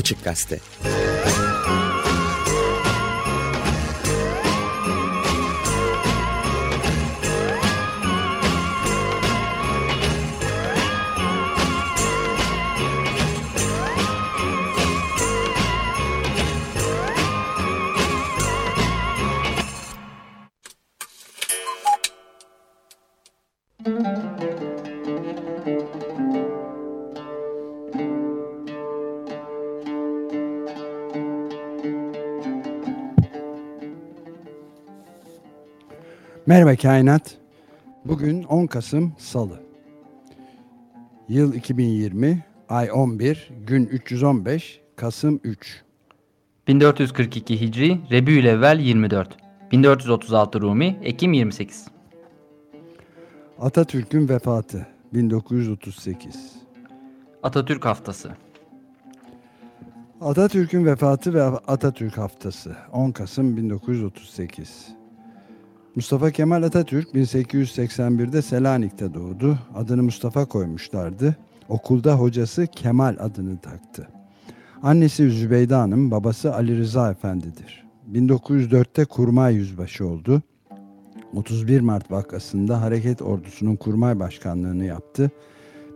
Açık Gazete Merhaba Kainat. Bugün 10 Kasım Salı. Yıl 2020, ay 11, gün 315, Kasım 3. 1442 Hicri, Rebü'l-Evvel 24. 1436 Rumi, Ekim 28. Atatürk'ün vefatı 1938. Atatürk Haftası. Atatürk'ün vefatı ve Atatürk Haftası 10 Kasım 1938. Mustafa Kemal Atatürk 1881'de Selanik'te doğdu. Adını Mustafa koymuşlardı. Okulda hocası Kemal adını taktı. Annesi Zübeyde Hanım, babası Ali Rıza Efendi'dir. 1904'te kurmay yüzbaşı oldu. 31 Mart vakasında hareket ordusunun kurmay başkanlığını yaptı.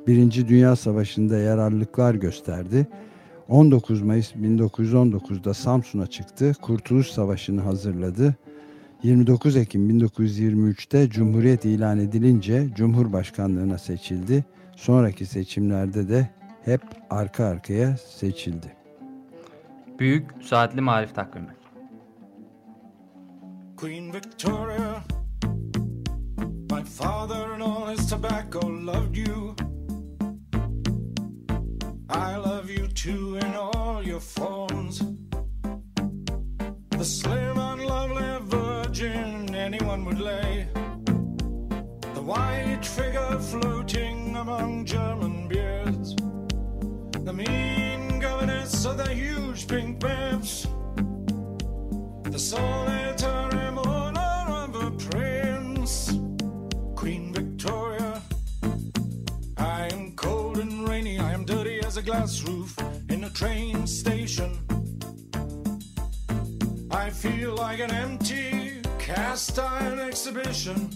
Birinci Dünya Savaşı'nda yararlılıklar gösterdi. 19 Mayıs 1919'da Samsun'a çıktı. Kurtuluş Savaşı'nı hazırladı. 29 Ekim 1923'te Cumhuriyet ilan edilince Cumhurbaşkanlığına seçildi. Sonraki seçimlerde de hep arka arkaya seçildi. Büyük Saatli Marif Takvimi Queen Victoria My father and all his tobacco loved you I love you too in all your forms The slim and lovely virgin anyone would lay. The white figure floating among German beards. The mean governess of the huge pink babes The solitary mourner of a prince. Queen Victoria. I am cold and rainy, I am dirty as a glass roof in a train station I feel like an empty cast iron exhibition.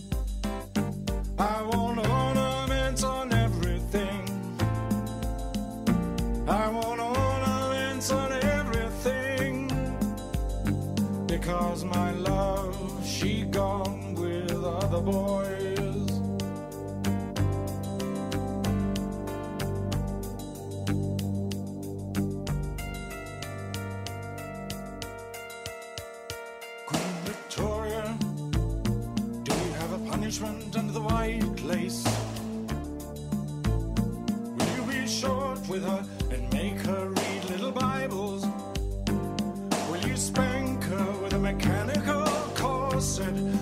I want ornaments on everything. I want ornaments on everything. Because my love, she gone with other boys. Punishment under the white lace? Will you be short with her and make her read little Bibles? Will you spank her with a mechanical corset?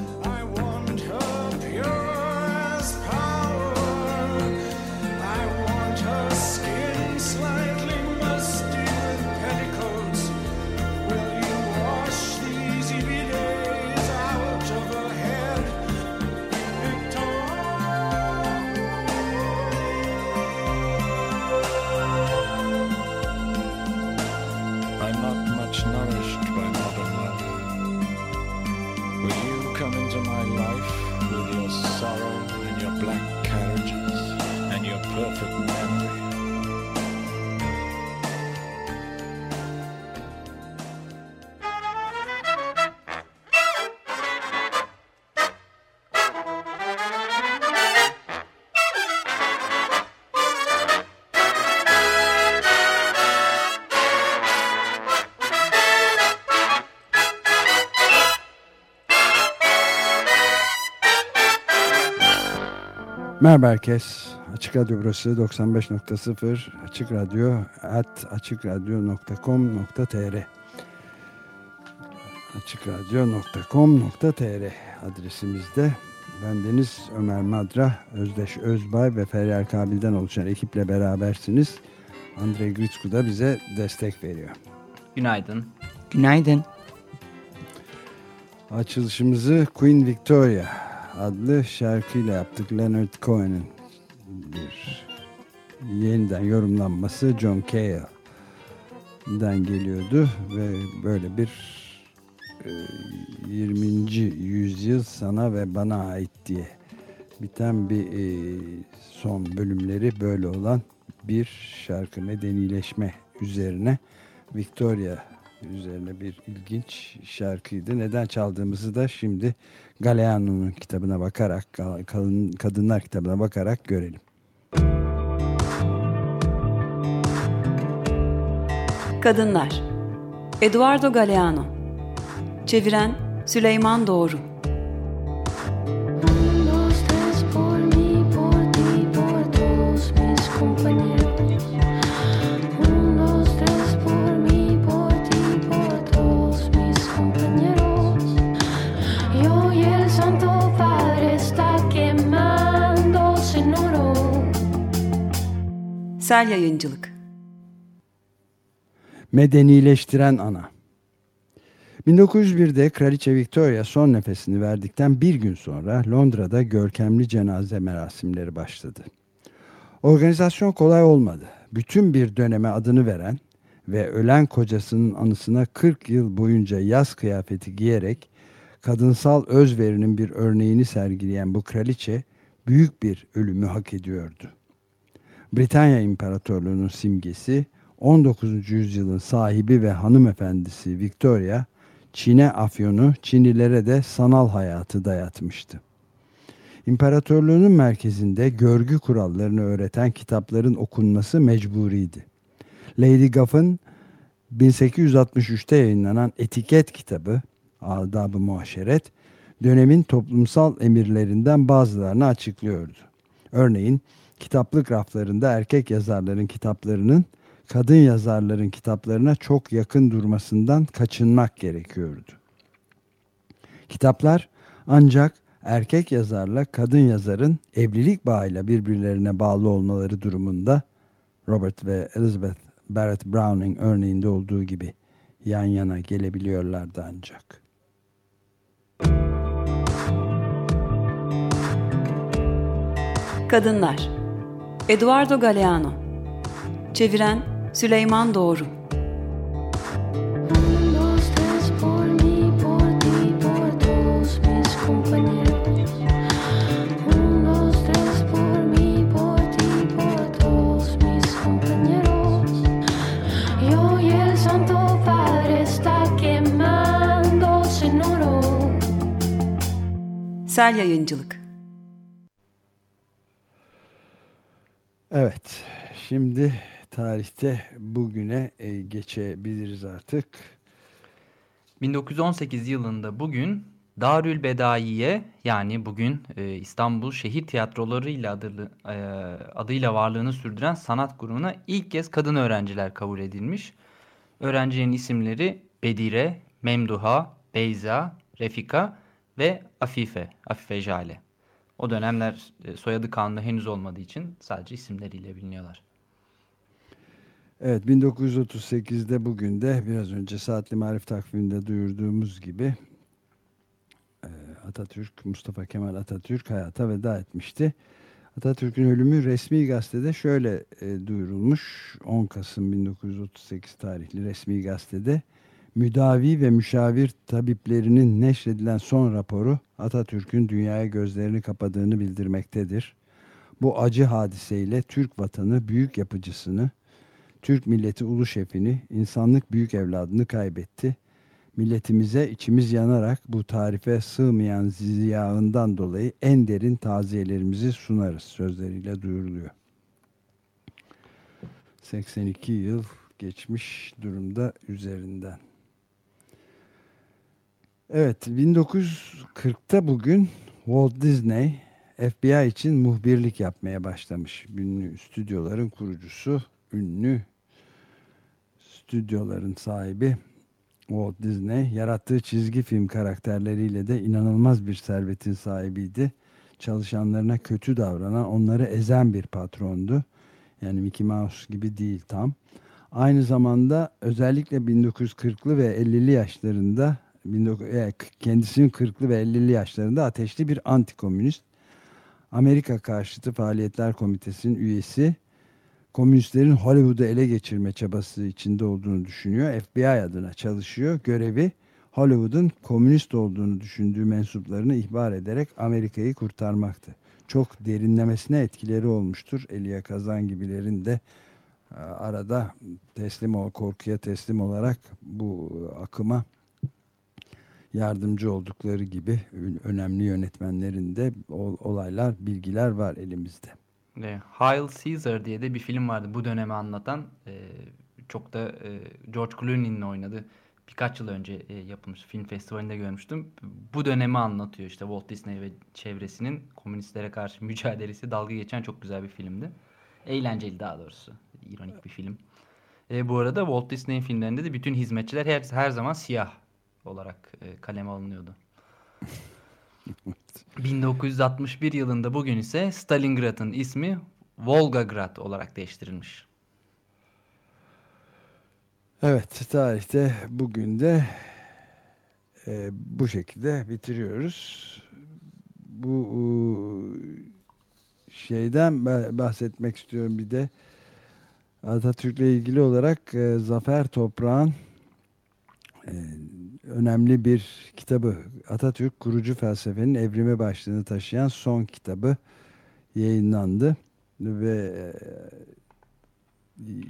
Merhaba herkes. Açık Radyo burası 95.0 Açık Radyo at açıkradyo.com.tr açıkradyo.com.tr adresimizde. Ben Deniz Ömer Madra, Özdeş Özbay ve Feryal Kabil'den oluşan ekiple berabersiniz. Andrei Gritsku da bize destek veriyor. Günaydın. Günaydın. Açılışımızı Queen Victoria adlı şarkıyla yaptık. Leonard Cohen'in bir yeniden yorumlanması John Cale den geliyordu ve böyle bir e, 20. yüzyıl sana ve bana ait diye biten bir e, son bölümleri böyle olan bir şarkı medenileşme üzerine Victoria üzerine bir ilginç şarkıydı. Neden çaldığımızı da şimdi Galeano'nun kitabına bakarak, kadın, kadınlar kitabına bakarak görelim. Kadınlar. Eduardo Galeano. Çeviren Süleyman Doğru Sel Yayıncılık Medenileştiren Ana 1901'de Kraliçe Victoria son nefesini verdikten bir gün sonra Londra'da görkemli cenaze merasimleri başladı. Organizasyon kolay olmadı. Bütün bir döneme adını veren ve ölen kocasının anısına 40 yıl boyunca yaz kıyafeti giyerek kadınsal özverinin bir örneğini sergileyen bu kraliçe büyük bir ölümü hak ediyordu. Britanya İmparatorluğu'nun simgesi 19. yüzyılın sahibi ve hanımefendisi Victoria, Çin'e afyonu, Çinlilere de sanal hayatı dayatmıştı. İmparatorluğunun merkezinde görgü kurallarını öğreten kitapların okunması mecburiydi. Lady Goff'ın 1863'te yayınlanan Etiket kitabı, Adab-ı Muaşeret, dönemin toplumsal emirlerinden bazılarını açıklıyordu. Örneğin kitaplık raflarında erkek yazarların kitaplarının kadın yazarların kitaplarına çok yakın durmasından kaçınmak gerekiyordu. Kitaplar ancak erkek yazarla kadın yazarın evlilik bağıyla birbirlerine bağlı olmaları durumunda Robert ve Elizabeth Barrett Browning örneğinde olduğu gibi yan yana gelebiliyorlardı ancak. Kadınlar Eduardo Galeano. Çeviren Süleyman Doğru. Sel Yayıncılık Evet, şimdi tarihte bugüne e, geçebiliriz artık. 1918 yılında bugün Darül Bedaiye yani bugün e, İstanbul Şehir Tiyatroları ile adıyla, e, adıyla varlığını sürdüren sanat grubuna ilk kez kadın öğrenciler kabul edilmiş. Öğrencilerin isimleri Bedire, Memduha, Beyza, Refika ve Afife, Afife Jale. O dönemler e, soyadı kanunda henüz olmadığı için sadece isimleriyle biliniyorlar. Evet 1938'de bugün de biraz önce Saatli Marif takviminde duyurduğumuz gibi e, Atatürk, Mustafa Kemal Atatürk hayata veda etmişti. Atatürk'ün ölümü resmi gazetede şöyle e, duyurulmuş. 10 Kasım 1938 tarihli resmi gazetede müdavi ve müşavir tabiplerinin neşredilen son raporu Atatürk'ün dünyaya gözlerini kapadığını bildirmektedir. Bu acı hadiseyle Türk vatanı büyük yapıcısını, Türk milleti ulu şefini, insanlık büyük evladını kaybetti. Milletimize içimiz yanarak bu tarife sığmayan ziyağından dolayı en derin taziyelerimizi sunarız sözleriyle duyuruluyor. 82 yıl geçmiş durumda üzerinden. Evet 1940'ta bugün Walt Disney FBI için muhbirlik yapmaya başlamış. Ünlü stüdyoların kurucusu, ünlü stüdyoların sahibi Walt Disney yarattığı çizgi film karakterleriyle de inanılmaz bir servetin sahibiydi. Çalışanlarına kötü davranan, onları ezen bir patrondu. Yani Mickey Mouse gibi değil tam. Aynı zamanda özellikle 1940'lı ve 50'li yaşlarında kendisinin 40'lı ve 50'li yaşlarında ateşli bir antikomünist Amerika karşıtı faaliyetler komitesinin üyesi komünistlerin Hollywood'u ele geçirme çabası içinde olduğunu düşünüyor. FBI adına çalışıyor. Görevi Hollywood'un komünist olduğunu düşündüğü mensuplarını ihbar ederek Amerika'yı kurtarmaktı. Çok derinlemesine etkileri olmuştur. Elia Kazan gibilerin de e, arada teslim ol, korkuya teslim olarak bu akıma yardımcı oldukları gibi önemli yönetmenlerin de olaylar, bilgiler var elimizde. Hail Caesar diye de bir film vardı bu dönemi anlatan. E, çok da e, George Clooney'nin oynadı. Birkaç yıl önce e, yapılmış film festivalinde görmüştüm. Bu dönemi anlatıyor işte Walt Disney ve çevresinin komünistlere karşı mücadelesi dalga geçen çok güzel bir filmdi. Eğlenceli daha doğrusu. İronik bir film. E, bu arada Walt Disney filmlerinde de bütün hizmetçiler her, her zaman siyah olarak e, kaleme alınıyordu. 1961 yılında bugün ise Stalingrad'ın ismi Volgograd olarak değiştirilmiş. Evet tarihte bugün de e, bu şekilde bitiriyoruz. Bu e, şeyden bahsetmek istiyorum bir de Atatürk'le ilgili olarak e, Zafer Toprağ'ın e, önemli bir kitabı Atatürk kurucu felsefenin evrimi başlığını taşıyan son kitabı yayınlandı ve e,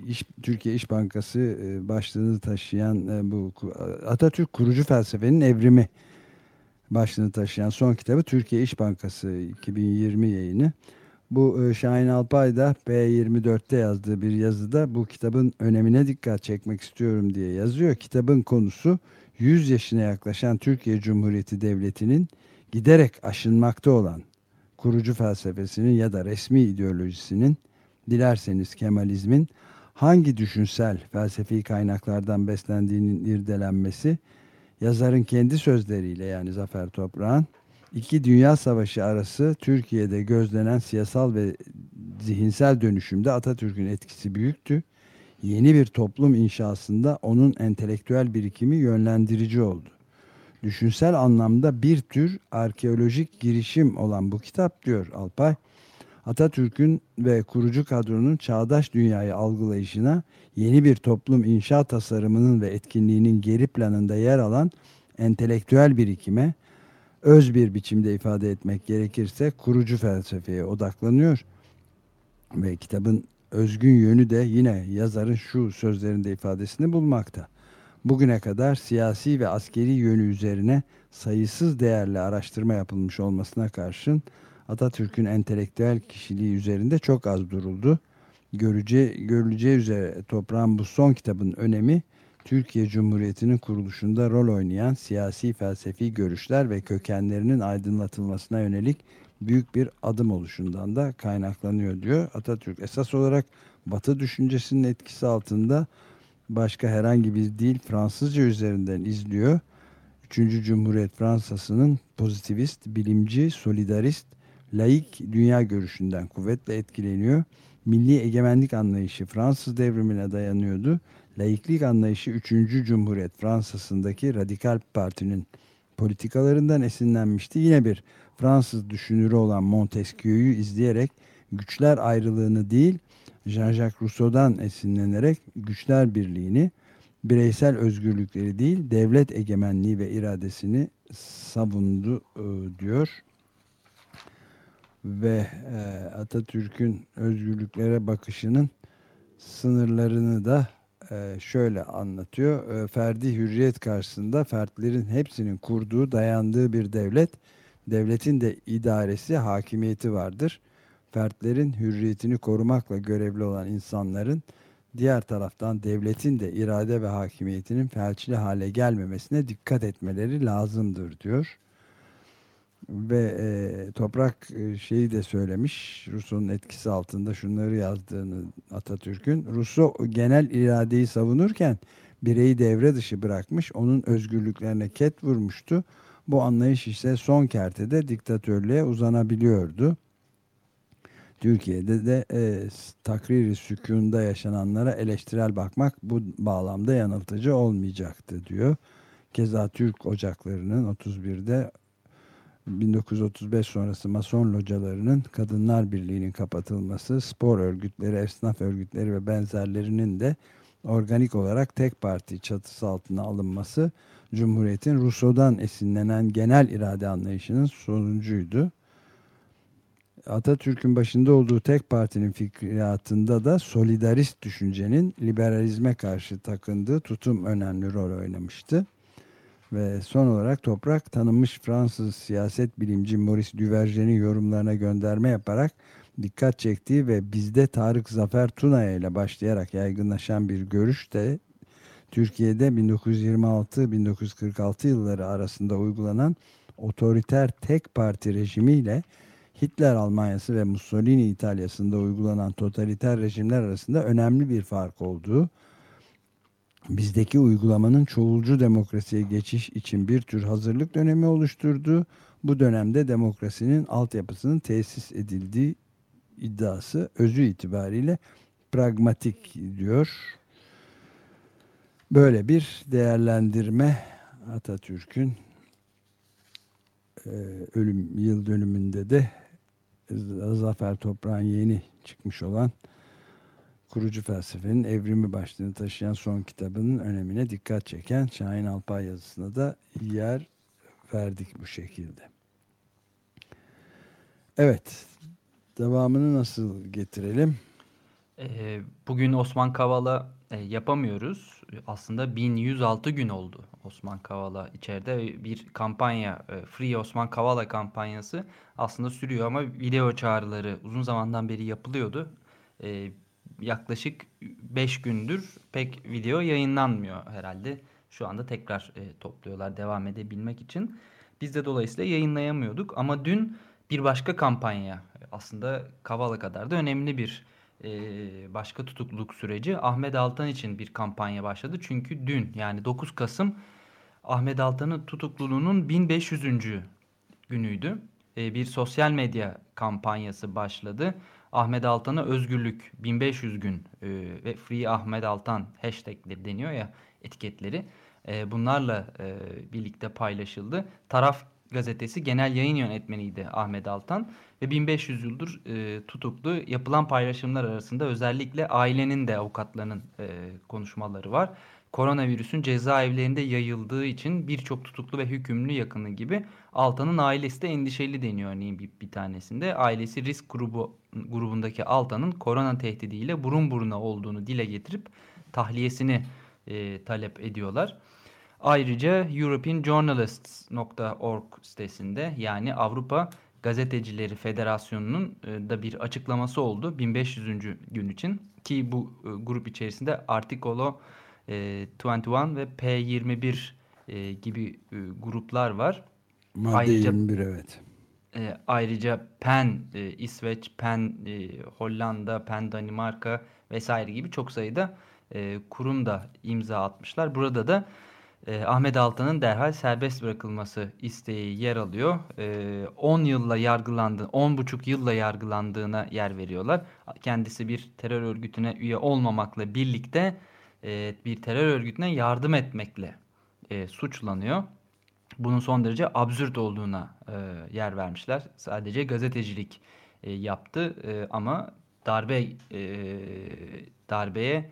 İş, Türkiye İş Bankası e, başlığını taşıyan e, bu Atatürk kurucu felsefenin evrimi başlığını taşıyan son kitabı Türkiye İş Bankası 2020 yayını. Bu Şahin Alpay da P24'te yazdığı bir yazıda bu kitabın önemine dikkat çekmek istiyorum diye yazıyor. Kitabın konusu 100 yaşına yaklaşan Türkiye Cumhuriyeti Devleti'nin giderek aşınmakta olan kurucu felsefesinin ya da resmi ideolojisinin dilerseniz Kemalizmin hangi düşünsel felsefi kaynaklardan beslendiğinin irdelenmesi yazarın kendi sözleriyle yani Zafer Toprağ'ın iki dünya savaşı arası Türkiye'de gözlenen siyasal ve zihinsel dönüşümde Atatürk'ün etkisi büyüktü yeni bir toplum inşasında onun entelektüel birikimi yönlendirici oldu. Düşünsel anlamda bir tür arkeolojik girişim olan bu kitap diyor Alpay, Atatürk'ün ve kurucu kadronun çağdaş dünyayı algılayışına yeni bir toplum inşa tasarımının ve etkinliğinin geri planında yer alan entelektüel birikime, öz bir biçimde ifade etmek gerekirse kurucu felsefeye odaklanıyor ve kitabın özgün yönü de yine yazarın şu sözlerinde ifadesini bulmakta. Bugüne kadar siyasi ve askeri yönü üzerine sayısız değerli araştırma yapılmış olmasına karşın Atatürk'ün entelektüel kişiliği üzerinde çok az duruldu. Görüce, görüleceği üzere toprağın bu son kitabın önemi Türkiye Cumhuriyeti'nin kuruluşunda rol oynayan siyasi felsefi görüşler ve kökenlerinin aydınlatılmasına yönelik büyük bir adım oluşundan da kaynaklanıyor diyor Atatürk. Esas olarak Batı düşüncesinin etkisi altında başka herhangi bir dil Fransızca üzerinden izliyor. Üçüncü Cumhuriyet Fransa'sının pozitivist, bilimci, solidarist, laik dünya görüşünden kuvvetle etkileniyor. Milli egemenlik anlayışı Fransız devrimine dayanıyordu. Laiklik anlayışı 3. Cumhuriyet Fransa'sındaki radikal partinin politikalarından esinlenmişti. Yine bir Fransız düşünürü olan Montesquieu'yu izleyerek güçler ayrılığını değil Jean-Jacques Rousseau'dan esinlenerek güçler birliğini, bireysel özgürlükleri değil devlet egemenliği ve iradesini savundu e, diyor. Ve e, Atatürk'ün özgürlüklere bakışının sınırlarını da e, şöyle anlatıyor. Ferdi hürriyet karşısında fertlerin hepsinin kurduğu, dayandığı bir devlet devletin de idaresi, hakimiyeti vardır. Fertlerin hürriyetini korumakla görevli olan insanların diğer taraftan devletin de irade ve hakimiyetinin felçli hale gelmemesine dikkat etmeleri lazımdır diyor. Ve e, toprak e, şeyi de söylemiş Rousseau'nun etkisi altında şunları yazdığını Atatürk'ün. Rousseau genel iradeyi savunurken bireyi devre dışı bırakmış, onun özgürlüklerine ket vurmuştu bu anlayış ise son kertede diktatörlüğe uzanabiliyordu. Türkiye'de de e, takriri sükunda yaşananlara eleştirel bakmak bu bağlamda yanıltıcı olmayacaktı diyor. Keza Türk ocaklarının 31'de 1935 sonrası Mason localarının Kadınlar Birliği'nin kapatılması, spor örgütleri, esnaf örgütleri ve benzerlerinin de organik olarak tek parti çatısı altına alınması Cumhuriyet'in Rousseau'dan esinlenen genel irade anlayışının sonucuydu. Atatürk'ün başında olduğu tek partinin fikriyatında da solidarist düşüncenin liberalizme karşı takındığı tutum önemli rol oynamıştı. Ve son olarak Toprak tanınmış Fransız siyaset bilimci Maurice Duverger'in yorumlarına gönderme yaparak dikkat çektiği ve bizde Tarık Zafer Tunaya ile başlayarak yaygınlaşan bir görüş de Türkiye'de 1926-1946 yılları arasında uygulanan otoriter tek parti rejimiyle Hitler Almanyası ve Mussolini İtalya'sında uygulanan totaliter rejimler arasında önemli bir fark olduğu, bizdeki uygulamanın çoğulcu demokrasiye geçiş için bir tür hazırlık dönemi oluşturduğu, bu dönemde demokrasinin altyapısının tesis edildiği iddiası özü itibariyle pragmatik diyor. Böyle bir değerlendirme Atatürk'ün ölüm yıl dönümünde de Zafer Toprağ'ın yeni çıkmış olan kurucu felsefenin evrimi başlığını taşıyan son kitabının önemine dikkat çeken Şahin Alpay yazısına da yer verdik bu şekilde. Evet, devamını nasıl getirelim? Bugün Osman Kavala yapamıyoruz. Aslında 1106 gün oldu Osman Kavala içeride. Bir kampanya, e, Free Osman Kavala kampanyası aslında sürüyor ama video çağrıları uzun zamandan beri yapılıyordu. E, yaklaşık 5 gündür pek video yayınlanmıyor herhalde. Şu anda tekrar topluyorlar devam edebilmek için. Biz de dolayısıyla yayınlayamıyorduk ama dün bir başka kampanya aslında Kavala kadar da önemli bir başka tutukluluk süreci Ahmet Altan için bir kampanya başladı. Çünkü dün yani 9 Kasım Ahmet Altan'ın tutukluluğunun 1500. günüydü. bir sosyal medya kampanyası başladı. Ahmet Altan'a özgürlük 1500 gün ve Free Ahmet Altan hashtagleri deniyor ya etiketleri. bunlarla birlikte paylaşıldı. Taraf gazetesi genel yayın yönetmeniydi Ahmet Altan ve 1500 yıldır e, tutuklu yapılan paylaşımlar arasında özellikle ailenin de avukatlarının e, konuşmaları var. Koronavirüsün cezaevlerinde yayıldığı için birçok tutuklu ve hükümlü yakını gibi Altan'ın ailesi de endişeli deniyor örneğin bir, bir tanesinde. Ailesi risk grubu grubundaki Altan'ın korona tehdidiyle burun buruna olduğunu dile getirip tahliyesini e, talep ediyorlar. Ayrıca EuropeanJournalists.org sitesinde yani Avrupa Gazetecileri Federasyonu'nun e, da bir açıklaması oldu 1500. gün için ki bu e, grup içerisinde Artikolo 21 ve P21 e, gibi gruplar var. Madde ayrıca, 21 evet. Ayrıca PEN İsveç, PEN Hollanda, PEN Danimarka vesaire gibi çok sayıda kurum da imza atmışlar. Burada da e, Ahmet Altan'ın derhal serbest bırakılması isteği yer alıyor. 10 e, yılla yargılandı, 10,5 yılla yargılandığına yer veriyorlar. Kendisi bir terör örgütüne üye olmamakla birlikte e, bir terör örgütüne yardım etmekle e, suçlanıyor. Bunun son derece absürt olduğuna e, yer vermişler. Sadece gazetecilik yaptı ama darbe darbeye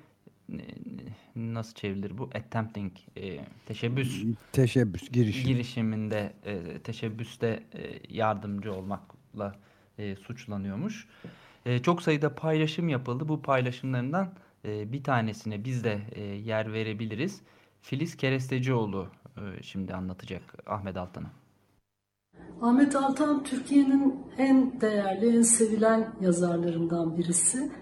nasıl çevrilir bu? Attempting, e, teşebbüs. Teşebbüs, girişim. Girişiminde, e, teşebbüste e, yardımcı olmakla e, suçlanıyormuş. E, çok sayıda paylaşım yapıldı. Bu paylaşımlarından e, bir tanesine biz de e, yer verebiliriz. Filiz Kerestecioğlu e, şimdi anlatacak Ahmet Altan'a. Ahmet Altan Türkiye'nin en değerli, en sevilen yazarlarından birisi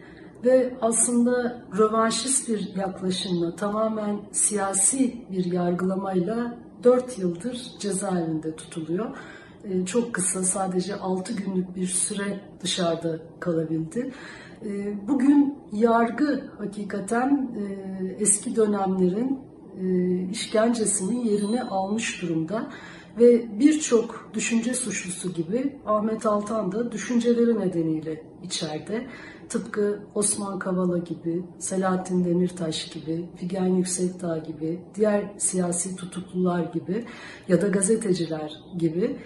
ve aslında rövanşist bir yaklaşımla tamamen siyasi bir yargılamayla 4 yıldır cezaevinde tutuluyor. Ee, çok kısa sadece 6 günlük bir süre dışarıda kalabildi. Ee, bugün yargı hakikaten e, eski dönemlerin e, işkencesinin yerini almış durumda ve birçok düşünce suçlusu gibi Ahmet Altan da düşünceleri nedeniyle içeride. Tıpkı Osman Kavala gibi, Selahattin Demirtaş gibi, Figen Yüksekdağ gibi, diğer siyasi tutuklular gibi ya da gazeteciler gibi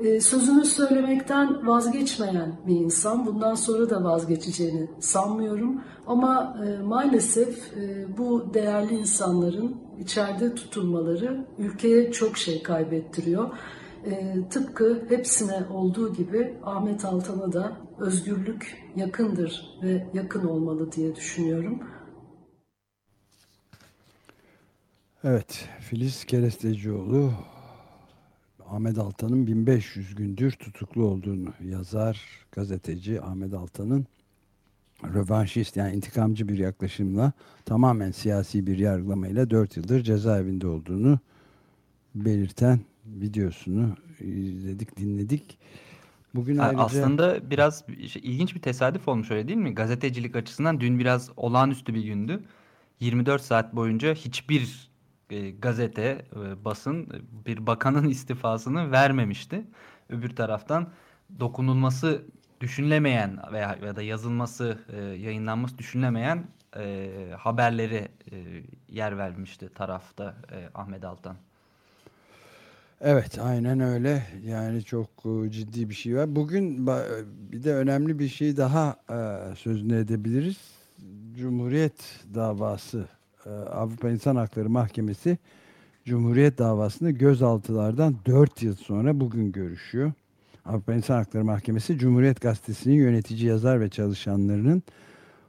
e, sözünü söylemekten vazgeçmeyen bir insan. Bundan sonra da vazgeçeceğini sanmıyorum. Ama e, maalesef e, bu değerli insanların içeride tutulmaları ülkeye çok şey kaybettiriyor. E, tıpkı hepsine olduğu gibi Ahmet Altan'a da özgürlük yakındır ve yakın olmalı diye düşünüyorum. Evet, Filiz Kerestecioğlu Ahmet Altan'ın 1500 gündür tutuklu olduğunu yazar gazeteci Ahmet Altan'ın rövanşist yani intikamcı bir yaklaşımla tamamen siyasi bir yargılamayla 4 yıldır cezaevinde olduğunu belirten videosunu izledik, dinledik. Bugün ayrıca... Aslında biraz şey, ilginç bir tesadüf olmuş öyle değil mi? Gazetecilik açısından dün biraz olağanüstü bir gündü. 24 saat boyunca hiçbir e, gazete, e, basın bir bakanın istifasını vermemişti. Öbür taraftan dokunulması düşünülemeyen veya ya da yazılması, e, yayınlanması düşünülemeyen e, haberleri e, yer vermişti tarafta e, Ahmet Altan. Evet aynen öyle yani çok e, ciddi bir şey var. Bugün bir de önemli bir şey daha e, sözünü edebiliriz. Cumhuriyet davası e, Avrupa İnsan Hakları Mahkemesi Cumhuriyet davasını gözaltılardan 4 yıl sonra bugün görüşüyor. Avrupa İnsan Hakları Mahkemesi Cumhuriyet Gazetesi'nin yönetici yazar ve çalışanlarının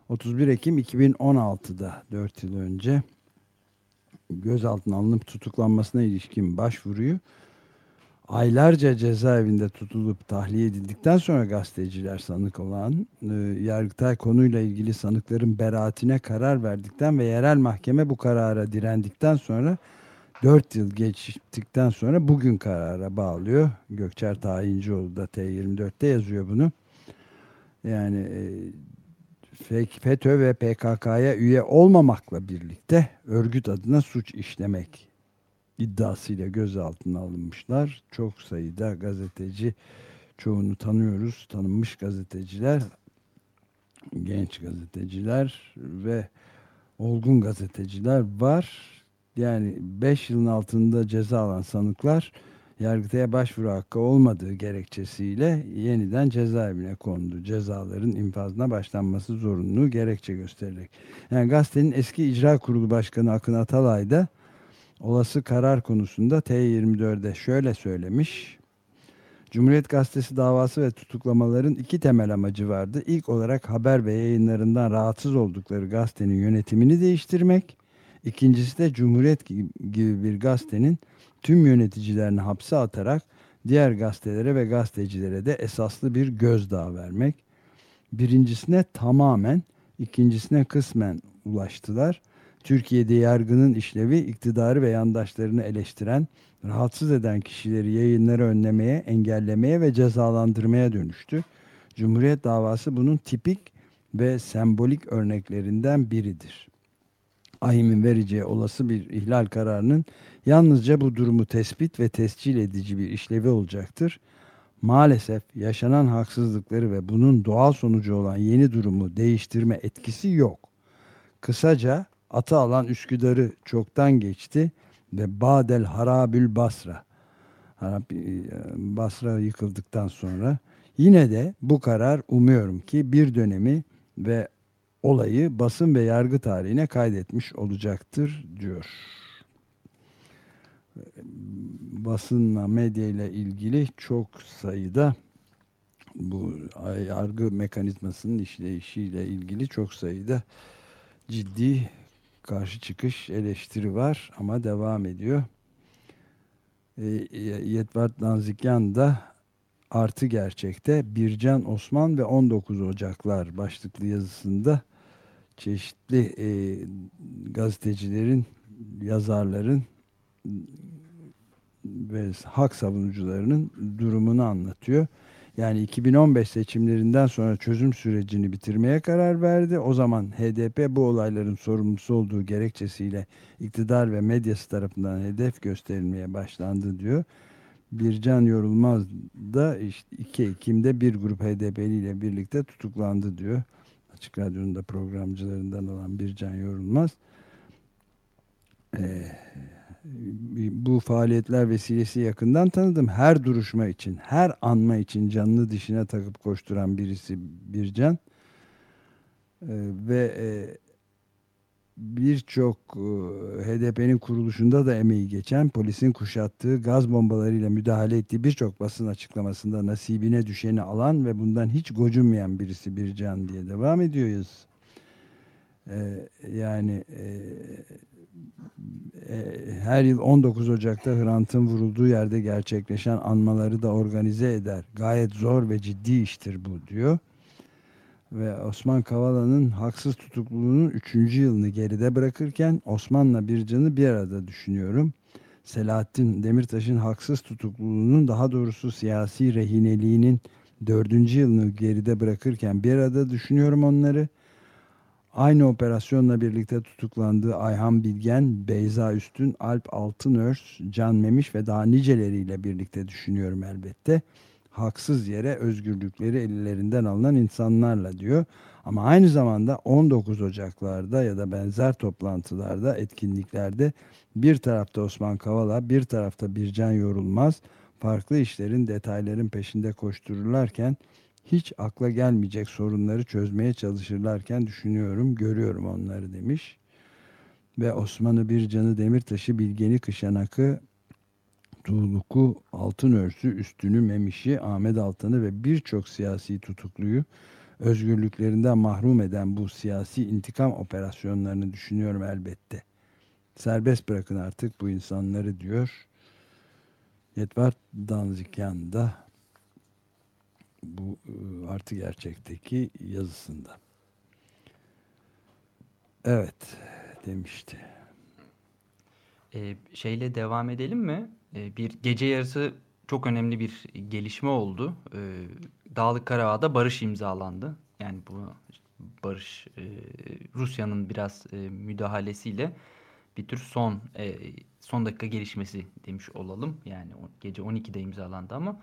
31 Ekim 2016'da 4 yıl önce gözaltına alınıp tutuklanmasına ilişkin başvuruyu aylarca cezaevinde tutulup tahliye edildikten sonra gazeteciler sanık olan e, Yargıtay konuyla ilgili sanıkların beraatine karar verdikten ve yerel mahkeme bu karara direndikten sonra 4 yıl geçtikten sonra bugün karara bağlıyor. Gökçer Tayincioğlu da T24'te yazıyor bunu. Yani e, FETÖ ve PKK'ya üye olmamakla birlikte örgüt adına suç işlemek iddiasıyla gözaltına alınmışlar. Çok sayıda gazeteci, çoğunu tanıyoruz, tanınmış gazeteciler, genç gazeteciler ve olgun gazeteciler var. Yani 5 yılın altında ceza alan sanıklar yargıtaya başvuru hakkı olmadığı gerekçesiyle yeniden cezaevine kondu. Cezaların infazına başlanması zorunluluğu gerekçe gösterilerek. Yani gazetenin eski icra kurulu başkanı Akın Atalay da olası karar konusunda T24'de şöyle söylemiş. Cumhuriyet Gazetesi davası ve tutuklamaların iki temel amacı vardı. İlk olarak haber ve yayınlarından rahatsız oldukları gazetenin yönetimini değiştirmek. İkincisi de Cumhuriyet gibi bir gazetenin tüm yöneticilerini hapse atarak diğer gazetelere ve gazetecilere de esaslı bir gözdağı vermek. Birincisine tamamen, ikincisine kısmen ulaştılar. Türkiye'de yargının işlevi iktidarı ve yandaşlarını eleştiren, rahatsız eden kişileri yayınları önlemeye, engellemeye ve cezalandırmaya dönüştü. Cumhuriyet davası bunun tipik ve sembolik örneklerinden biridir. AİHM'in vereceği olası bir ihlal kararının yalnızca bu durumu tespit ve tescil edici bir işlevi olacaktır. Maalesef yaşanan haksızlıkları ve bunun doğal sonucu olan yeni durumu değiştirme etkisi yok. Kısaca atı alan Üsküdar'ı çoktan geçti ve Badel Harabül Basra e, Basra yıkıldıktan sonra yine de bu karar umuyorum ki bir dönemi ve olayı basın ve yargı tarihine kaydetmiş olacaktır diyor. Basınla medya ile ilgili çok sayıda bu yargı mekanizmasının işleyişiyle ilgili çok sayıda ciddi karşı çıkış eleştiri var ama devam ediyor. E, Yetvart Nanzikyan da artı gerçekte Bircan Osman ve 19 Ocaklar başlıklı yazısında çeşitli e, gazetecilerin, yazarların ve hak savunucularının durumunu anlatıyor. Yani 2015 seçimlerinden sonra çözüm sürecini bitirmeye karar verdi. O zaman HDP bu olayların sorumlusu olduğu gerekçesiyle iktidar ve medyası tarafından hedef gösterilmeye başlandı diyor. Bircan Yorulmaz da işte 2 Ekim'de bir grup HDP'li ile birlikte tutuklandı diyor. Açık Radyo'nun da programcılarından olan Bircan Yorulmaz. Ee, bu faaliyetler vesilesi yakından tanıdım. Her duruşma için, her anma için canını dişine takıp koşturan birisi Bircan. Ee, ve e, birçok e, HDP'nin kuruluşunda da emeği geçen polisin kuşattığı gaz bombalarıyla müdahale ettiği birçok basın açıklamasında nasibine düşeni alan ve bundan hiç gocunmayan birisi Bircan diye devam ediyoruz. Ee, yani e, e, her yıl 19 Ocak'ta Hrant'ın vurulduğu yerde gerçekleşen anmaları da organize eder. Gayet zor ve ciddi iştir bu diyor. Ve Osman Kavala'nın haksız tutukluluğunun 3. yılını geride bırakırken Osman'la Bircan'ı bir arada düşünüyorum. Selahattin Demirtaş'ın haksız tutukluluğunun daha doğrusu siyasi rehineliğinin 4. yılını geride bırakırken bir arada düşünüyorum onları. Aynı operasyonla birlikte tutuklandığı Ayhan Bilgen, Beyza Üstün, Alp Altınörs, Can Memiş ve daha niceleriyle birlikte düşünüyorum elbette. Haksız yere özgürlükleri ellerinden alınan insanlarla diyor. Ama aynı zamanda 19 Ocaklarda ya da benzer toplantılarda, etkinliklerde bir tarafta Osman Kavala, bir tarafta Bircan Yorulmaz farklı işlerin, detayların peşinde koştururlarken hiç akla gelmeyecek sorunları çözmeye çalışırlarken düşünüyorum, görüyorum onları demiş. Ve Osman'ı Bircan'ı Demirtaş'ı Bilgeni Kışanak'ı Tuğluk'u Altın Örsü Üstünü Memiş'i Ahmet Altan'ı ve birçok siyasi tutukluyu özgürlüklerinden mahrum eden bu siyasi intikam operasyonlarını düşünüyorum elbette. Serbest bırakın artık bu insanları diyor. Yetvar Danzikyan da bu e, artı gerçekteki yazısında. Evet demişti. Ee, şeyle devam edelim mi? Ee, bir gece yarısı çok önemli bir gelişme oldu. Ee, Dağlık Karabağ'da barış imzalandı. Yani bu barış e, Rusya'nın biraz e, müdahalesiyle bir tür son e, son dakika gelişmesi demiş olalım. Yani gece 12'de imzalandı ama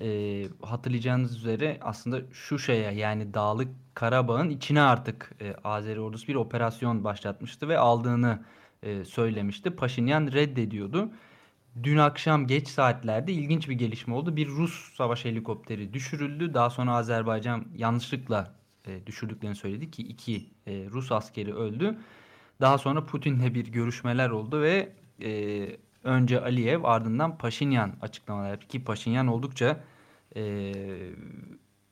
e, hatırlayacağınız üzere aslında şu şeye yani Dağlık Karabağ'ın içine artık e, Azeri ordusu bir operasyon başlatmıştı ve aldığını e, söylemişti. Paşinyan reddediyordu. Dün akşam geç saatlerde ilginç bir gelişme oldu. Bir Rus savaş helikopteri düşürüldü. Daha sonra Azerbaycan yanlışlıkla e, düşürdüklerini söyledi ki iki e, Rus askeri öldü. Daha sonra Putin'le bir görüşmeler oldu ve önce Aliyev ardından Paşinyan açıklamalar yaptı ki Paşinyan oldukça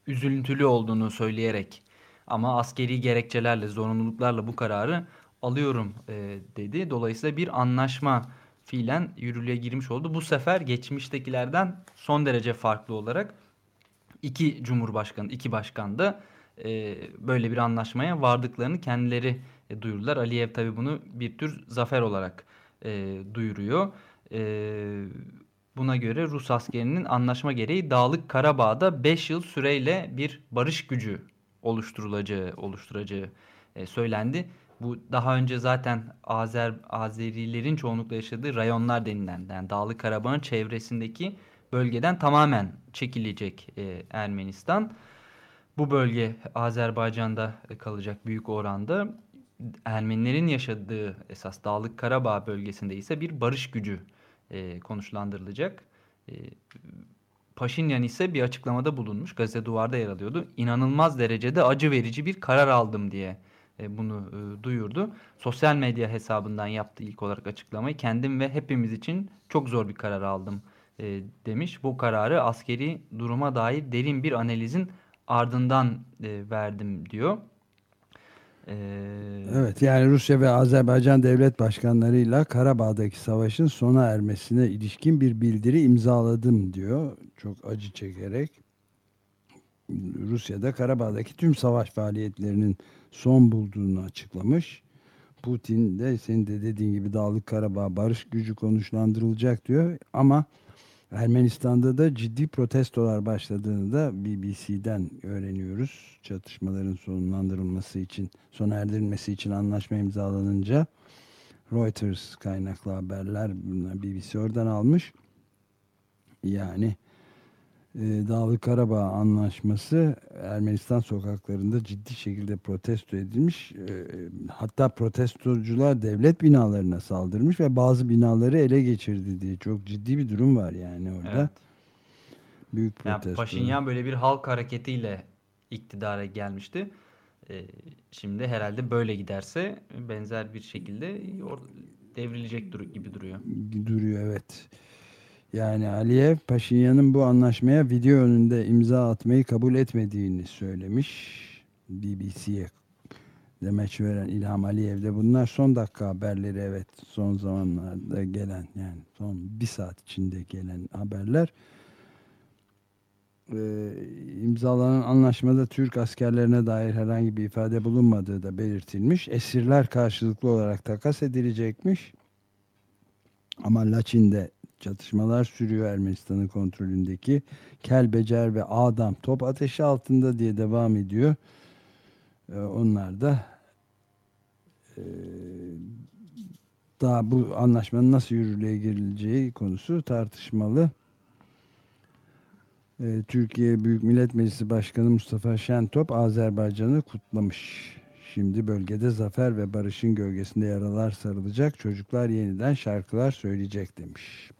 üzüntülü olduğunu söyleyerek ama askeri gerekçelerle zorunluluklarla bu kararı alıyorum e, dedi. Dolayısıyla bir anlaşma fiilen yürürlüğe girmiş oldu. Bu sefer geçmiştekilerden son derece farklı olarak iki cumhurbaşkanı, iki başkan da e, böyle bir anlaşmaya vardıklarını kendileri e, duyurdular. Aliyev tabi bunu bir tür zafer olarak e, duyuruyor. E, buna göre Rus askerinin anlaşma gereği Dağlık Karabağ'da 5 yıl süreyle bir barış gücü oluşturulacağı oluşturacağı e, söylendi. Bu daha önce zaten Azer Azerilerin çoğunlukla yaşadığı rayonlar denilen yani Dağlık Karabağ'ın çevresindeki bölgeden tamamen çekilecek e, Ermenistan. Bu bölge Azerbaycan'da kalacak büyük oranda. Ermenilerin yaşadığı esas Dağlık Karabağ bölgesinde ise bir barış gücü e, konuşlandırılacak. E, Paşinyan ise bir açıklamada bulunmuş. Gazete Duvar'da yer alıyordu. İnanılmaz derecede acı verici bir karar aldım diye bunu e, duyurdu. Sosyal medya hesabından yaptığı ilk olarak açıklamayı kendim ve hepimiz için çok zor bir karar aldım e, demiş. Bu kararı askeri duruma dair derin bir analizin ardından e, verdim diyor. Evet yani Rusya ve Azerbaycan devlet başkanlarıyla Karabağ'daki savaşın sona ermesine ilişkin bir bildiri imzaladım diyor. Çok acı çekerek. Rusya'da Karabağ'daki tüm savaş faaliyetlerinin son bulduğunu açıklamış. Putin de senin de dediğin gibi Dağlık Karabağ barış gücü konuşlandırılacak diyor ama Ermenistan'da da ciddi protestolar başladığını da BBC'den öğreniyoruz. Çatışmaların sonlandırılması için, sona erdirilmesi için anlaşma imzalanınca Reuters kaynaklı haberler BBC oradan almış. Yani e, Dağlık Karabağ Anlaşması Ermenistan sokaklarında ciddi şekilde protesto edilmiş. E, hatta protestocular devlet binalarına saldırmış ve bazı binaları ele geçirdi diye çok ciddi bir durum var yani orada. Evet. Büyük Yani protesto. Paşinyan böyle bir halk hareketiyle iktidara gelmişti. Ee, şimdi herhalde böyle giderse benzer bir şekilde devrilecek gibi duruyor. duruyor evet. Yani Aliyev Paşinyan'ın bu anlaşmaya video önünde imza atmayı kabul etmediğini söylemiş. BBC'ye demeç veren İlham Aliyev de bunlar son dakika haberleri evet son zamanlarda gelen yani son bir saat içinde gelen haberler. Ee, imzalanan anlaşmada Türk askerlerine dair herhangi bir ifade bulunmadığı da belirtilmiş. Esirler karşılıklı olarak takas edilecekmiş. Ama Laçin'de çatışmalar sürüyor Ermenistan'ın kontrolündeki. Kelbecer ve Adam top ateşi altında diye devam ediyor. Ee, onlar da e, daha bu anlaşmanın nasıl yürürlüğe girileceği konusu tartışmalı. Ee, Türkiye Büyük Millet Meclisi Başkanı Mustafa Şentop Azerbaycan'ı kutlamış. Şimdi bölgede zafer ve barışın gölgesinde yaralar sarılacak, çocuklar yeniden şarkılar söyleyecek demiş.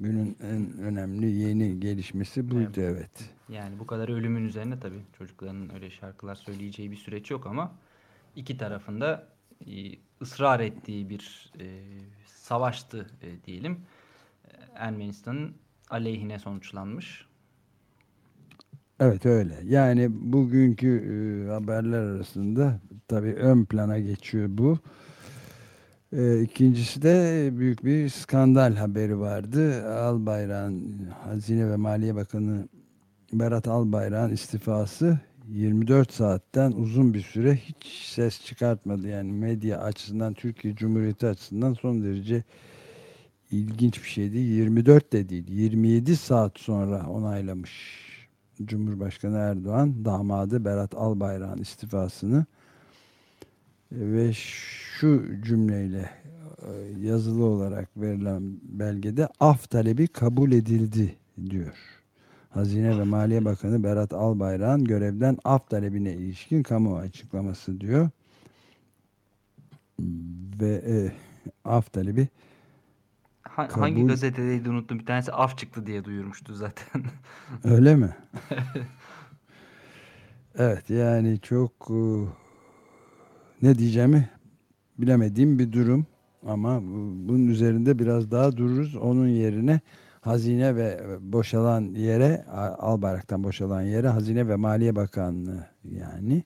Günün en önemli yeni gelişmesi buydu evet. Yani bu kadar ölümün üzerine tabii çocukların öyle şarkılar söyleyeceği bir süreç yok ama iki tarafında e, ısrar ettiği bir e, savaştı e, diyelim. E, Ermenistan'ın aleyhine sonuçlanmış. Evet öyle. Yani bugünkü e, haberler arasında tabii ön plana geçiyor bu. E, ikincisi de büyük bir skandal haberi vardı. Albayrak'ın Hazine ve Maliye Bakanı Berat Albayrak'ın istifası 24 saatten uzun bir süre hiç ses çıkartmadı. Yani medya açısından, Türkiye Cumhuriyeti açısından son derece ilginç bir şeydi. 24 de değil, 27 saat sonra onaylamış Cumhurbaşkanı Erdoğan damadı Berat Albayrak'ın istifasını ve şu cümleyle e, yazılı olarak verilen belgede af talebi kabul edildi diyor. Hazine ve Maliye Bakanı Berat Albayrak'ın görevden af talebine ilişkin kamu açıklaması diyor. Ve e, af talebi Ha- Kabul- Hangi gazetedeydi unuttum. Bir tanesi af çıktı diye duyurmuştu zaten. Öyle mi? evet yani çok e, ne diyeceğimi bilemediğim bir durum ama bu- bunun üzerinde biraz daha dururuz. Onun yerine hazine ve boşalan yere Albayrak'tan boşalan yere Hazine ve Maliye Bakanlığı yani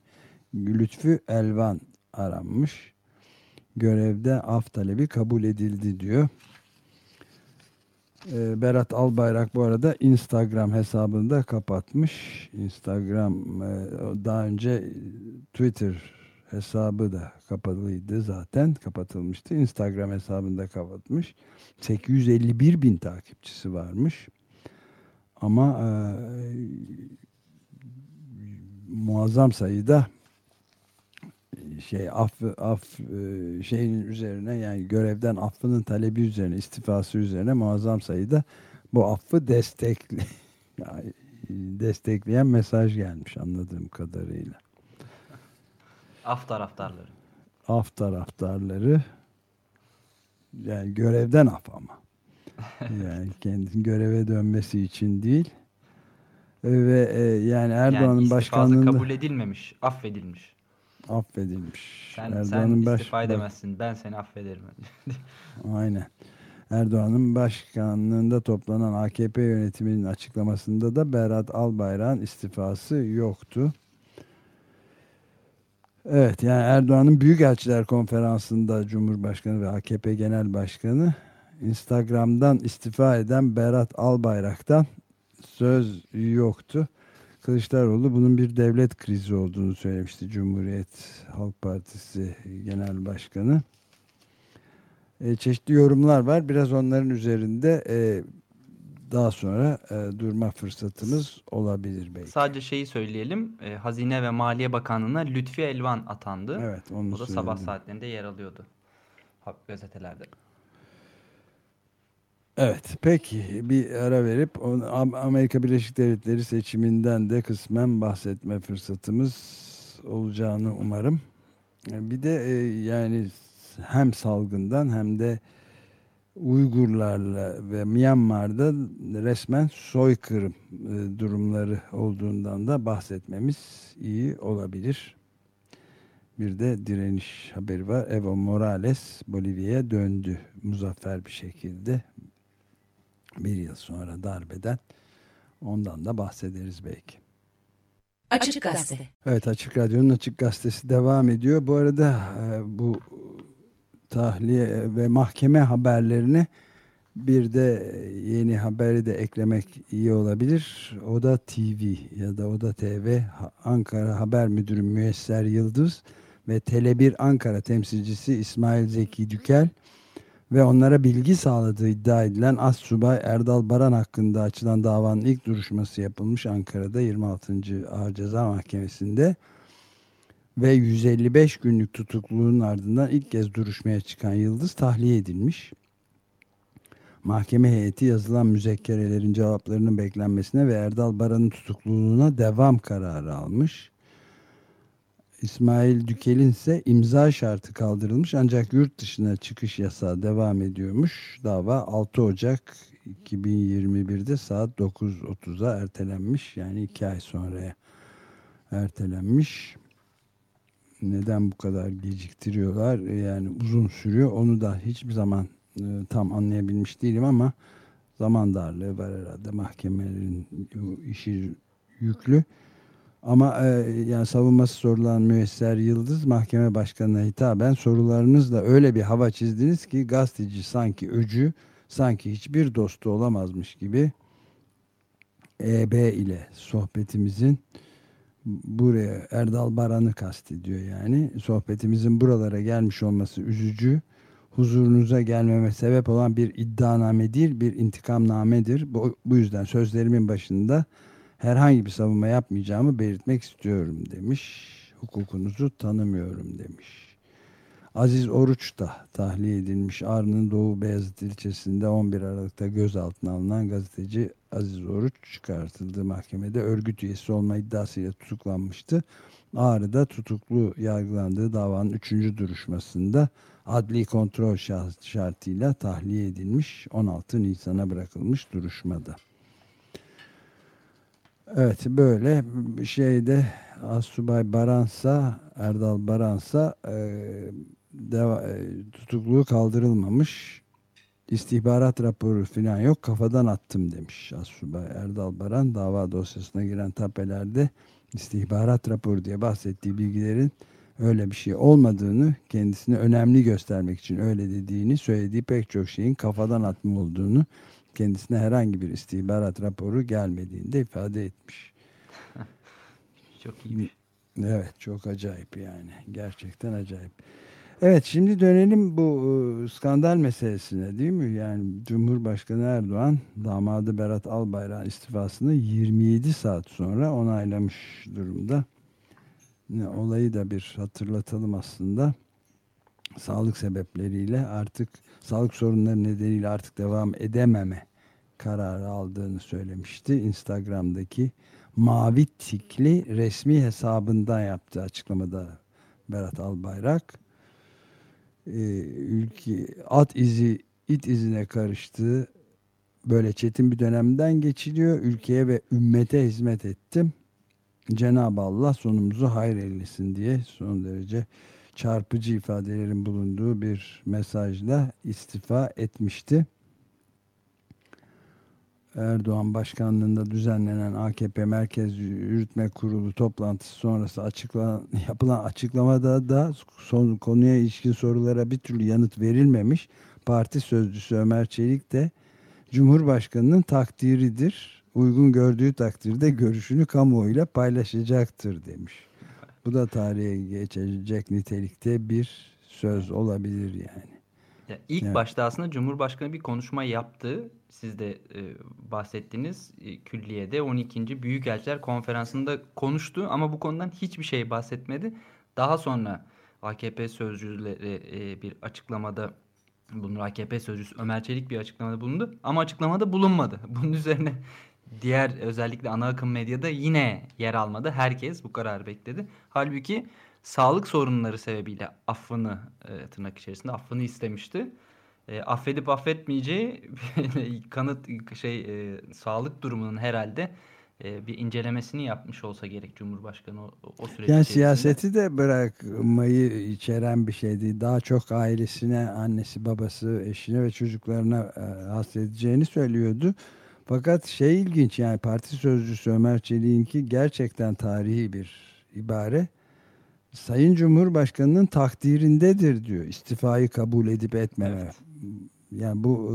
Lütfü Elvan aranmış. Görevde af talebi kabul edildi diyor. Ee, Berat Albayrak bu arada Instagram hesabını da kapatmış. Instagram e, daha önce Twitter hesabı da kapalıydı zaten kapatılmıştı. Instagram hesabını da kapatmış. 851 bin takipçisi varmış. Ama e, muazzam sayıda şey af af e, şeyin üzerine yani görevden affının talebi üzerine istifası üzerine muazzam sayıda bu affı destekli destekleyen mesaj gelmiş anladığım kadarıyla. Af taraftarları. Af taraftarları yani görevden af ama. Yani kendinin göreve dönmesi için değil. Ve e, yani Erdoğan'ın yani başkanlığında kabul edilmemiş, affedilmiş. affedilmiş. Sen, sen Erdoğan'ın baş- istifa edemezsin, ben seni affederim. Aynen. Erdoğan'ın başkanlığında toplanan AKP yönetiminin açıklamasında da Berat Albayrak'ın istifası yoktu. Evet yani Erdoğan'ın Büyükelçiler Konferansı'nda Cumhurbaşkanı ve AKP Genel Başkanı Instagram'dan istifa eden Berat Albayrak'tan söz yoktu. Kılıçdaroğlu bunun bir devlet krizi olduğunu söylemişti Cumhuriyet Halk Partisi Genel Başkanı. E, çeşitli yorumlar var. Biraz onların üzerinde e, daha sonra e, durma fırsatımız olabilir belki. Sadece şeyi söyleyelim. e, Hazine ve Maliye Bakanlığı'na Lütfi Elvan atandı. Evet onu O da sabah söyledim. saatlerinde yer alıyordu. Gazetelerde. Evet peki bir ara verip Amerika Birleşik Devletleri seçiminden de kısmen bahsetme fırsatımız olacağını umarım. Bir de e, yani hem salgından hem de Uygurlarla ve Myanmar'da resmen soykırım e, durumları olduğundan da bahsetmemiz iyi olabilir. Bir de direniş haberi var. Evo Morales Bolivya'ya döndü muzaffer bir şekilde. Bir yıl sonra darbeden. Ondan da bahsederiz belki. Açık Gazete. Evet Açık Radyo'nun Açık Gazetesi devam ediyor. Bu arada e, bu tahliye ve mahkeme haberlerini bir de yeni haberi de eklemek iyi olabilir. O da TV ya da o da TV Ankara Haber Müdürü Müesser Yıldız ve Tele1 Ankara temsilcisi İsmail Zeki Dükel ve onlara bilgi sağladığı iddia edilen Assubay Erdal Baran hakkında açılan davanın ilk duruşması yapılmış Ankara'da 26. Ağır Ceza Mahkemesi'nde ve 155 günlük tutukluluğun ardından ilk kez duruşmaya çıkan Yıldız tahliye edilmiş. Mahkeme heyeti yazılan müzekkerelerin cevaplarının beklenmesine ve Erdal Baran'ın tutukluluğuna devam kararı almış. İsmail Dükel'in ise imza şartı kaldırılmış ancak yurt dışına çıkış yasağı devam ediyormuş. Dava 6 Ocak 2021'de saat 9.30'a ertelenmiş yani 2 ay sonraya ertelenmiş neden bu kadar geciktiriyorlar? Yani uzun sürüyor. Onu da hiçbir zaman e, tam anlayabilmiş değilim ama zaman darlığı var herhalde. Mahkemelerin işi yüklü. Ama e, yani savunması sorulan müesser Yıldız mahkeme başkanına hitaben sorularınızla öyle bir hava çizdiniz ki gazeteci sanki öcü sanki hiçbir dostu olamazmış gibi EB ile sohbetimizin buraya Erdal Baran'ı kastediyor yani. Sohbetimizin buralara gelmiş olması üzücü. Huzurunuza gelmeme sebep olan bir iddianame değil, bir intikamnamedir. Bu, bu yüzden sözlerimin başında herhangi bir savunma yapmayacağımı belirtmek istiyorum demiş. Hukukunuzu tanımıyorum demiş. Aziz Oruç da tahliye edilmiş. Ağrı'nın Doğu Beyazıt ilçesinde 11 Aralık'ta gözaltına alınan gazeteci Aziz Oruç çıkartıldığı mahkemede örgüt üyesi olma iddiasıyla tutuklanmıştı. Ağrı'da tutuklu yargılandığı davanın 3. duruşmasında adli kontrol şartıyla tahliye edilmiş 16 Nisan'a bırakılmış duruşmada. Evet böyle şeyde Asubay Baransa Erdal Baransa e, tutukluğu kaldırılmamış. İstihbarat raporu falan yok kafadan attım demiş Assubay Erdal Baran dava dosyasına giren tapelerde istihbarat raporu diye bahsettiği bilgilerin öyle bir şey olmadığını kendisine önemli göstermek için öyle dediğini söylediği pek çok şeyin kafadan atma olduğunu kendisine herhangi bir istihbarat raporu gelmediğini de ifade etmiş. çok iyi. Evet çok acayip yani gerçekten acayip. Evet şimdi dönelim bu e, skandal meselesine değil mi? Yani Cumhurbaşkanı Erdoğan damadı Berat Albayrak'ın istifasını 27 saat sonra onaylamış durumda. Olayı da bir hatırlatalım aslında. Sağlık sebepleriyle artık sağlık sorunları nedeniyle artık devam edememe kararı aldığını söylemişti. Instagram'daki mavi tikli resmi hesabından yaptığı açıklamada Berat Albayrak ülke at izi it izine karıştığı böyle çetin bir dönemden geçiliyor. Ülkeye ve ümmete hizmet ettim. Cenab-ı Allah sonumuzu hayır eylesin diye son derece çarpıcı ifadelerin bulunduğu bir mesajla istifa etmişti. Erdoğan başkanlığında düzenlenen AKP Merkez Yürütme Kurulu toplantısı sonrası açıklanan, yapılan açıklamada da son konuya ilişkin sorulara bir türlü yanıt verilmemiş. Parti sözcüsü Ömer Çelik de Cumhurbaşkanının takdiridir. Uygun gördüğü takdirde görüşünü kamuoyuyla paylaşacaktır demiş. Bu da tarihe geçecek nitelikte bir söz olabilir yani. Ya ilk evet. başta aslında Cumhurbaşkanı bir konuşma yaptı. Siz de e, bahsettiğiniz e, külliyede 12. Büyükelçiler Konferansı'nda konuştu ama bu konudan hiçbir şey bahsetmedi. Daha sonra AKP sözcüleri e, bir açıklamada Bunun AKP sözcüsü Ömer Çelik bir açıklamada bulundu ama açıklamada bulunmadı. Bunun üzerine diğer özellikle ana akım medyada yine yer almadı. Herkes bu kararı bekledi. Halbuki sağlık sorunları sebebiyle affını e, tırnak içerisinde affını istemişti. E, affedip affetmeyeceği kanıt şey e, sağlık durumunun herhalde e, bir incelemesini yapmış olsa gerek Cumhurbaşkanı o, o süreç Yani siyaseti de bırakmayı içeren bir şeydi. Daha çok ailesine, annesi, babası, eşine ve çocuklarına e, hasredeceğini söylüyordu. Fakat şey ilginç yani parti sözcüsü Ömer Çelik'inki gerçekten tarihi bir ibare. Sayın Cumhurbaşkanı'nın takdirindedir diyor. İstifayı kabul edip etmeme. Evet. Yani bu e,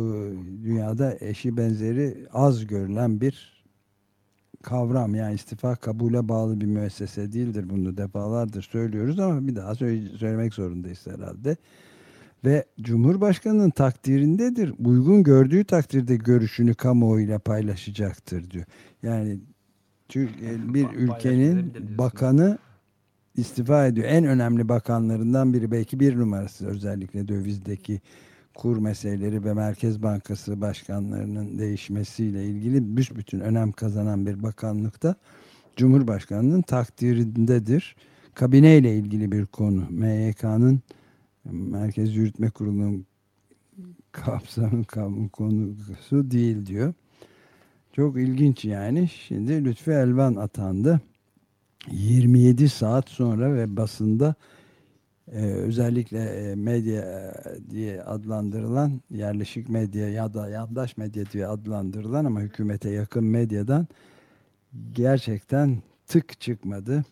dünyada eşi benzeri az görülen bir kavram. Yani istifa kabule bağlı bir müessese değildir. Bunu defalardır söylüyoruz ama bir daha söyle- söylemek zorundayız herhalde. Ve Cumhurbaşkanı'nın takdirindedir. Uygun gördüğü takdirde görüşünü kamuoyuyla paylaşacaktır diyor. Yani Türk- e, bir ülkenin bakanı istifa ediyor. En önemli bakanlarından biri belki bir numarası özellikle dövizdeki kur meseleleri ve Merkez Bankası başkanlarının değişmesiyle ilgili büsbütün önem kazanan bir bakanlıkta Cumhurbaşkanı'nın takdirindedir. Kabine ile ilgili bir konu. MYK'nın Merkez Yürütme Kurulu'nun kapsamı konusu değil diyor. Çok ilginç yani. Şimdi Lütfi Elvan atandı. 27 saat sonra ve basında e, özellikle e, medya e, diye adlandırılan yerleşik medya ya da yandaş medya diye adlandırılan ama hükümete yakın medyadan gerçekten tık çıkmadı.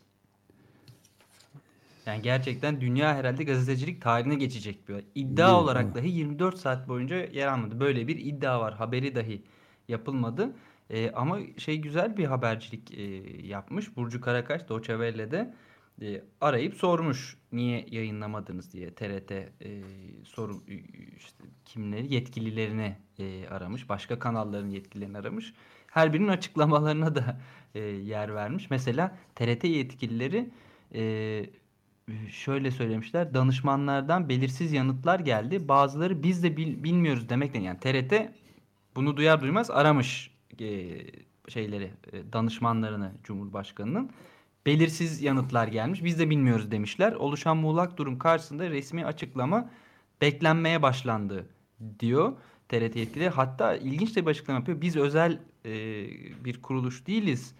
Yani gerçekten dünya herhalde gazetecilik tarihine geçecek bir iddia Değil, olarak evet. dahi 24 saat boyunca yer almadı. Böyle bir iddia var. Haberi dahi yapılmadı. Ee, ama şey güzel bir habercilik e, yapmış. Burcu Karakaş Deutsche Welle'de e, arayıp sormuş niye yayınlamadınız diye TRT e, soru işte kimleri yetkililerini e, aramış. Başka kanalların yetkililerini aramış. Her birinin açıklamalarına da e, yer vermiş. Mesela TRT yetkilileri e, şöyle söylemişler. Danışmanlardan belirsiz yanıtlar geldi. Bazıları biz de bil- bilmiyoruz demekten yani TRT bunu duyar duymaz aramış e, şeyleri e, danışmanlarını Cumhurbaşkanının. Belirsiz yanıtlar gelmiş. Biz de bilmiyoruz demişler. Oluşan muğlak durum karşısında resmi açıklama beklenmeye başlandı diyor TRT yetkili. Hatta ilginç de bir açıklama yapıyor. Biz özel e, bir kuruluş değiliz.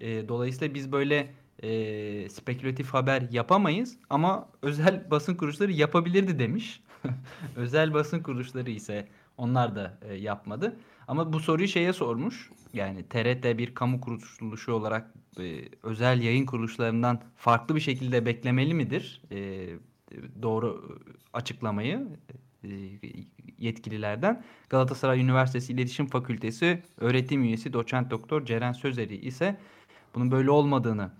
E, dolayısıyla biz böyle e, spekülatif haber yapamayız ama özel basın kuruluşları yapabilirdi demiş. özel basın kuruluşları ise onlar da e, yapmadı. Ama bu soruyu şeye sormuş. Yani TRT bir kamu kuruluşu olarak e, özel yayın kuruluşlarından farklı bir şekilde beklemeli midir? E, doğru açıklamayı e, yetkililerden. Galatasaray Üniversitesi İletişim Fakültesi öğretim üyesi doçent doktor Ceren Sözeri ise bunun böyle olmadığını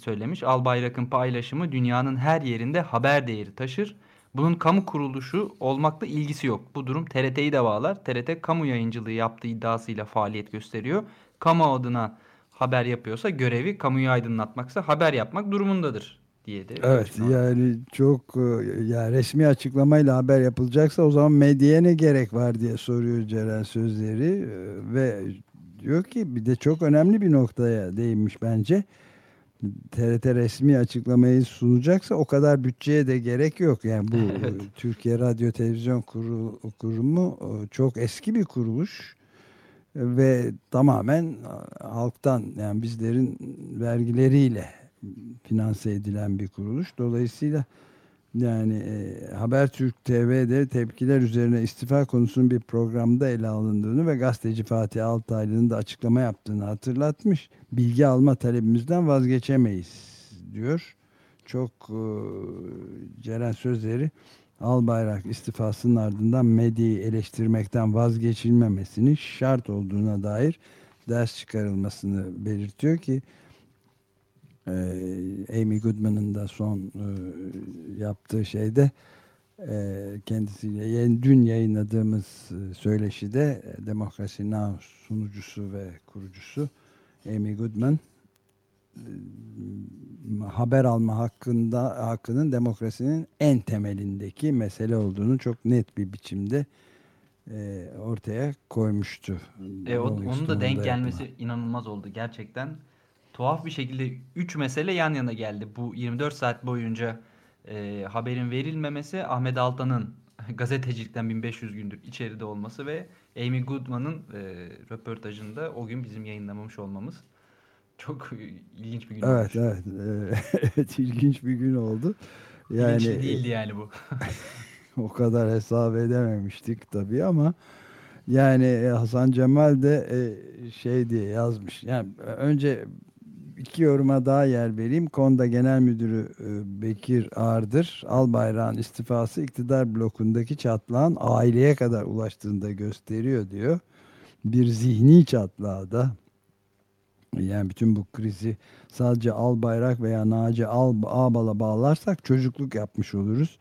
söylemiş. Albayrak'ın paylaşımı dünyanın her yerinde haber değeri taşır. Bunun kamu kuruluşu olmakla ilgisi yok. Bu durum TRT'yi de bağlar. TRT kamu yayıncılığı yaptığı iddiasıyla faaliyet gösteriyor. Kamu adına haber yapıyorsa görevi kamuyu aydınlatmaksa haber yapmak durumundadır diye de. Evet yani çok e, ya resmi açıklamayla haber yapılacaksa o zaman medyaya ne gerek var diye soruyor Ceren Sözleri E, ve diyor ki bir de çok önemli bir noktaya değinmiş bence. TRT resmi açıklamayı sunacaksa o kadar bütçeye de gerek yok. Yani bu Evet. Türkiye Radyo Televizyon Kuru- Kurumu e, çok eski bir kuruluş E, ve tamamen e, halktan yani bizlerin vergileriyle finanse edilen bir kuruluş. Dolayısıyla yani e, Habertürk TV'de tepkiler üzerine istifa konusunun bir programda ele alındığını ve gazeteci Fatih Altaylı'nın da açıklama yaptığını hatırlatmış. Bilgi alma talebimizden vazgeçemeyiz diyor. Çok e, Ceren Sözleri Albayrak istifasının ardından medyayı eleştirmekten vazgeçilmemesinin şart olduğuna dair ders çıkarılmasını belirtiyor ki ee, Amy Goodman'ın da son e, yaptığı şeyde e, kendisiyle yeni- dün yayınladığımız e, söyleşide e, Democracy Now! sunucusu ve kurucusu Amy Goodman haber alma hakkında hakkının demokrasinin en temelindeki mesele olduğunu çok net bir biçimde e, ortaya koymuştu. E, o, Rolling onun da denk gelmesi yapılan. inanılmaz oldu gerçekten. Tuhaf bir şekilde 3 mesele yan yana geldi. Bu 24 saat boyunca e, haberin verilmemesi, Ahmet Altan'ın gazetecilikten 1500 gündür içeride olması ve Amy Goodman'ın e, röportajında o gün bizim yayınlamamış olmamız. Çok e, ilginç bir gün Evet olmuş. evet e, evet ilginç bir gün oldu. Yani Bilinçli değildi yani bu. o kadar hesap edememiştik tabii ama yani e, Hasan Cemal de e, şey diye yazmış. Yani önce iki yoruma daha yer vereyim. Konda Genel Müdürü e, Bekir Ağırdır. Albayrak'ın istifası iktidar blokundaki çatlağın aileye kadar ulaştığını da gösteriyor diyor. Bir zihni çatlağı da yani bütün bu krizi sadece Albayrak veya Naci Al Ağbal'a bağlarsak çocukluk yapmış oluruz.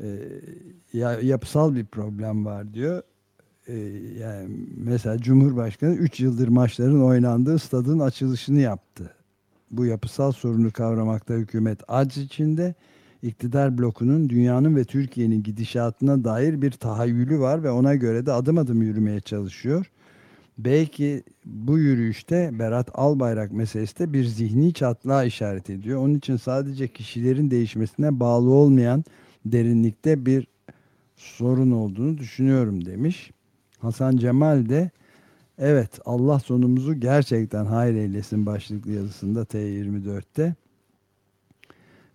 Ee, ya, yapısal bir problem var diyor. Ee, yani mesela Cumhurbaşkanı 3 yıldır maçların oynandığı stadın açılışını yaptı. Bu yapısal sorunu kavramakta hükümet aciz içinde iktidar blokunun dünyanın ve Türkiye'nin gidişatına dair bir tahayyülü var ve ona göre de adım adım yürümeye çalışıyor. Belki bu yürüyüşte Berat Albayrak meselesi de bir zihni çatlağa işaret ediyor. Onun için sadece kişilerin değişmesine bağlı olmayan derinlikte bir sorun olduğunu düşünüyorum demiş. Hasan Cemal de evet Allah sonumuzu gerçekten hayır eylesin başlıklı yazısında T24'te.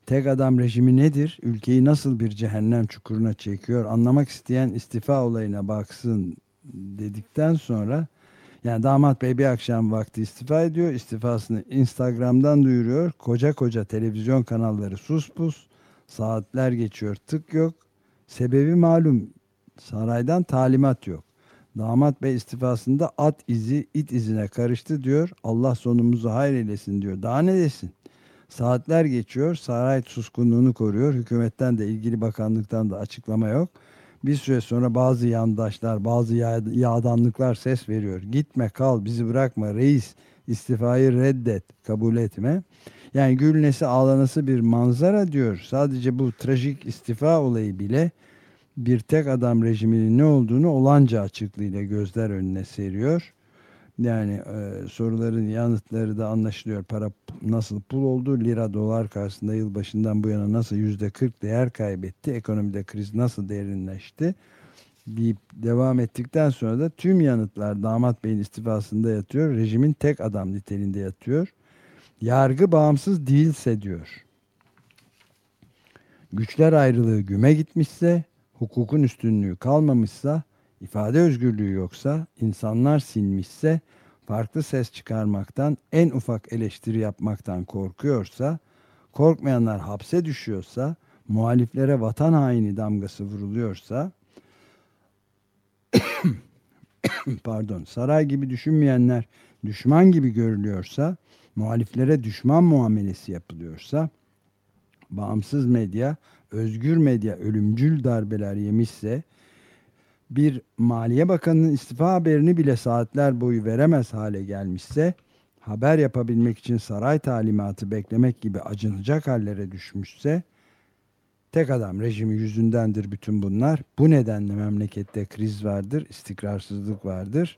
Tek adam rejimi nedir? Ülkeyi nasıl bir cehennem çukuruna çekiyor? Anlamak isteyen istifa olayına baksın dedikten sonra yani damat bey bir akşam vakti istifa ediyor. İstifasını Instagram'dan duyuruyor. Koca koca televizyon kanalları sus pus. Saatler geçiyor tık yok. Sebebi malum. Saraydan talimat yok. Damat bey istifasında at izi it izine karıştı diyor. Allah sonumuzu hayır eylesin diyor. Daha ne desin? Saatler geçiyor. Saray suskunluğunu koruyor. Hükümetten de ilgili bakanlıktan da açıklama yok. Bir süre sonra bazı yandaşlar, bazı ya- yağdanlıklar ses veriyor. Gitme kal bizi bırakma reis istifayı reddet kabul etme. Yani gülnesi ağlanası bir manzara diyor. Sadece bu trajik istifa olayı bile bir tek adam rejiminin ne olduğunu olanca açıklığıyla gözler önüne seriyor. Yani e, soruların yanıtları da anlaşılıyor. Para nasıl pul oldu? Lira dolar karşısında yılbaşından bu yana nasıl yüzde 40 değer kaybetti? Ekonomide kriz nasıl derinleşti? deyip devam ettikten sonra da tüm yanıtlar damat beyin istifasında yatıyor. Rejimin tek adam niteliğinde yatıyor. Yargı bağımsız değilse diyor. Güçler ayrılığı güme gitmişse, hukukun üstünlüğü kalmamışsa, ifade özgürlüğü yoksa, insanlar sinmişse, farklı ses çıkarmaktan, en ufak eleştiri yapmaktan korkuyorsa, korkmayanlar hapse düşüyorsa, muhaliflere vatan haini damgası vuruluyorsa, pardon, saray gibi düşünmeyenler düşman gibi görülüyorsa, muhaliflere düşman muamelesi yapılıyorsa, bağımsız medya, özgür medya ölümcül darbeler yemişse, bir Maliye Bakanı'nın istifa haberini bile saatler boyu veremez hale gelmişse, haber yapabilmek için saray talimatı beklemek gibi acınacak hallere düşmüşse, tek adam rejimi yüzündendir bütün bunlar. Bu nedenle memlekette kriz vardır, istikrarsızlık vardır.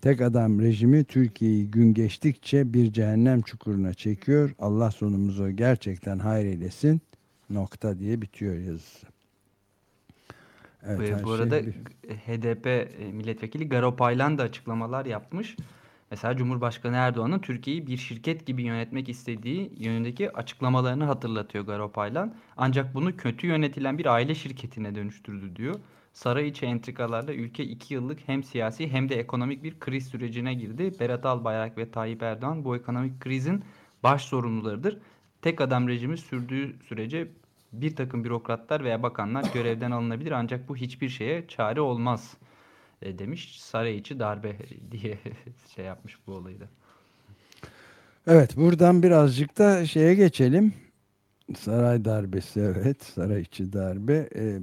Tek adam rejimi Türkiye'yi gün geçtikçe bir cehennem çukuruna çekiyor. Allah sonumuzu gerçekten hayır eylesin. Nokta diye bitiyor yazısı. Evet, Ve her bu şey arada bir- HDP e, milletvekili Garopaylan da açıklamalar yapmış. Mesela Cumhurbaşkanı Erdoğan'ın Türkiye'yi bir şirket gibi yönetmek istediği yönündeki açıklamalarını hatırlatıyor Garopaylan. Ancak bunu kötü yönetilen bir aile şirketine dönüştürdü diyor. Saray içi entrikalarla ülke iki yıllık hem siyasi hem de ekonomik bir kriz sürecine girdi. Berat Albayrak ve Tayyip Erdoğan bu ekonomik krizin baş sorumlularıdır. Tek adam rejimi sürdüğü sürece bir takım bürokratlar veya bakanlar görevden alınabilir ancak bu hiçbir şeye çare olmaz e, demiş. Saray içi darbe diye şey yapmış bu olayı da. Evet buradan birazcık da şeye geçelim. Saray darbesi evet saray içi darbe. Ee,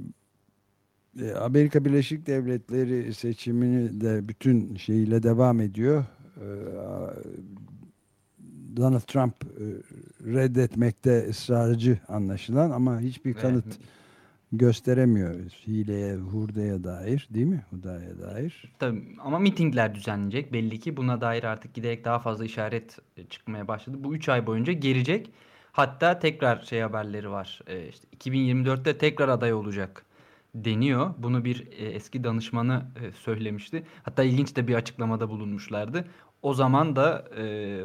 e, Amerika Birleşik Devletleri seçimini de bütün şeyiyle devam ediyor. Donald Trump e, reddetmekte ısrarcı anlaşılan ama hiçbir kanıt Evet. gösteremiyor hileye, hurdaya dair değil mi? Hurdaya dair. Tabii ama mitingler düzenlenecek. Belli ki buna dair artık giderek daha fazla işaret e, çıkmaya başladı. Bu 3 ay boyunca gelecek. Hatta tekrar şey haberleri var. E, işte 2024'te tekrar aday olacak deniyor. Bunu bir e, eski danışmanı e, söylemişti. Hatta ilginç de bir açıklamada bulunmuşlardı. O zaman da e,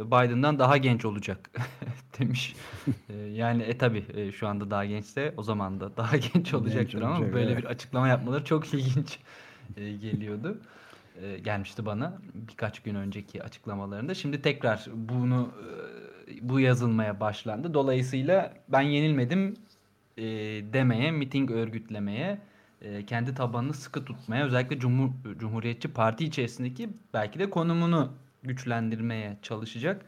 Biden'dan daha genç olacak demiş. E, yani e tabi e, şu anda daha gençse o zaman da daha genç olacaktır ama olacak, böyle evet. bir açıklama yapmaları çok ilginç e, geliyordu. E, gelmişti bana birkaç gün önceki açıklamalarında. Şimdi tekrar bunu e, bu yazılmaya başlandı. Dolayısıyla ben yenilmedim e, demeye, miting örgütlemeye, e, kendi tabanını sıkı tutmaya, özellikle Cumhur, Cumhuriyetçi Parti içerisindeki belki de konumunu güçlendirmeye çalışacak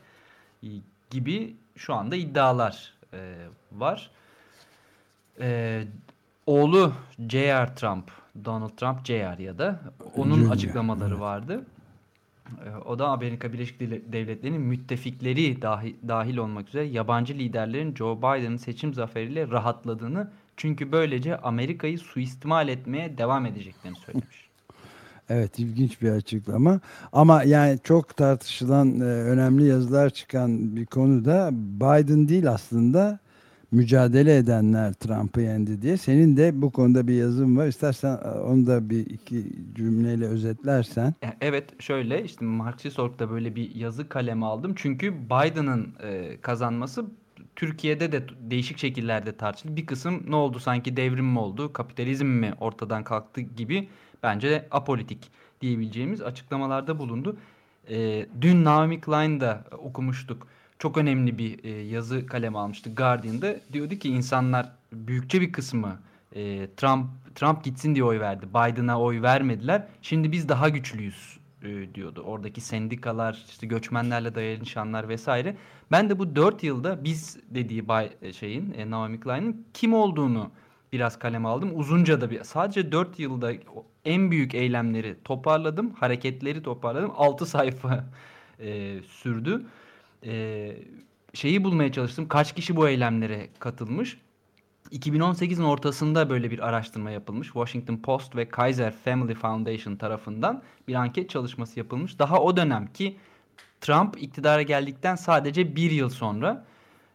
e, gibi şu anda iddialar e, var. E, oğlu J.R. Trump, Donald Trump J.R. ya da onun Junior, açıklamaları evet. vardı. E, O da Amerika Birleşik Devle- Devletleri'nin müttefikleri dahi, dahil olmak üzere yabancı liderlerin Joe Biden'ın seçim zaferiyle rahatladığını çünkü böylece Amerika'yı suistimal etmeye devam edeceklerini söylemiş. Evet ilginç bir açıklama ama yani çok tartışılan e, önemli yazılar çıkan bir konu da Biden değil aslında mücadele edenler Trump'ı yendi diye. Senin de bu konuda bir yazın var. İstersen e, onu da bir iki cümleyle özetlersen. Evet şöyle işte Marxist.org'da böyle bir yazı kaleme aldım. Çünkü Biden'ın e, kazanması Türkiye'de de değişik şekillerde tartışıldı. Bir kısım ne oldu sanki devrim mi oldu, kapitalizm mi ortadan kalktı gibi bence apolitik diyebileceğimiz açıklamalarda bulundu. E, dün Naomi Klein'da okumuştuk. Çok önemli bir e, yazı kaleme almıştı Guardian'da. Diyordu ki insanlar büyükçe bir kısmı e, Trump Trump gitsin diye oy verdi. Biden'a oy vermediler. Şimdi biz daha güçlüyüz e, diyordu. Oradaki sendikalar, işte göçmenlerle dayanışanlar vesaire. Ben de bu 4 yılda biz dediği Bay, e, şeyin e, Naomi Klein'in kim olduğunu biraz kaleme aldım. Uzunca da bir sadece 4 yılda en büyük eylemleri toparladım. Hareketleri toparladım. 6 sayfa e, sürdü. E, şeyi bulmaya çalıştım. Kaç kişi bu eylemlere katılmış? 2018'in ortasında böyle bir araştırma yapılmış. Washington Post ve Kaiser Family Foundation tarafından bir anket çalışması yapılmış. Daha o dönem ki Trump iktidara geldikten sadece bir yıl sonra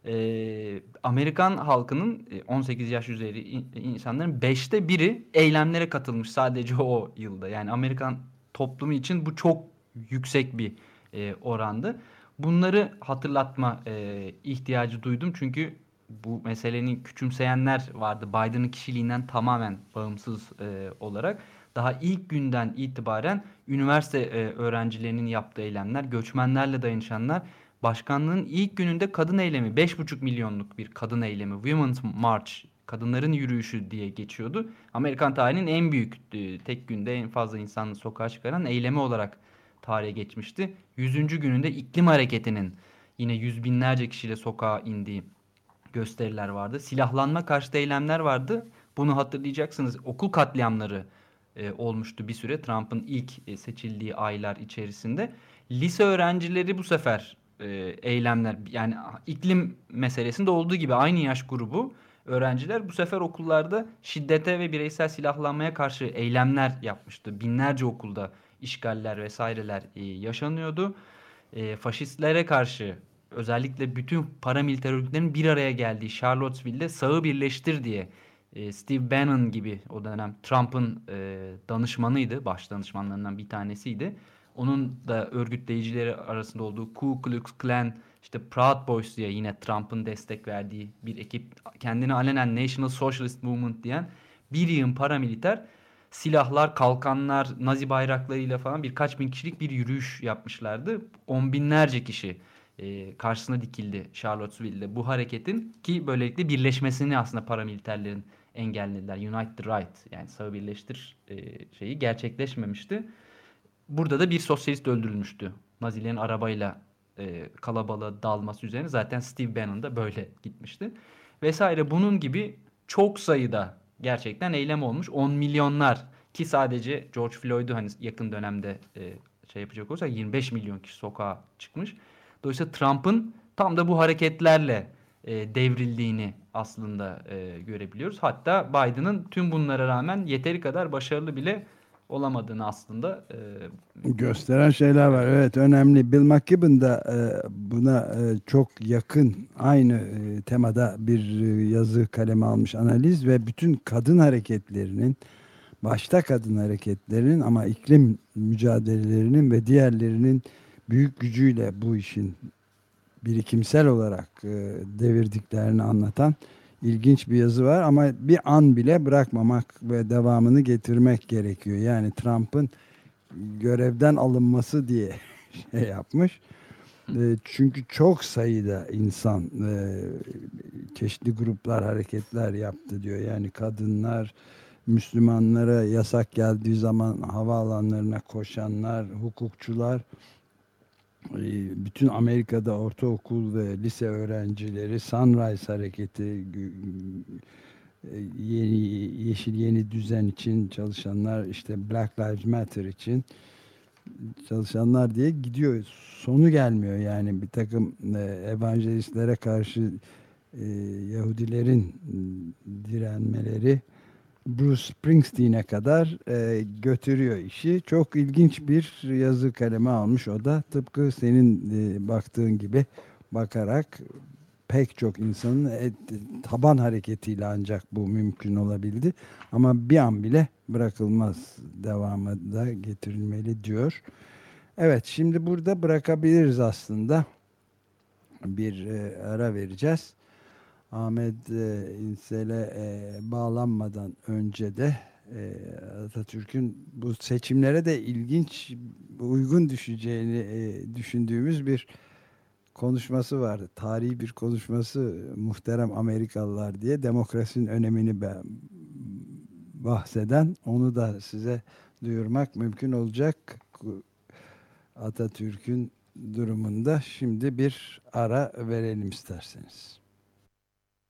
e, Amerikan halkının e, 18 yaş üzeri in- insanların beşte biri eylemlere katılmış sadece o yılda. Yani Amerikan toplumu için bu çok yüksek bir e, orandı. Bunları hatırlatma e, ihtiyacı duydum çünkü bu meselenin küçümseyenler vardı Biden'ın kişiliğinden tamamen bağımsız e, olarak. Daha ilk günden itibaren üniversite e, öğrencilerinin yaptığı eylemler, göçmenlerle dayanışanlar, başkanlığın ilk gününde kadın eylemi, 5,5 milyonluk bir kadın eylemi, Women's March, kadınların yürüyüşü diye geçiyordu. Amerikan tarihinin en büyük, e, tek günde en fazla insanı sokağa çıkaran eylemi olarak tarihe geçmişti. 100. gününde iklim hareketinin yine yüz binlerce kişiyle sokağa indiği gösteriler vardı. Silahlanma karşıtı eylemler vardı. Bunu hatırlayacaksınız. Okul katliamları e, olmuştu bir süre Trump'ın ilk e, seçildiği aylar içerisinde. Lise öğrencileri bu sefer e, eylemler yani iklim meselesinde olduğu gibi aynı yaş grubu öğrenciler bu sefer okullarda şiddete ve bireysel silahlanmaya karşı eylemler yapmıştı. Binlerce okulda işgaller vesaireler e, yaşanıyordu. E, faşistlere karşı özellikle bütün paramiliter örgütlerin bir araya geldiği Charlottesville'de sağı birleştir diye e, Steve Bannon gibi o dönem Trump'ın e, danışmanıydı, baş danışmanlarından bir tanesiydi. Onun da örgütleyicileri arasında olduğu Ku Klux Klan, işte Proud Boys diye yine Trump'ın destek verdiği bir ekip, kendini alenen National Socialist Movement diyen bir yığın paramiliter silahlar, kalkanlar, nazi bayraklarıyla falan birkaç bin kişilik bir yürüyüş yapmışlardı. On binlerce kişi e, karşısına dikildi Charlottesville'de bu hareketin ki böylelikle birleşmesini aslında paramiliterlerin engellediler. Unite the Right yani sağı birleştir e, şeyi gerçekleşmemişti. Burada da bir sosyalist öldürülmüştü. Nazilerin arabayla e, kalabalığa dalması üzerine zaten Steve Bannon da böyle gitmişti. Vesaire bunun gibi çok sayıda gerçekten eylem olmuş. 10 milyonlar ki sadece George Floyd'u hani yakın dönemde e, şey yapacak olursak 25 milyon kişi sokağa çıkmış. Dolayısıyla Trump'ın tam da bu hareketlerle e, devrildiğini aslında e, görebiliyoruz. Hatta Biden'ın tüm bunlara rağmen yeteri kadar başarılı bile olamadığını aslında e, gösteren şeyler var. Evet önemli. Bill McKibben da e, buna e, çok yakın aynı e, temada bir e, yazı kaleme almış analiz ve bütün kadın hareketlerinin başta kadın hareketlerinin ama iklim mücadelelerinin ve diğerlerinin büyük gücüyle bu işin birikimsel olarak e, devirdiklerini anlatan ilginç bir yazı var ama bir an bile bırakmamak ve devamını getirmek gerekiyor. Yani Trump'ın görevden alınması diye şey yapmış. E, çünkü çok sayıda insan e, çeşitli gruplar hareketler yaptı diyor. Yani kadınlar, Müslümanlara yasak geldiği zaman havaalanlarına koşanlar, hukukçular, bütün Amerika'da ortaokul ve lise öğrencileri Sunrise hareketi e, yeni yeşil yeni düzen için çalışanlar işte Black Lives Matter için çalışanlar diye gidiyor. Sonu gelmiyor yani bir takım e, evangelistlere karşı Yahudilerin direnmeleri Bruce Springsteen'e kadar e, götürüyor işi. Çok ilginç bir yazı kaleme almış o da. Tıpkı senin e, baktığın gibi bakarak pek çok insanın et, taban hareketiyle ancak bu mümkün olabildi. Ama bir an bile bırakılmaz devamı da getirilmeli diyor. Evet şimdi burada bırakabiliriz aslında. Bir e, ara vereceğiz. Ahmet e, İnsel'e e, bağlanmadan önce de e, Atatürk'ün bu seçimlere de ilginç, uygun düşeceğini e, düşündüğümüz bir konuşması vardı. Tarihi bir konuşması muhterem Amerikalılar diye demokrasinin önemini bahseden onu da size duyurmak mümkün olacak. Atatürk'ün durumunda şimdi bir ara verelim isterseniz.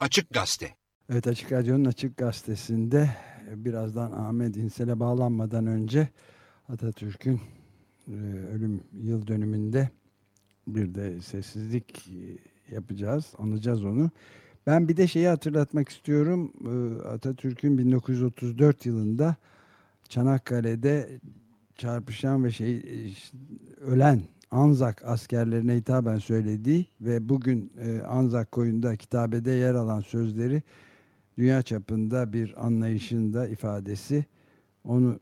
Açık Gazete. Evet Açık Radyo'nun Açık Gazetesi'nde birazdan Ahmet İnsel'e bağlanmadan önce Atatürk'ün e, ölüm yıl dönümünde bir de sessizlik e, yapacağız, anacağız onu. Ben bir de şeyi hatırlatmak istiyorum. E, Atatürk'ün 1934 yılında Çanakkale'de çarpışan ve şey ölen Anzak askerlerine hitaben söylediği ve bugün e, Anzak koyunda kitabede yer alan sözleri dünya çapında bir anlayışında ifadesi. Onu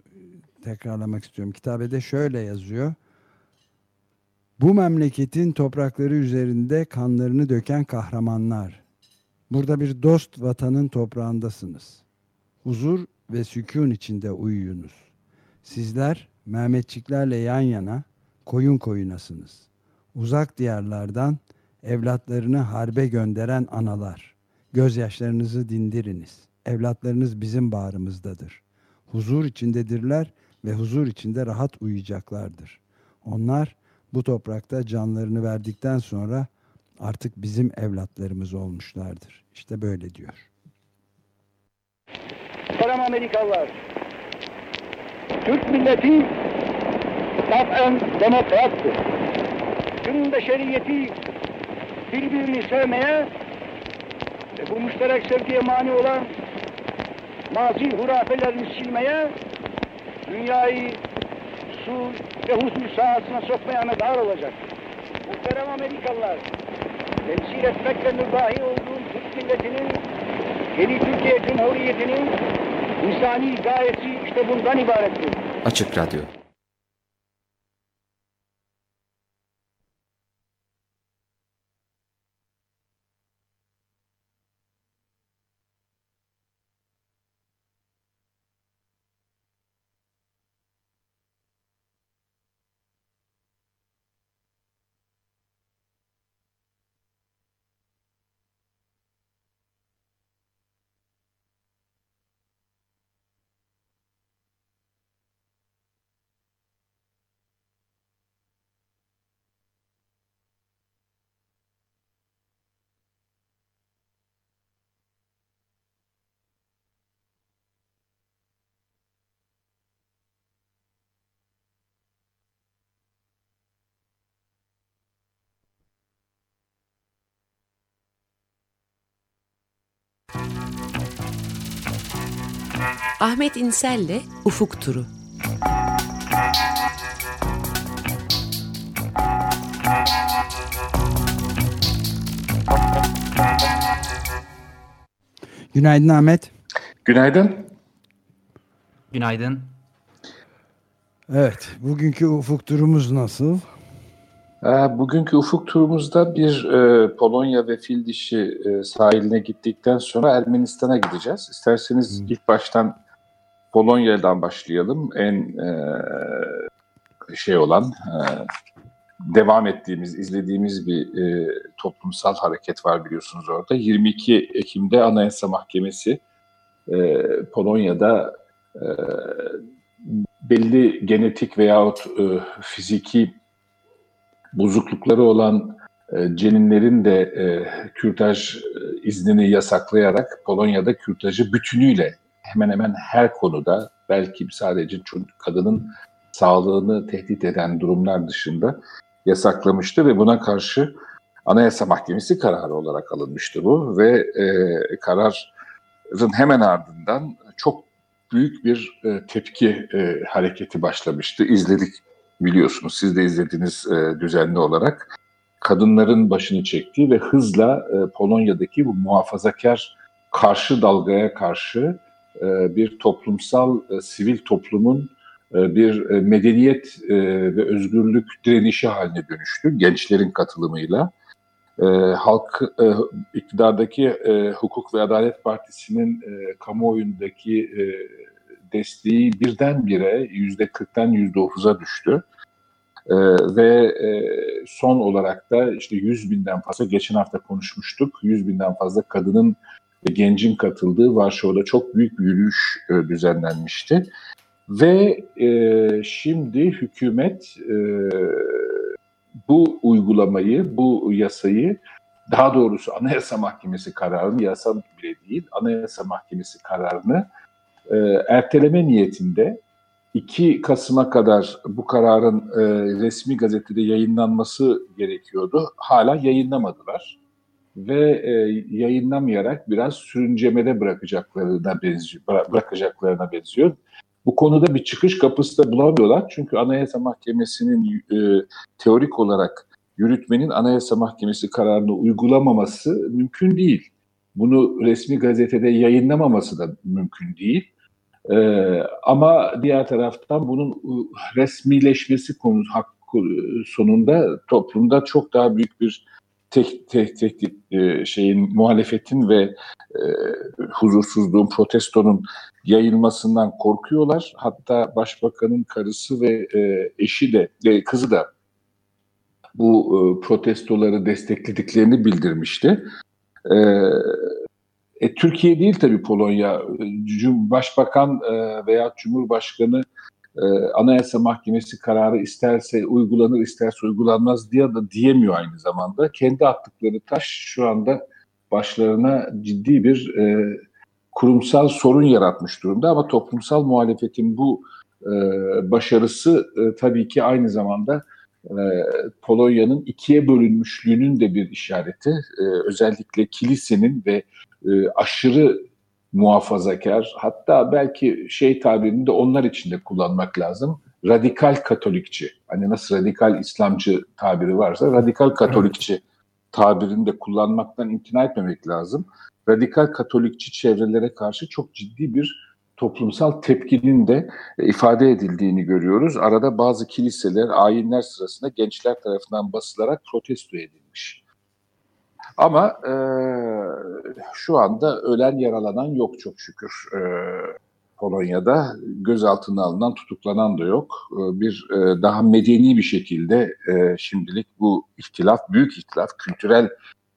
tekrarlamak istiyorum. Kitabede şöyle yazıyor. Bu memleketin toprakları üzerinde kanlarını döken kahramanlar. Burada bir dost vatanın toprağındasınız. Huzur ve sükun içinde uyuyunuz. Sizler Mehmetçiklerle yan yana koyun koyunasınız. Uzak diyarlardan evlatlarını harbe gönderen analar. Gözyaşlarınızı dindiriniz. Evlatlarınız bizim bağrımızdadır. Huzur içindedirler ve huzur içinde rahat uyuyacaklardır. Onlar bu toprakta canlarını verdikten sonra artık bizim evlatlarımız olmuşlardır. İşte böyle diyor. Selam Amerikalılar. Türk milleti Zaten demokrattır. Tüm beşeriyeti birbirini sevmeye ve bu müşterek sevgiye mani olan mazi hurafelerini silmeye, dünyayı su ve huzur sahasına sokmaya medar olacak. Muhterem Amerikalılar, temsil etmekle mübahi olduğum Türk milletinin, yeni Türkiye Cumhuriyeti'nin insani gayesi işte bundan ibarettir. Açık Radyo Ahmet İnsel'le Ufuk Turu. Günaydın Ahmet. Günaydın. Günaydın. Evet, bugünkü ufuk turumuz nasıl? Ee, bugünkü ufuk turumuzda bir e, Polonya ve fil dişi e, sahiline gittikten sonra Ermenistan'a gideceğiz. İsterseniz hmm. ilk baştan Polonya'dan başlayalım. En e, şey olan, e, devam ettiğimiz, izlediğimiz bir e, toplumsal hareket var biliyorsunuz orada. 22 Ekim'de Anayasa Mahkemesi e, Polonya'da e, belli genetik veyahut e, fiziki bozuklukları olan e, ceninlerin de e, kürtaj e, iznini yasaklayarak Polonya'da kürtajı bütünüyle hemen hemen her konuda belki sadece kadının sağlığını tehdit eden durumlar dışında yasaklamıştı ve buna karşı Anayasa Mahkemesi kararı olarak alınmıştı bu ve e, kararın hemen ardından çok büyük bir e, tepki e, hareketi başlamıştı. İzledik biliyorsunuz, siz de izlediniz e, düzenli olarak. Kadınların başını çektiği ve hızla e, Polonya'daki bu muhafazakar karşı dalgaya karşı e, bir toplumsal, e, sivil toplumun e, bir e, medeniyet e, ve özgürlük direnişi haline dönüştü gençlerin katılımıyla. Halk iktidardaki Hukuk ve Adalet Partisi'nin kamuoyundaki desteği birdenbire yüzde 40'tan yüzde 30'a düştü. ve son olarak da işte 100 binden fazla geçen hafta konuşmuştuk 100 binden fazla kadının ve gencin katıldığı Varşova'da çok büyük bir yürüyüş düzenlenmişti. Ve e, şimdi hükümet e, bu uygulamayı, bu yasayı, daha doğrusu Anayasa Mahkemesi kararını, yasa bile değil, Anayasa Mahkemesi kararını e, erteleme niyetinde 2 Kasım'a kadar bu kararın e, resmi gazetede yayınlanması gerekiyordu. Hala yayınlamadılar ve e, yayınlamayarak biraz sürüncemede bırakacaklarına benziyor. Bırakacaklarına benziyor. Bu konuda bir çıkış kapısı da bulamıyorlar. Çünkü Anayasa Mahkemesi'nin e, teorik olarak yürütmenin Anayasa Mahkemesi kararını uygulamaması mümkün değil. Bunu resmi gazetede yayınlamaması da mümkün değil. Ee, ama diğer taraftan bunun e, resmileşmesi konu hakkı sonunda toplumda çok daha büyük bir tek tek tek e, şeyin muhalefetin ve e, huzursuzluğun, protestonun yayılmasından korkuyorlar. Hatta başbakanın karısı ve e, eşi de, e, kızı da bu e, protestoları desteklediklerini bildirmişti. E, e, Türkiye değil tabii Polonya. Başbakan e, veya Cumhurbaşkanı e, Anayasa Mahkemesi kararı isterse uygulanır, isterse uygulanmaz diye de diyemiyor aynı zamanda. Kendi attıkları taş şu anda başlarına ciddi bir e, kurumsal sorun yaratmış durumda ama toplumsal muhalefetin bu e, başarısı e, tabii ki aynı zamanda e, Polonya'nın ikiye bölünmüşlüğünün de bir işareti. E, özellikle kilisenin ve e, aşırı muhafazakar hatta belki şey tabirini de onlar için de kullanmak lazım. Radikal Katolikçi. Hani nasıl radikal İslamcı tabiri varsa radikal Katolikçi tabirini de kullanmaktan imtina etmemek lazım. Radikal Katolikçi çevrelere karşı çok ciddi bir toplumsal tepkinin de ifade edildiğini görüyoruz. Arada bazı kiliseler, ayinler sırasında gençler tarafından basılarak protesto edilmiş. Ama e, şu anda ölen yaralanan yok çok şükür e, Polonya'da. Gözaltına alınan, tutuklanan da yok. E, bir e, daha medeni bir şekilde e, şimdilik bu ihtilaf, büyük ihtilaf, kültürel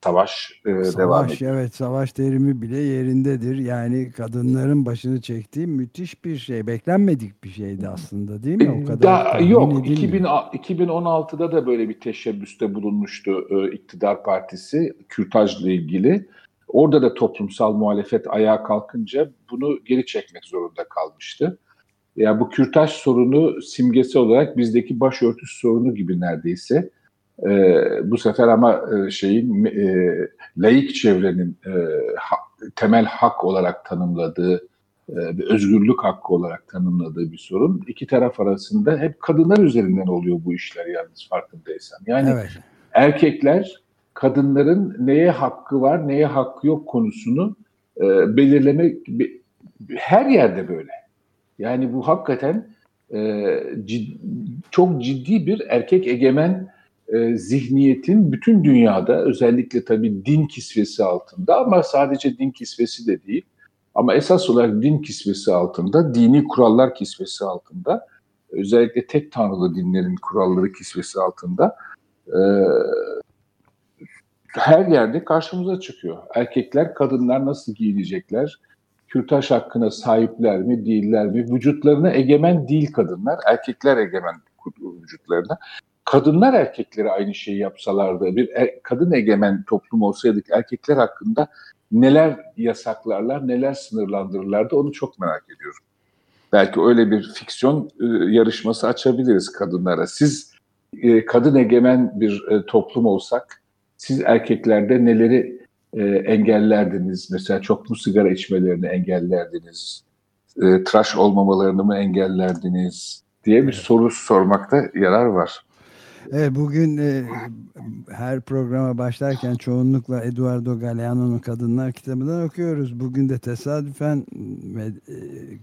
savaş, e, savaş devam ediyor. Evet savaş terimi bile yerindedir. Yani kadınların başını çektiği müthiş bir şey. Beklenmedik bir şeydi aslında değil mi? O kadar da, yok 2000, 2016'da da böyle bir teşebbüste bulunmuştu e, iktidar partisi kürtajla ilgili. Orada da toplumsal muhalefet ayağa kalkınca bunu geri çekmek zorunda kalmıştı. Ya yani bu kürtaj sorunu simgesi olarak bizdeki başörtüsü sorunu gibi neredeyse. E, bu sefer ama e, şeyin e, laik çevrenin e, ha, temel hak olarak tanımladığı e, bir özgürlük hakkı olarak tanımladığı bir sorun. İki taraf arasında hep kadınlar üzerinden oluyor bu işler yalnız farkındaysan. Yani evet. erkekler kadınların neye hakkı var, neye hakkı yok konusunu e, belirlemek her yerde böyle. Yani bu hakikaten e, cid, çok ciddi bir erkek egemen e, zihniyetin bütün dünyada özellikle tabii din kisvesi altında ama sadece din kisvesi de değil ama esas olarak din kisvesi altında, dini kurallar kisvesi altında özellikle tek tanrılı dinlerin kuralları kisvesi altında e, her yerde karşımıza çıkıyor. Erkekler, kadınlar nasıl giyinecekler? Kürtaj hakkına sahipler mi, değiller mi? Vücutlarına egemen değil kadınlar, erkekler egemen vücutlarına. Kadınlar erkeklere aynı şeyi yapsalardı, bir er, kadın egemen toplum olsaydık erkekler hakkında neler yasaklarlar, neler sınırlandırırlardı onu çok merak ediyorum. Belki öyle bir fiksiyon e, yarışması açabiliriz kadınlara. Siz e, kadın egemen bir e, toplum olsak, siz erkeklerde neleri e, engellerdiniz? Mesela çok mu sigara içmelerini engellerdiniz? E, tıraş olmamalarını mı engellerdiniz? diye bir soru sormakta yarar var. Evet, bugün e, her programa başlarken çoğunlukla Eduardo Galeano'nun Kadınlar kitabından okuyoruz. Bugün de tesadüfen e,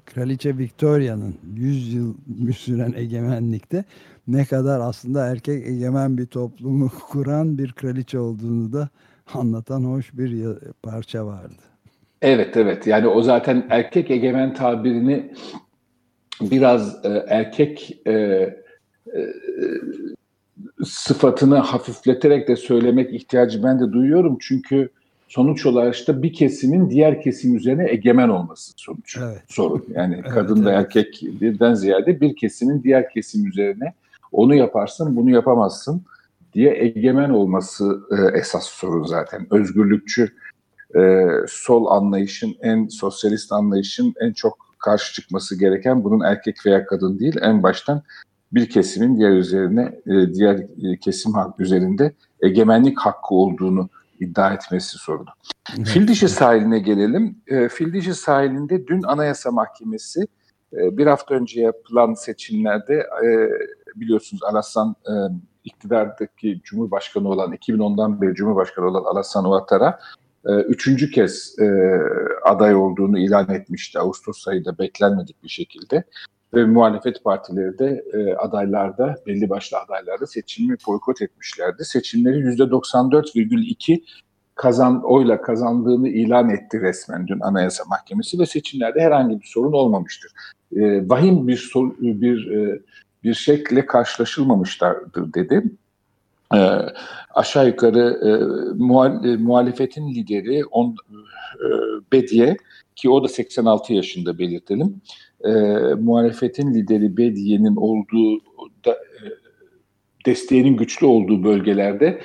Kraliçe Victoria'nın 100 yıl süren egemenlikte ne kadar aslında erkek egemen bir toplumu kuran bir kraliçe olduğunu da anlatan hoş bir parça vardı. Evet evet yani o zaten erkek egemen tabirini biraz e, erkek e, e, sıfatını hafifleterek de söylemek ihtiyacı ben de duyuyorum. Çünkü sonuç olarak işte bir kesimin diğer kesim üzerine egemen olması sonuç evet. sorun. Yani evet, kadın da evet. erkek birden ziyade bir kesimin diğer kesim üzerine onu yaparsın bunu yapamazsın diye egemen olması e, esas sorun zaten. Özgürlükçü e, sol anlayışın en sosyalist anlayışın en çok karşı çıkması gereken bunun erkek veya kadın değil en baştan bir kesimin diğer üzerine e, diğer e, kesim hak üzerinde egemenlik hakkı olduğunu iddia etmesi sorunu. Evet. Sahiline gelelim. E, sahilinde dün Anayasa Mahkemesi e, bir hafta önce yapılan seçimlerde e, biliyorsunuz Alasan e, iktidardaki Cumhurbaşkanı olan 2010'dan beri Cumhurbaşkanı olan Alasan Ouattara e, üçüncü kez e, aday olduğunu ilan etmişti Ağustos ayında beklenmedik bir şekilde ve muhalefet partileri de e, adaylarda, belli başlı adaylarda seçimi boykot etmişlerdi. Seçimleri %94,2 kazan oyla kazandığını ilan etti resmen dün Anayasa Mahkemesi ve seçimlerde herhangi bir sorun olmamıştır. E, vahim bir sor, bir e, bir şekle karşılaşılmamışlardır dedi. E, aşağı yukarı e, muhal, e, muhalefetin lideri on, e, Bediye ki o da 86 yaşında belirtelim e, muhalefetin lideri Bediye'nin olduğu da, e, desteğinin güçlü olduğu bölgelerde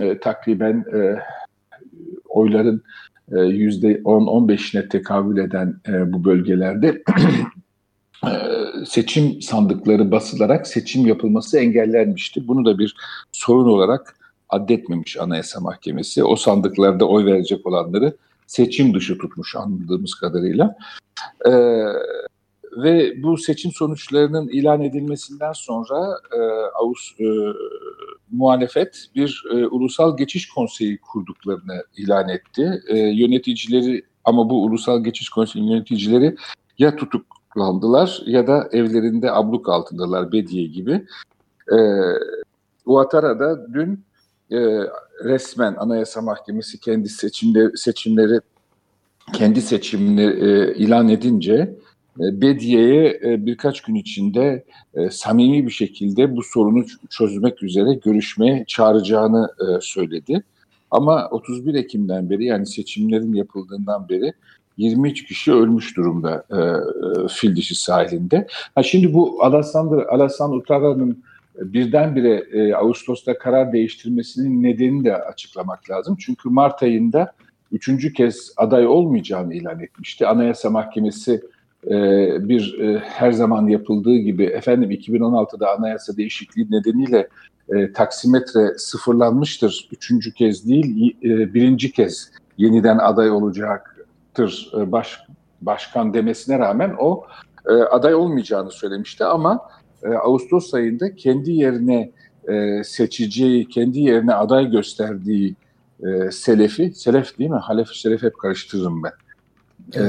e, takriben e, oyların e, yüzde 10-15'ine tekabül eden e, bu bölgelerde e, seçim sandıkları basılarak seçim yapılması engellenmişti. Bunu da bir sorun olarak addetmemiş Anayasa Mahkemesi. O sandıklarda oy verecek olanları seçim dışı tutmuş anladığımız kadarıyla. Ee, ve bu seçim sonuçlarının ilan edilmesinden sonra e, Avus e, muhalefet bir e, ulusal geçiş konseyi kurduklarını ilan etti. E, yöneticileri ama bu ulusal geçiş konseyi yöneticileri ya tutuklandılar ya da evlerinde abluk altındalar Bediye gibi. E, Ouattara'da dün e, resmen Anayasa Mahkemesi kendi seçimleri, seçimleri kendi seçimini e, ilan edince Bediye'ye e, birkaç gün içinde e, samimi bir şekilde bu sorunu çözmek üzere görüşmeye çağıracağını söyledi. Ama 31 Ekim'den beri yani seçimlerin yapıldığından beri 23 kişi ölmüş durumda e, fil dişi sahilinde. Ha şimdi bu Alessandro Alessandro Utara'nın birdenbire e, Ağustos'ta karar değiştirmesinin nedenini de açıklamak lazım. Çünkü Mart ayında üçüncü kez aday olmayacağını ilan etmişti. Anayasa Mahkemesi bir e, her zaman yapıldığı gibi efendim 2016'da anayasa değişikliği nedeniyle e, taksimetre sıfırlanmıştır. Üçüncü kez değil e, birinci kez yeniden aday olacaktır baş başkan demesine rağmen o e, aday olmayacağını söylemişti ama e, Ağustos ayında kendi yerine e, seçeceği, kendi yerine aday gösterdiği e, Selefi, Selef değil mi? Halef, Selef hep karıştırırım ben. E,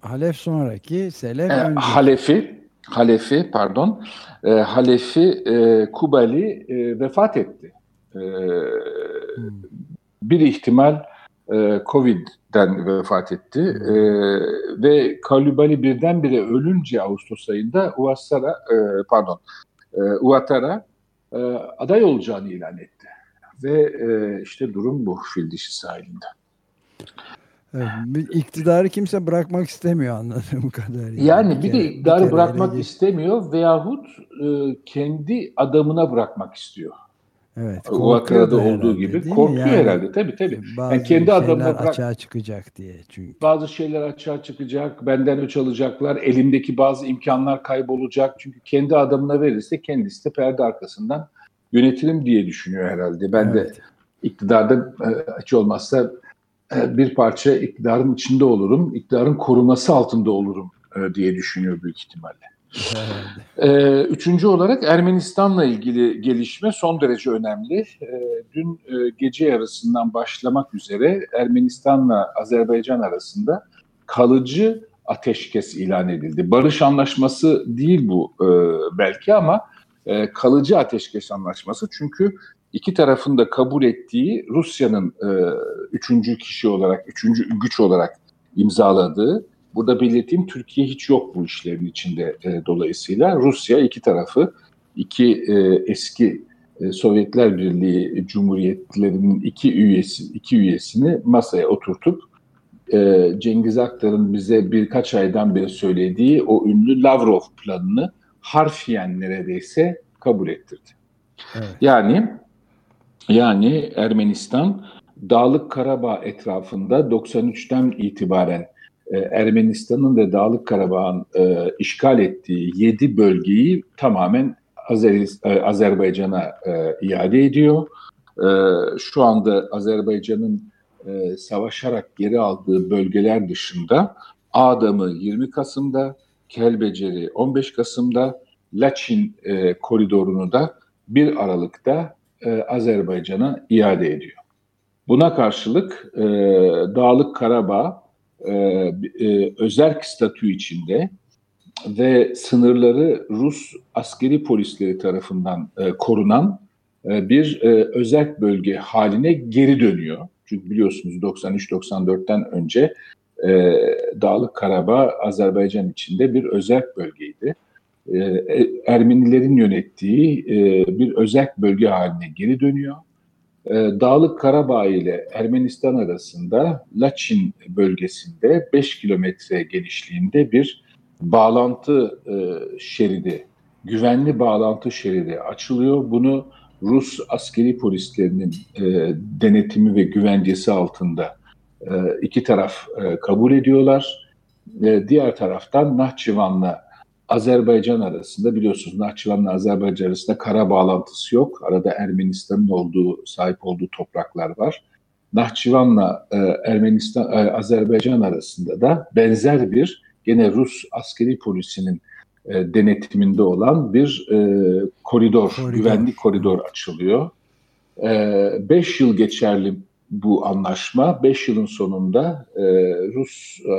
Halef sonraki, Selef e, önce. Halefi, Halefi pardon, e, Halefi e, Kubali e, vefat etti. E, Hmm. bir ihtimal e, Covid'den vefat etti e, ve Kalubali birdenbire ölünce Ağustos ayında Uasara, e, pardon e, Uatara e, aday olacağını ilan etti. Ve e, işte durum bu fil dişi sahilinde. Evet, bir iktidarı kimse bırakmak istemiyor anladığım kadarıyla. Yani bir de iktidarı ele bırakmak geç- istemiyor veyahut e, kendi adamına bırakmak istiyor. Evet, O korkuyor Akra'da da olduğu gibi korkuyor Yani herhalde tabii tabii. Bazı Yani kendi adamına bırak, açığa çıkacak diye çünkü. bazı şeyler açığa çıkacak, benden öç alacaklar, elimdeki bazı imkanlar kaybolacak. Çünkü kendi adamına verirse kendisi de perde arkasından yönetirim diye düşünüyor herhalde. Ben de Evet. iktidarda e, hiç olmazsa e, bir parça iktidarın içinde olurum, iktidarın koruması altında olurum e, diye düşünüyor büyük ihtimalle. Ee, üçüncü olarak Ermenistan'la ilgili gelişme son derece önemli. Ee, dün e, gece yarısından başlamak üzere Ermenistan'la Azerbaycan arasında kalıcı ateşkes ilan edildi. Barış anlaşması değil bu e, belki ama e, kalıcı ateşkes anlaşması çünkü iki tarafın da kabul ettiği Rusya'nın e, üçüncü kişi olarak, üçüncü güç olarak imzaladığı Burada belirteyim Türkiye hiç yok bu işlerin içinde e, dolayısıyla. Rusya iki tarafı, iki e, eski e, Sovyetler Birliği Cumhuriyetlerinin iki üyesi, iki üyesini masaya oturtup e, Cengiz Aktar'ın bize birkaç aydan beri söylediği o ünlü Lavrov planını harfiyen neredeyse kabul ettirdi. Evet. Yani yani Ermenistan Dağlık Karabağ etrafında 93'ten itibaren e, Ermenistan'ın ve Dağlık Karabağ'ın e, işgal ettiği 7 bölgeyi tamamen Azer- e, Azerbaycan'a e, iade ediyor. E, şu anda Azerbaycan'ın savaşarak geri aldığı bölgeler dışında Adam'ı 20 Kasım'da, Kelbecer'i 15 Kasım'da, Laçin koridorunu da 1 Aralık'ta e, Azerbaycan'a iade ediyor. Buna karşılık e, Dağlık Karabağ e, e, özerk statü içinde ve sınırları Rus askeri polisleri tarafından e, korunan e, bir e, özerk bölge haline geri dönüyor. Çünkü biliyorsunuz 93-94'ten önce e, Dağlık Karabağ Azerbaycan içinde bir özerk bölgeydi. E, e, Ermenilerin yönettiği e, bir özerk bölge haline geri dönüyor. Dağlık Karabağ ile Ermenistan arasında Laçin bölgesinde 5 kilometre genişliğinde bir bağlantı şeridi, güvenli bağlantı şeridi açılıyor. Bunu Rus askeri polislerinin denetimi ve güvencesi altında iki taraf kabul ediyorlar. Diğer taraftan Nahçıvan'la Azerbaycan arasında biliyorsunuz Nahçıvan'la Azerbaycan arasında kara bağlantısı yok. Arada Ermenistan'ın olduğu, sahip olduğu topraklar var. Nahçıvan'la e, Ermenistan, e, Azerbaycan arasında da benzer bir gene Rus askeri polisinin e, denetiminde olan bir e, koridor, Koridor. güvenlik koridor açılıyor. 5 yıl geçerli bu anlaşma. 5 yılın sonunda e, Rus e,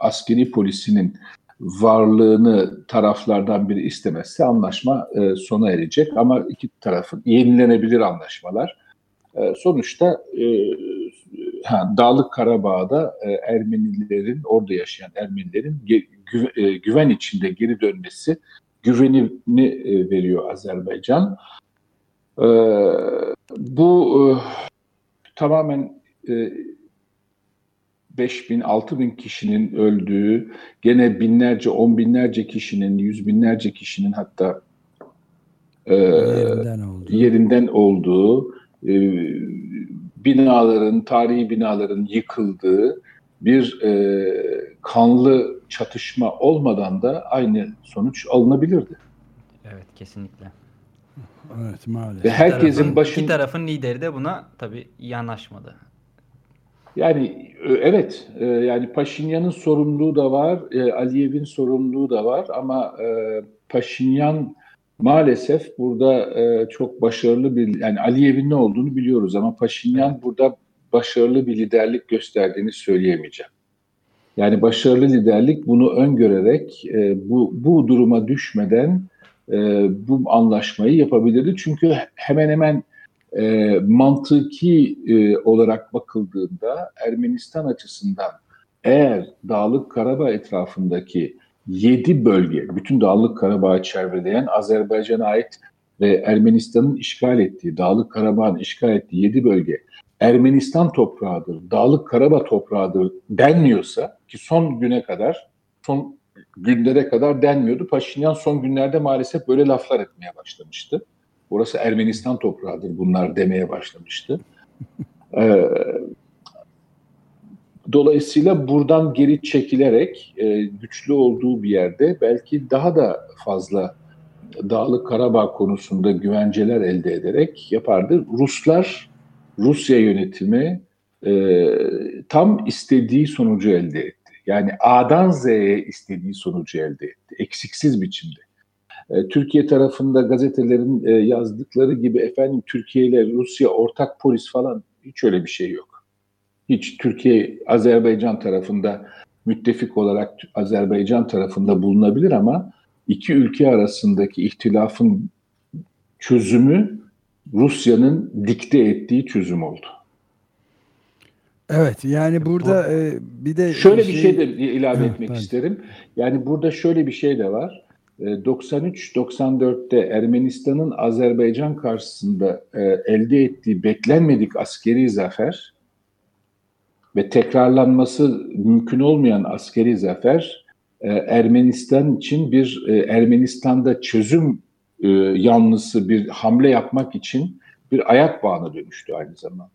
askeri polisinin varlığını taraflardan biri istemezse anlaşma e, sona erecek. Ama iki tarafın yenilenebilir anlaşmalar. E, sonuçta e, ha, Dağlık Karabağ'da e, Ermenilerin, orada yaşayan Ermenilerin gü, e, güven içinde geri dönmesi güvenini e, veriyor Azerbaycan. E, bu e, tamamen e, 5 bin, 6 bin kişinin öldüğü, gene binlerce, on binlerce kişinin, yüz binlerce kişinin hatta e, Yerinden oldu. yerinden olduğu, e, binaların, tarihi binaların yıkıldığı bir e, kanlı çatışma olmadan da aynı sonuç alınabilirdi. Evet kesinlikle. Evet maalesef. Ve herkesin tarafın, başın İki tarafın lideri de buna tabii yanaşmadı. Yani Evet, e, yani Paşinyan'ın sorumluluğu da var, e, Aliyev'in sorumluluğu da var ama e, Paşinyan maalesef burada çok başarılı bir, yani Aliyev'in ne olduğunu biliyoruz ama Paşinyan burada başarılı bir liderlik gösterdiğini söyleyemeyeceğim. Yani başarılı liderlik bunu öngörerek bu, bu duruma düşmeden bu anlaşmayı yapabilirdi. Çünkü hemen hemen e, mantıki e, olarak bakıldığında Ermenistan açısından eğer Dağlık Karabağ etrafındaki 7 bölge, bütün Dağlık Karabağ'ı çevreleyen Azerbaycan'a ait ve Ermenistan'ın işgal ettiği, Dağlık Karabağ'ın işgal ettiği 7 bölge Ermenistan toprağıdır, Dağlık Karabağ toprağıdır denmiyorsa ki son güne kadar, son günlere kadar denmiyordu. Paşinyan son günlerde maalesef böyle laflar etmeye başlamıştı. Orası Ermenistan toprağıdır bunlar demeye başlamıştı. Ee, dolayısıyla buradan geri çekilerek e, güçlü olduğu bir yerde belki daha da fazla Dağlık Karabağ konusunda güvenceler elde ederek yapardı. Ruslar, Rusya yönetimi e, tam istediği sonucu elde etti. Yani A'dan Z'ye istediği sonucu elde etti. Eksiksiz biçimde. E, Türkiye tarafında gazetelerin e, yazdıkları gibi efendim Türkiye ile Rusya ortak polis falan hiç öyle bir şey yok. Hiç Türkiye Azerbaycan tarafında müttefik olarak Azerbaycan tarafında bulunabilir ama iki ülke arasındaki ihtilafın çözümü Rusya'nın dikte ettiği çözüm oldu. Evet yani burada e, bir de şöyle şey... bir şey de ilave etmek evet, isterim. Yani burada şöyle bir şey de var. 93-94'te e, Ermenistan'ın Azerbaycan karşısında e, elde ettiği beklenmedik askeri zafer ve tekrarlanması mümkün olmayan askeri zafer e, Ermenistan için bir Ermenistan'da çözüm yanlısı bir hamle yapmak için bir ayak bağına dönüştü aynı zamanda.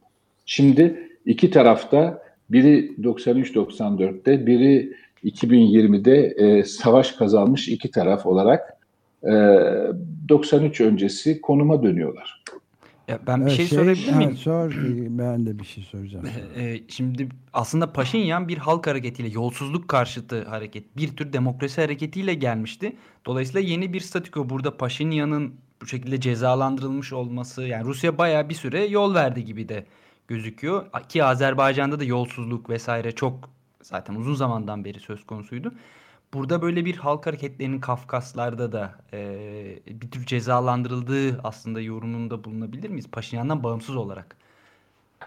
Şimdi iki tarafta biri 93-94'te biri 2020'de e, savaş kazanmış iki taraf olarak e, 93 öncesi konuma dönüyorlar. Ya ben bir şey, şey sorabilir miyim? sor, ben de bir şey soracağım. E, şimdi aslında Paşinyan bir halk hareketiyle, yolsuzluk karşıtı hareket, bir tür demokrasi hareketiyle gelmişti. Dolayısıyla yeni bir statiko burada Paşinyan'ın bu şekilde cezalandırılmış olması, yani Rusya bayağı bir süre yol verdi gibi de gözüküyor. Ki Azerbaycan'da da yolsuzluk vesaire çok zaten uzun zamandan beri söz konusuydu. Burada böyle bir halk hareketlerinin Kafkaslar'da da e, bir tür cezalandırıldığı aslında yorumunda bulunabilir miyiz? Paşinyan'dan bağımsız olarak.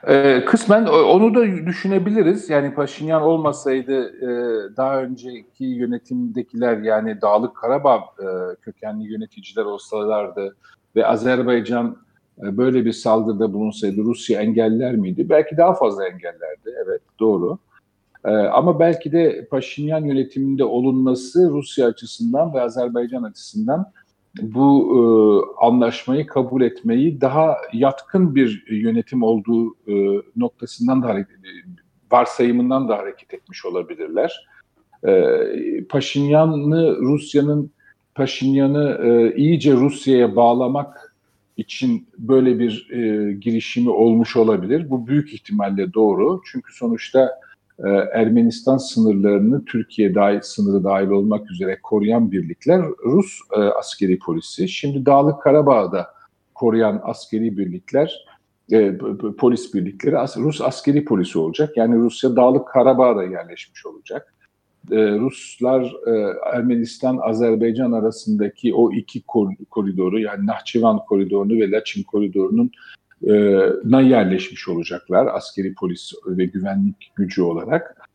Ee, kısmen onu da düşünebiliriz. Yani Paşinyan olmasaydı e, daha önceki yönetimdekiler yani Dağlık Karabağ e, kökenli yöneticiler olsalardı ve Azerbaycan e, böyle bir saldırıda bulunsaydı Rusya engeller miydi? Belki daha fazla engellerdi. Evet doğru. Ee, ama belki de Paşinyan yönetiminde olunması Rusya açısından ve Azerbaycan açısından bu e, anlaşmayı kabul etmeyi daha yatkın bir yönetim olduğu e, noktasından da hareket, varsayımından da hareket etmiş olabilirler. E, Paşinyan'ı Rusya'nın Paşinyan'ı e, iyice Rusya'ya bağlamak için böyle bir e, girişimi olmuş olabilir. Bu büyük ihtimalle doğru. Çünkü sonuçta e, Ermenistan sınırlarını Türkiye dahil, sınırı dahil olmak üzere koruyan birlikler Rus e, askeri polisi. Şimdi Dağlık Karabağ'da koruyan askeri birlikler, e, polis birlikleri Rus askeri polisi olacak. Yani Rusya Dağlık Karabağ'da yerleşmiş olacak. Ruslar Ermenistan, Azerbaycan arasındaki o iki koridoru yani Nahçıvan koridorunu ve Laçin koridorunun na yerleşmiş olacaklar askeri polis ve güvenlik gücü olarak.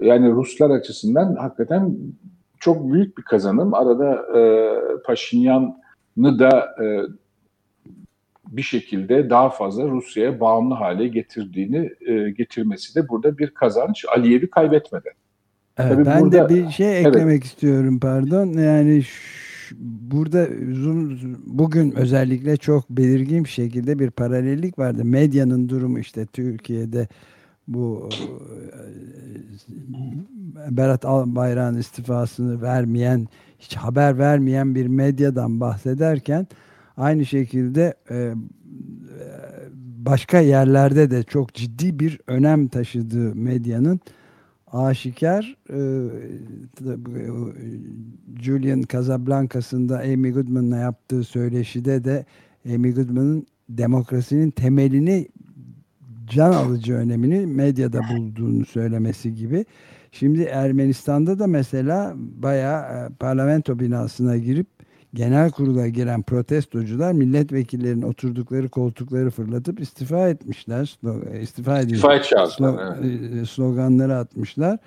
Yani Ruslar açısından hakikaten çok büyük bir kazanım. Arada e, Paşinyan'ı da e, bir şekilde daha fazla Rusya'ya bağımlı hale getirdiğini e, getirmesi de burada bir kazanç Aliyev'i kaybetmeden. Evet, ben burada, de bir şey eklemek evet. istiyorum pardon. Yani burada uzun bugün özellikle çok belirgin bir şekilde bir paralellik vardı. Medyanın durumu işte Türkiye'de bu e, Berat Albayrak'ın istifasını vermeyen, hiç haber vermeyen bir medyadan bahsederken aynı şekilde e, başka yerlerde de çok ciddi bir önem taşıdığı medyanın aşikar e, Julian Casablanca'sında Amy Goodman'la yaptığı söyleşide de Amy Goodman'ın demokrasinin temelini can alıcı önemini medyada bulduğunu söylemesi gibi. Şimdi Ermenistan'da da mesela bayağı parlamento binasına girip genel kurula giren protestocular milletvekillerinin oturdukları koltukları fırlatıp istifa etmişler. İstifa, istifa slo evet. sloganları atmışlar.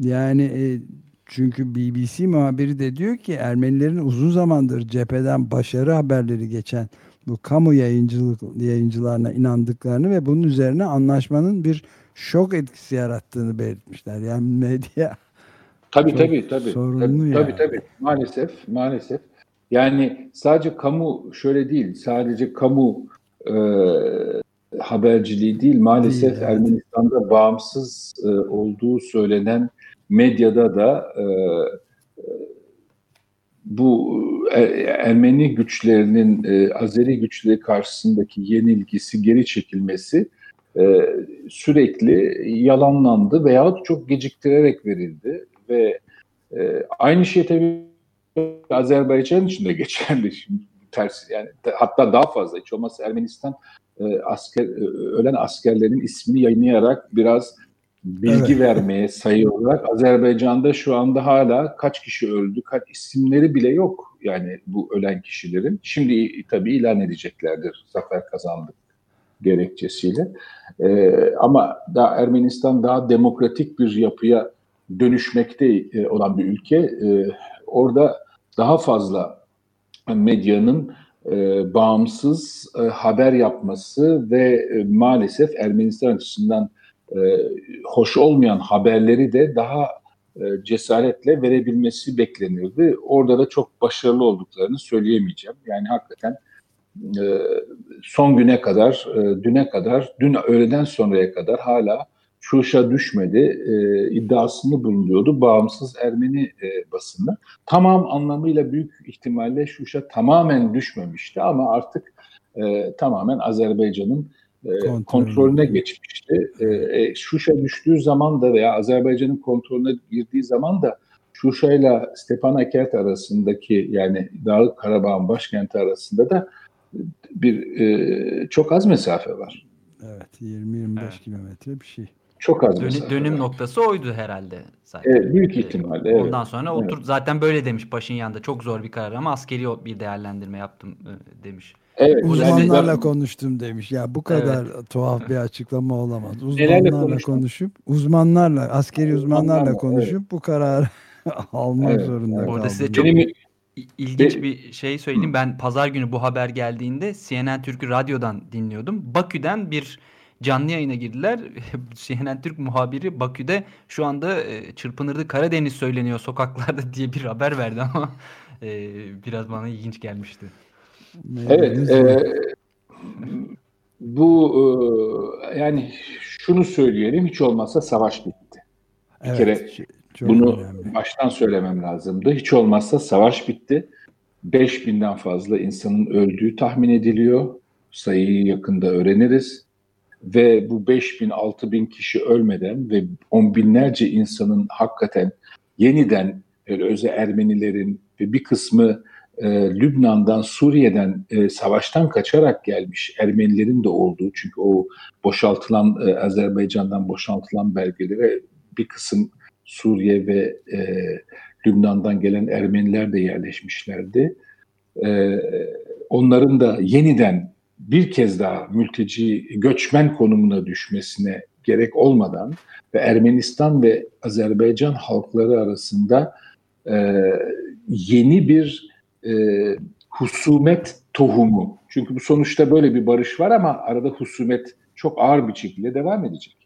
Yani e, çünkü BBC muhabiri de diyor ki Ermenilerin uzun zamandır cepheden başarı haberleri geçen bu kamu yayıncılık yayıncılarına inandıklarını ve bunun üzerine anlaşmanın bir şok etkisi yarattığını belirtmişler. Yani medya Tabii tabii tabii. Sorunlu tabii, yani. tabii tabii. Maalesef maalesef yani sadece kamu şöyle değil, sadece kamu e, haberciliği değil, maalesef değil, evet. Ermenistan'da bağımsız e, olduğu söylenen medyada da e, bu e, Ermeni güçlerinin e, Azeri güçleri karşısındaki yenilgisi, geri çekilmesi e, sürekli yalanlandı veyahut çok geciktirerek verildi ve e, aynı şey tabii Azerbaycan için de geçerli şimdi tersi yani hatta daha fazla hiç olmazsa Ermenistan e, asker e, ölen askerlerin ismini yayınlayarak biraz bilgi evet. vermeye sayı olarak Azerbaycan'da şu anda hala kaç kişi öldü, kaç isimleri bile yok yani bu ölen kişilerin. Şimdi tabii ilan edeceklerdir zafer kazandık gerekçesiyle. Ee, ama daha Ermenistan daha demokratik bir yapıya dönüşmekte e, olan bir ülke. Ee, orada daha fazla medyanın e, bağımsız e, haber yapması ve e, maalesef Ermenistan açısından e, hoş olmayan haberleri de daha e, cesaretle verebilmesi beklenirdi. Orada da çok başarılı olduklarını söyleyemeyeceğim. Yani hakikaten e, son güne kadar, e, düne kadar, dün öğleden sonraya kadar hala Şuşa düşmedi e, iddiasını bulunuyordu bağımsız Ermeni e, basını. Tamam anlamıyla büyük ihtimalle Şuşa tamamen düşmemişti ama artık e, tamamen Azerbaycan'ın e, kontrolüne geçmişti. E, e, Şuşa düştüğü zaman da veya Azerbaycan'ın kontrolüne girdiği zaman da Şuşa ile Stepanakert arasındaki yani Dağlık Karabağ'ın başkenti arasında da bir e, çok az mesafe var. Evet 20-25 evet. kilometre bir şey. Çok az Dön, Dönüm noktası oydu herhalde zaten. Evet, büyük ihtimalle. Evet. Ondan sonra otur evet. zaten böyle demiş başın yanında çok zor bir karar ama askeri bir değerlendirme yaptım e, demiş. Evet, uzmanlarla yani, konuştum demiş. Ya bu kadar evet. tuhaf bir açıklama olamaz. Uzmanlarla konuşup uzmanlarla askeri uzmanlarla konuşup evet. bu kararı almak evet. zorunda kaldım. Orada size çok Benim, ilginç bir şey söyleyeyim. Ben pazar günü bu haber geldiğinde CNN Türk'ü radyodan dinliyordum. Bakü'den bir canlı yayına girdiler. CNN Türk muhabiri Bakü'de şu anda e, çırpınırdı Karadeniz söyleniyor sokaklarda diye bir haber verdi ama e, biraz bana ilginç gelmişti. Evet. E, bu e, yani şunu söyleyelim hiç olmazsa savaş bitti. Bir evet, kere bunu önemli. baştan söylemem lazımdı. Hiç olmazsa savaş bitti. 5000'den fazla insanın öldüğü tahmin ediliyor. Sayıyı yakında öğreniriz ve bu 5 bin 6 bin kişi ölmeden ve on binlerce insanın hakikaten yeniden öze Ermenilerin ve bir kısmı e, Lübnan'dan, Suriye'den e, savaştan kaçarak gelmiş Ermenilerin de olduğu çünkü o boşaltılan e, Azerbaycan'dan boşaltılan belgelere bir kısım Suriye ve e, Lübnan'dan gelen Ermeniler de yerleşmişlerdi. E, onların da yeniden bir kez daha mülteci göçmen konumuna düşmesine gerek olmadan ve Ermenistan ve Azerbaycan halkları arasında e, yeni bir e, husumet tohumu. Çünkü bu sonuçta böyle bir barış var ama arada husumet çok ağır bir şekilde devam edecek.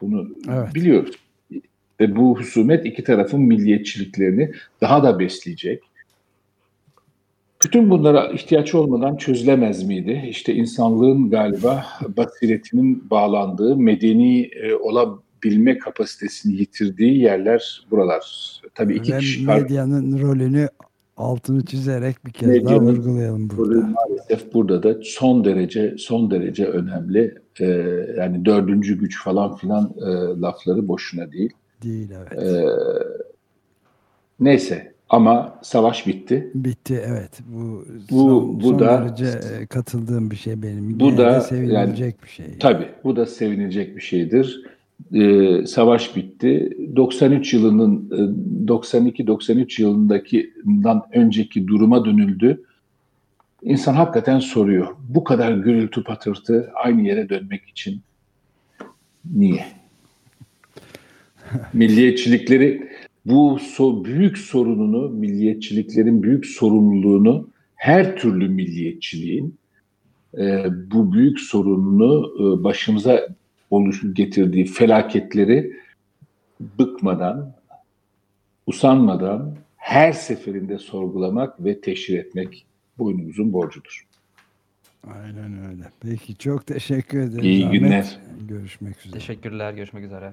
Bunu evet. biliyoruz. Ve bu husumet iki tarafın milliyetçiliklerini daha da besleyecek. Bütün bunlara ihtiyaç olmadan çözülemez miydi? İşte insanlığın galiba basiretinin bağlandığı, medeni e, olabilme kapasitesini yitirdiği yerler buralar. Tabii iki Ve kişi medyanın rolünü altını çizerek bir kez daha vurgulayalım burada. Maalesef burada da son derece son derece önemli. E, yani dördüncü güç falan filan e, lafları boşuna değil. Değil evet. E, neyse ama savaş bitti. Bitti evet. Bu bu son, bu son da derece e, katıldığım bir şey benim. Bu Yine da sevinilecek yani, bir şey. Tabii bu da sevinilecek bir şeydir. Ee, savaş bitti. 93 yılının 92-93 yılındakinden önceki duruma dönüldü. İnsan hakikaten soruyor. Bu kadar gürültü patırtı aynı yere dönmek için niye? Milliyetçilikleri bu so büyük sorununu, milliyetçiliklerin büyük sorumluluğunu her türlü milliyetçiliğin e, bu büyük sorununu e, başımıza oluş getirdiği felaketleri bıkmadan, usanmadan her seferinde sorgulamak ve teşhir etmek boynumuzun borcudur. Aynen öyle. Peki çok teşekkür ederim. İyi Ahmet. günler. Görüşmek üzere. Teşekkürler. Görüşmek üzere.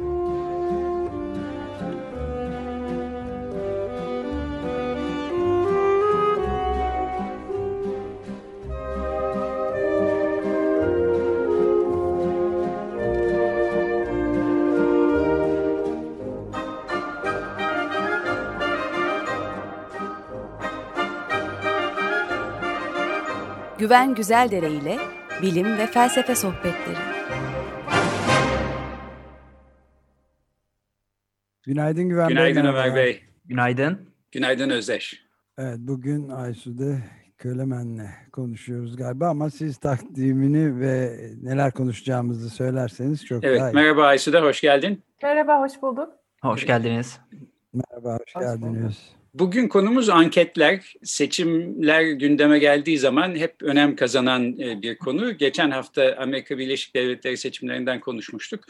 Güven Güzeldere ile bilim ve felsefe sohbetleri. Günaydın Güven Bey. Günaydın merhaba. Ömer Bey. Günaydın. Günaydın Özdeş. Evet bugün Aysu'de Kölemen'le konuşuyoruz galiba ama siz takdimini ve neler konuşacağımızı söylerseniz çok Evet, daha iyi. merhaba Aysu'de, hoş geldin. Merhaba, hoş bulduk. Hoş geldiniz. Merhaba, hoş, Hoş geldiniz. Bugün konumuz anketler. Seçimler gündeme geldiği zaman hep önem kazanan e, bir konu. Geçen hafta Amerika Birleşik Devletleri seçimlerinden konuşmuştuk.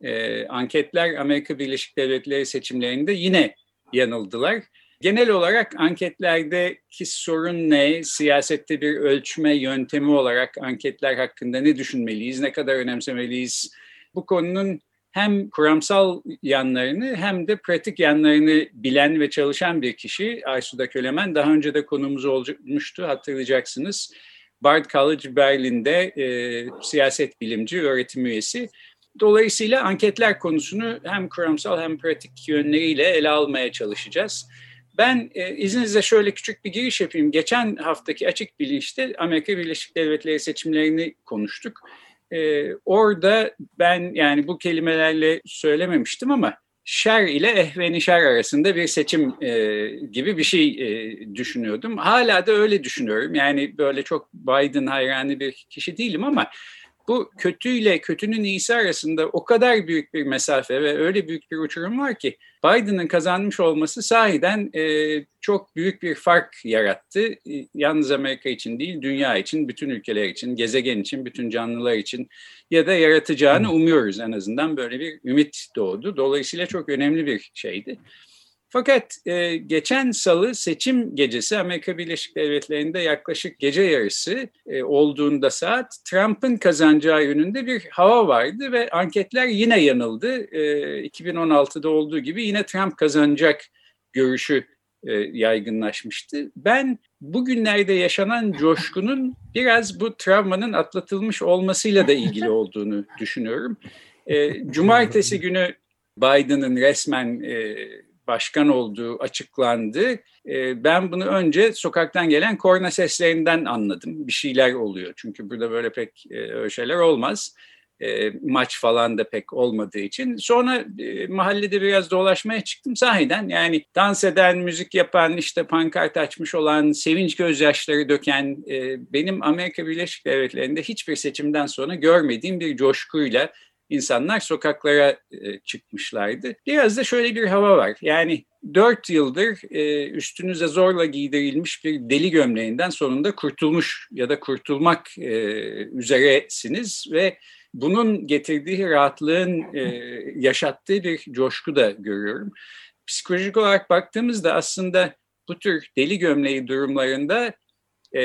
Ee, anketler Amerika Birleşik Devletleri seçimlerinde yine yanıldılar. Genel olarak anketlerdeki sorun ne? Siyasette bir ölçme yöntemi olarak anketler hakkında ne düşünmeliyiz? Ne kadar önemsemeliyiz? Bu konunun hem kuramsal yanlarını hem de pratik yanlarını bilen ve çalışan bir kişi Aysuda Kölemen. Daha önce de konumuz olmuştu hatırlayacaksınız. Bard College Berlin'de e, siyaset bilimci, öğretim üyesi. Dolayısıyla anketler konusunu hem kuramsal hem pratik yönleriyle ele almaya çalışacağız. Ben e, izninizle şöyle küçük bir giriş yapayım. Geçen haftaki Açık Bilinç'te Amerika Birleşik Devletleri seçimlerini konuştuk. E, orada ben yani bu kelimelerle söylememiştim ama şer ile ehveni şer arasında bir seçim e, gibi bir şey e, düşünüyordum. Hala da öyle düşünüyorum. Yani böyle çok Biden hayranı bir kişi değilim ama bu kötüyle kötünün iyisi arasında o kadar büyük bir mesafe ve öyle büyük bir uçurum var ki Biden'ın kazanmış olması sahiden e, çok büyük bir fark yarattı. E, yalnız Amerika için değil, dünya için, bütün ülkeler için, gezegen için, bütün canlılar için ya da yaratacağını umuyoruz en azından böyle bir ümit doğdu. Dolayısıyla çok önemli bir şeydi. Fakat e, geçen salı seçim gecesi Amerika Birleşik Devletleri'nde yaklaşık gece yarısı e, olduğunda saat Trump'ın kazanacağı yönünde bir hava vardı ve anketler yine yanıldı. E, 2016'da olduğu gibi yine Trump kazanacak görüşü e, yaygınlaşmıştı. Ben bugünlerde yaşanan coşkunun biraz bu travmanın atlatılmış olmasıyla da ilgili olduğunu düşünüyorum. E, Cumartesi günü Biden'ın resmen e, başkan olduğu açıklandı. E, ben bunu önce sokaktan gelen korna seslerinden anladım. Bir şeyler oluyor çünkü burada böyle pek e, öyle şeyler olmaz. E, maç falan da pek olmadığı için. Sonra e, mahallede biraz dolaşmaya çıktım. Sahiden yani dans eden, müzik yapan, işte pankart açmış olan, sevinç gözyaşları döken, e, benim Amerika Birleşik Devletleri'nde hiçbir seçimden sonra görmediğim bir coşkuyla insanlar sokaklara e, çıkmışlardı. Biraz da şöyle bir hava var. Yani dört yıldır e, üstünüze zorla giydirilmiş bir deli gömleğinden sonunda kurtulmuş ya da kurtulmak e, üzeresiniz ve bunun getirdiği rahatlığın e, yaşattığı bir coşku da görüyorum. Psikolojik olarak baktığımızda aslında bu tür deli gömleği durumlarında e,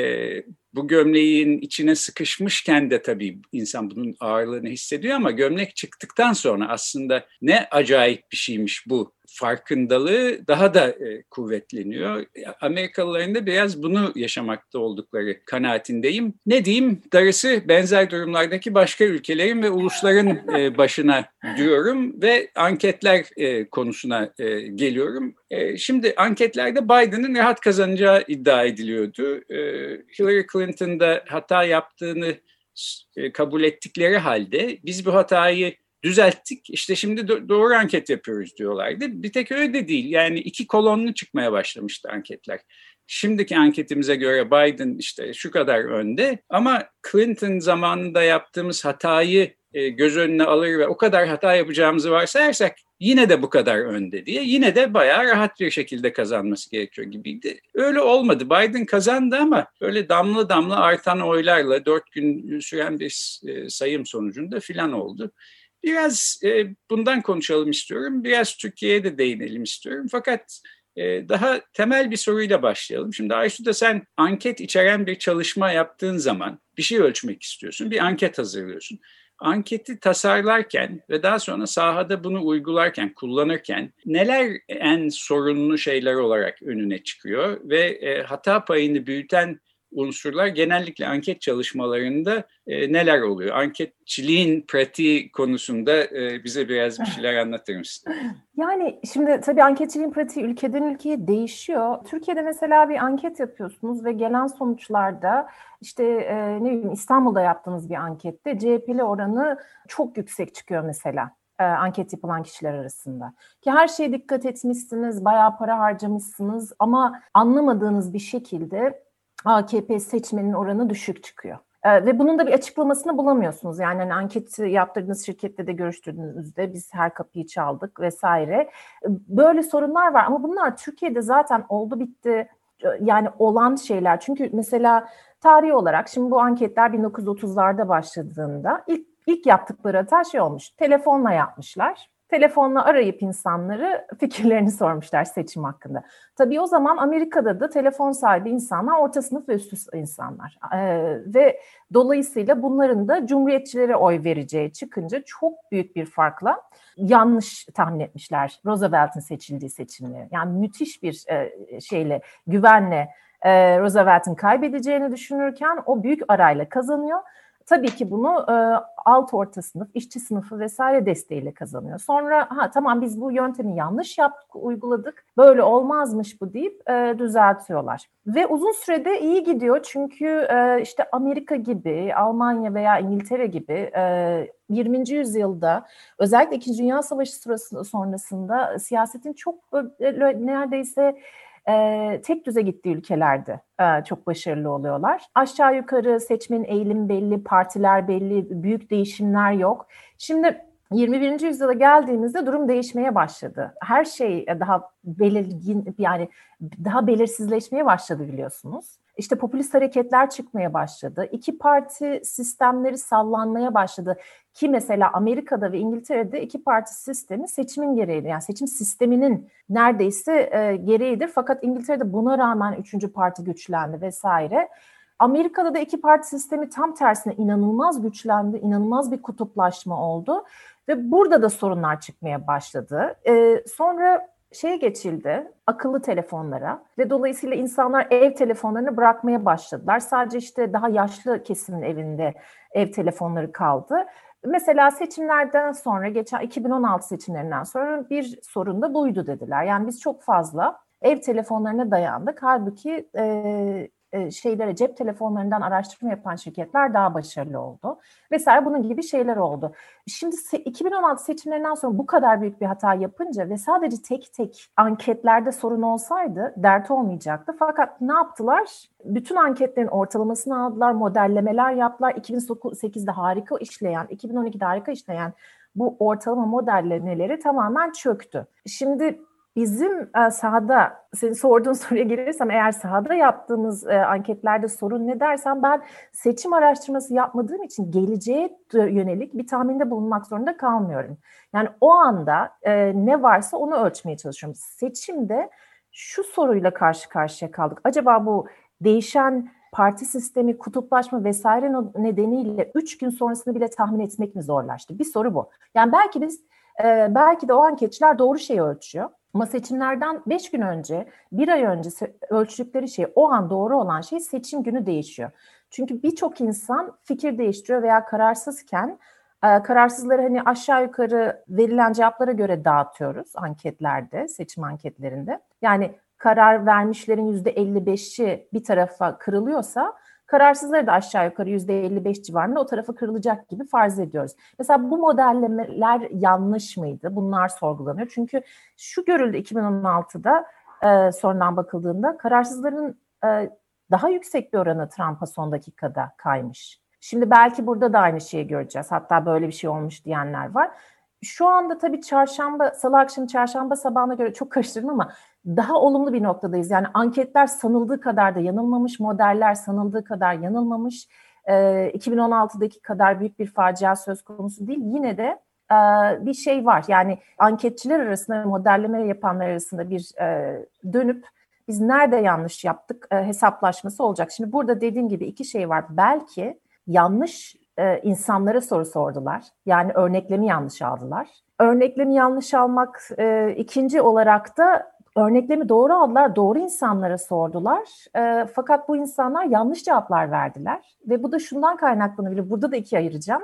bu gömleğin içine sıkışmışken de tabii insan bunun ağırlığını hissediyor ama gömlek çıktıktan sonra aslında ne acayip bir şeymiş bu farkındalığı daha da e, kuvvetleniyor. Amerikalıların da biraz bunu yaşamakta oldukları kanaatindeyim. Ne diyeyim? Darısı benzer durumlardaki başka ülkelerin ve ulusların e, başına diyorum ve anketler e, konusuna e, geliyorum. Şimdi anketlerde Biden'ın rahat kazanacağı iddia ediliyordu. Hillary Clinton'da hata yaptığını kabul ettikleri halde biz bu hatayı düzelttik. İşte şimdi doğru anket yapıyoruz diyorlardı. Bir tek öyle de değil. Yani iki kolonlu çıkmaya başlamıştı anketler. Şimdiki anketimize göre Biden işte şu kadar önde ama Clinton zamanında yaptığımız hatayı e, göz önüne alır ve o kadar hata yapacağımızı varsayarsak yine de bu kadar önde diye yine de bayağı rahat bir şekilde kazanması gerekiyor gibiydi. Öyle olmadı. Biden kazandı ama öyle damla damla artan oylarla dört gün süren bir e, sayım sonucunda filan oldu. Biraz e, bundan konuşalım istiyorum. Biraz Türkiye'ye de değinelim istiyorum. Fakat e, daha temel bir soruyla başlayalım. Şimdi Aysu da sen anket içeren bir çalışma yaptığın zaman bir şey ölçmek istiyorsun. Bir anket hazırlıyorsun. Anketi tasarlarken ve daha sonra sahada bunu uygularken, kullanırken neler en sorunlu şeyler olarak önüne çıkıyor ve e, hata payını büyüten unsurlar genellikle anket çalışmalarında e, neler oluyor? Anketçiliğin pratiği konusunda e, bize biraz bir şeyler anlatır mısın? Yani şimdi tabii anketçiliğin pratiği ülkeden ülkeye değişiyor. Türkiye'de mesela bir anket yapıyorsunuz ve gelen sonuçlarda işte e, ne bileyim İstanbul'da yaptığınız bir ankette CHP'li oranı çok yüksek çıkıyor mesela e, anket yapılan kişiler arasında. Ki her şeye dikkat etmişsiniz, bayağı para harcamışsınız ama anlamadığınız bir şekilde AKP seçmenin oranı düşük çıkıyor. Ee, ve bunun da bir açıklamasını bulamıyorsunuz. Yani hani anket yaptırdığınız şirkette de görüştüğünüzde biz her kapıyı çaldık vesaire. Ee, böyle sorunlar var ama bunlar Türkiye'de zaten oldu bitti yani olan şeyler. Çünkü mesela tarihi olarak şimdi bu anketler 1930'larda başladığında ilk ilk yaptıkları hata şey olmuş. Telefonla yapmışlar telefonla arayıp insanları fikirlerini sormuşlar seçim hakkında. Tabii o zaman Amerika'da da telefon sahibi insanlar orta sınıf ve üstü insanlar. Ee, ve dolayısıyla bunların da cumhuriyetçilere oy vereceği çıkınca çok büyük bir farkla yanlış tahmin etmişler Roosevelt'in seçildiği seçimleri. Yani müthiş bir e, şeyle, güvenle e, Roosevelt'in kaybedeceğini düşünürken o büyük arayla kazanıyor tabii ki bunu e, alt orta sınıf, işçi sınıfı vesaire desteğiyle kazanıyor. Sonra ha tamam biz bu yöntemi yanlış yaptık, uyguladık. Böyle olmazmış bu deyip e, düzeltiyorlar. Ve uzun sürede iyi gidiyor çünkü e, işte Amerika gibi, Almanya veya İngiltere gibi e, 20. yüzyılda özellikle 2. Dünya Savaşı sırasında sonrasında siyasetin çok böyle, neredeyse e, tek düze gittiği ülkelerde e, çok başarılı oluyorlar. Aşağı yukarı seçmenin eğilim belli, partiler belli, büyük değişimler yok. Şimdi 21. yüzyıla geldiğimizde durum değişmeye başladı. Her şey daha belirgin yani daha belirsizleşmeye başladı biliyorsunuz. İşte popülist hareketler çıkmaya başladı. İki parti sistemleri sallanmaya başladı. Ki mesela Amerika'da ve İngiltere'de iki parti sistemi seçimin gereğidir. Yani seçim sisteminin neredeyse e, gereğidir. Fakat İngiltere'de buna rağmen üçüncü parti güçlendi vesaire. Amerika'da da iki parti sistemi tam tersine inanılmaz güçlendi, inanılmaz bir kutuplaşma oldu ve burada da sorunlar çıkmaya başladı. Ee, sonra şeye geçildi, akıllı telefonlara ve dolayısıyla insanlar ev telefonlarını bırakmaya başladılar. Sadece işte daha yaşlı kesimin evinde ev telefonları kaldı. Mesela seçimlerden sonra, geçen 2016 seçimlerinden sonra bir sorun da buydu dediler. Yani biz çok fazla ev telefonlarına dayandık. Halbuki e, e, şeylere cep telefonlarından araştırma yapan şirketler daha başarılı oldu. Vesaire bunun gibi şeyler oldu. Şimdi 2016 seçimlerinden sonra bu kadar büyük bir hata yapınca ve sadece tek tek anketlerde sorun olsaydı dert olmayacaktı. Fakat ne yaptılar? Bütün anketlerin ortalamasını aldılar, modellemeler yaptılar. 2008'de harika işleyen, 2012'de harika işleyen bu ortalama modellemeleri tamamen çöktü. Şimdi Bizim e, sahada, senin sorduğun soruya gelirsem eğer sahada yaptığımız e, anketlerde sorun ne dersen ben seçim araştırması yapmadığım için geleceğe yönelik bir tahminde bulunmak zorunda kalmıyorum. Yani o anda e, ne varsa onu ölçmeye çalışıyorum. Seçimde şu soruyla karşı karşıya kaldık. Acaba bu değişen parti sistemi, kutuplaşma vesaire nedeniyle üç gün sonrasını bile tahmin etmek mi zorlaştı? Bir soru bu. Yani belki biz belki de o anketçiler doğru şeyi ölçüyor. Ama seçimlerden 5 gün önce, bir ay önce ölçtükleri şey, o an doğru olan şey seçim günü değişiyor. Çünkü birçok insan fikir değiştiriyor veya kararsızken e, kararsızları hani aşağı yukarı verilen cevaplara göre dağıtıyoruz anketlerde, seçim anketlerinde. Yani karar vermişlerin %55'i bir tarafa kırılıyorsa Kararsızları da aşağı yukarı %55 civarında o tarafa kırılacak gibi farz ediyoruz. Mesela bu modellemeler yanlış mıydı? Bunlar sorgulanıyor. Çünkü şu görüldü 2016'da e, sonradan bakıldığında kararsızların e, daha yüksek bir oranı Trump'a son dakikada kaymış. Şimdi belki burada da aynı şeyi göreceğiz. Hatta böyle bir şey olmuş diyenler var. Şu anda tabii çarşamba, salı akşamı çarşamba sabahına göre çok karıştırdım ama daha olumlu bir noktadayız. Yani anketler sanıldığı kadar da yanılmamış, modeller sanıldığı kadar yanılmamış. E, 2016'daki kadar büyük bir facia söz konusu değil. Yine de e, bir şey var. Yani anketçiler arasında, modelleme yapanlar arasında bir e, dönüp biz nerede yanlış yaptık e, hesaplaşması olacak. Şimdi burada dediğim gibi iki şey var. Belki yanlış e, insanlara soru sordular. Yani örneklemi yanlış aldılar. Örneklemi yanlış almak e, ikinci olarak da örneklemi doğru aldılar, doğru insanlara sordular. E, fakat bu insanlar yanlış cevaplar verdiler. Ve bu da şundan kaynaklanabilir. Burada da ikiye ayıracağım.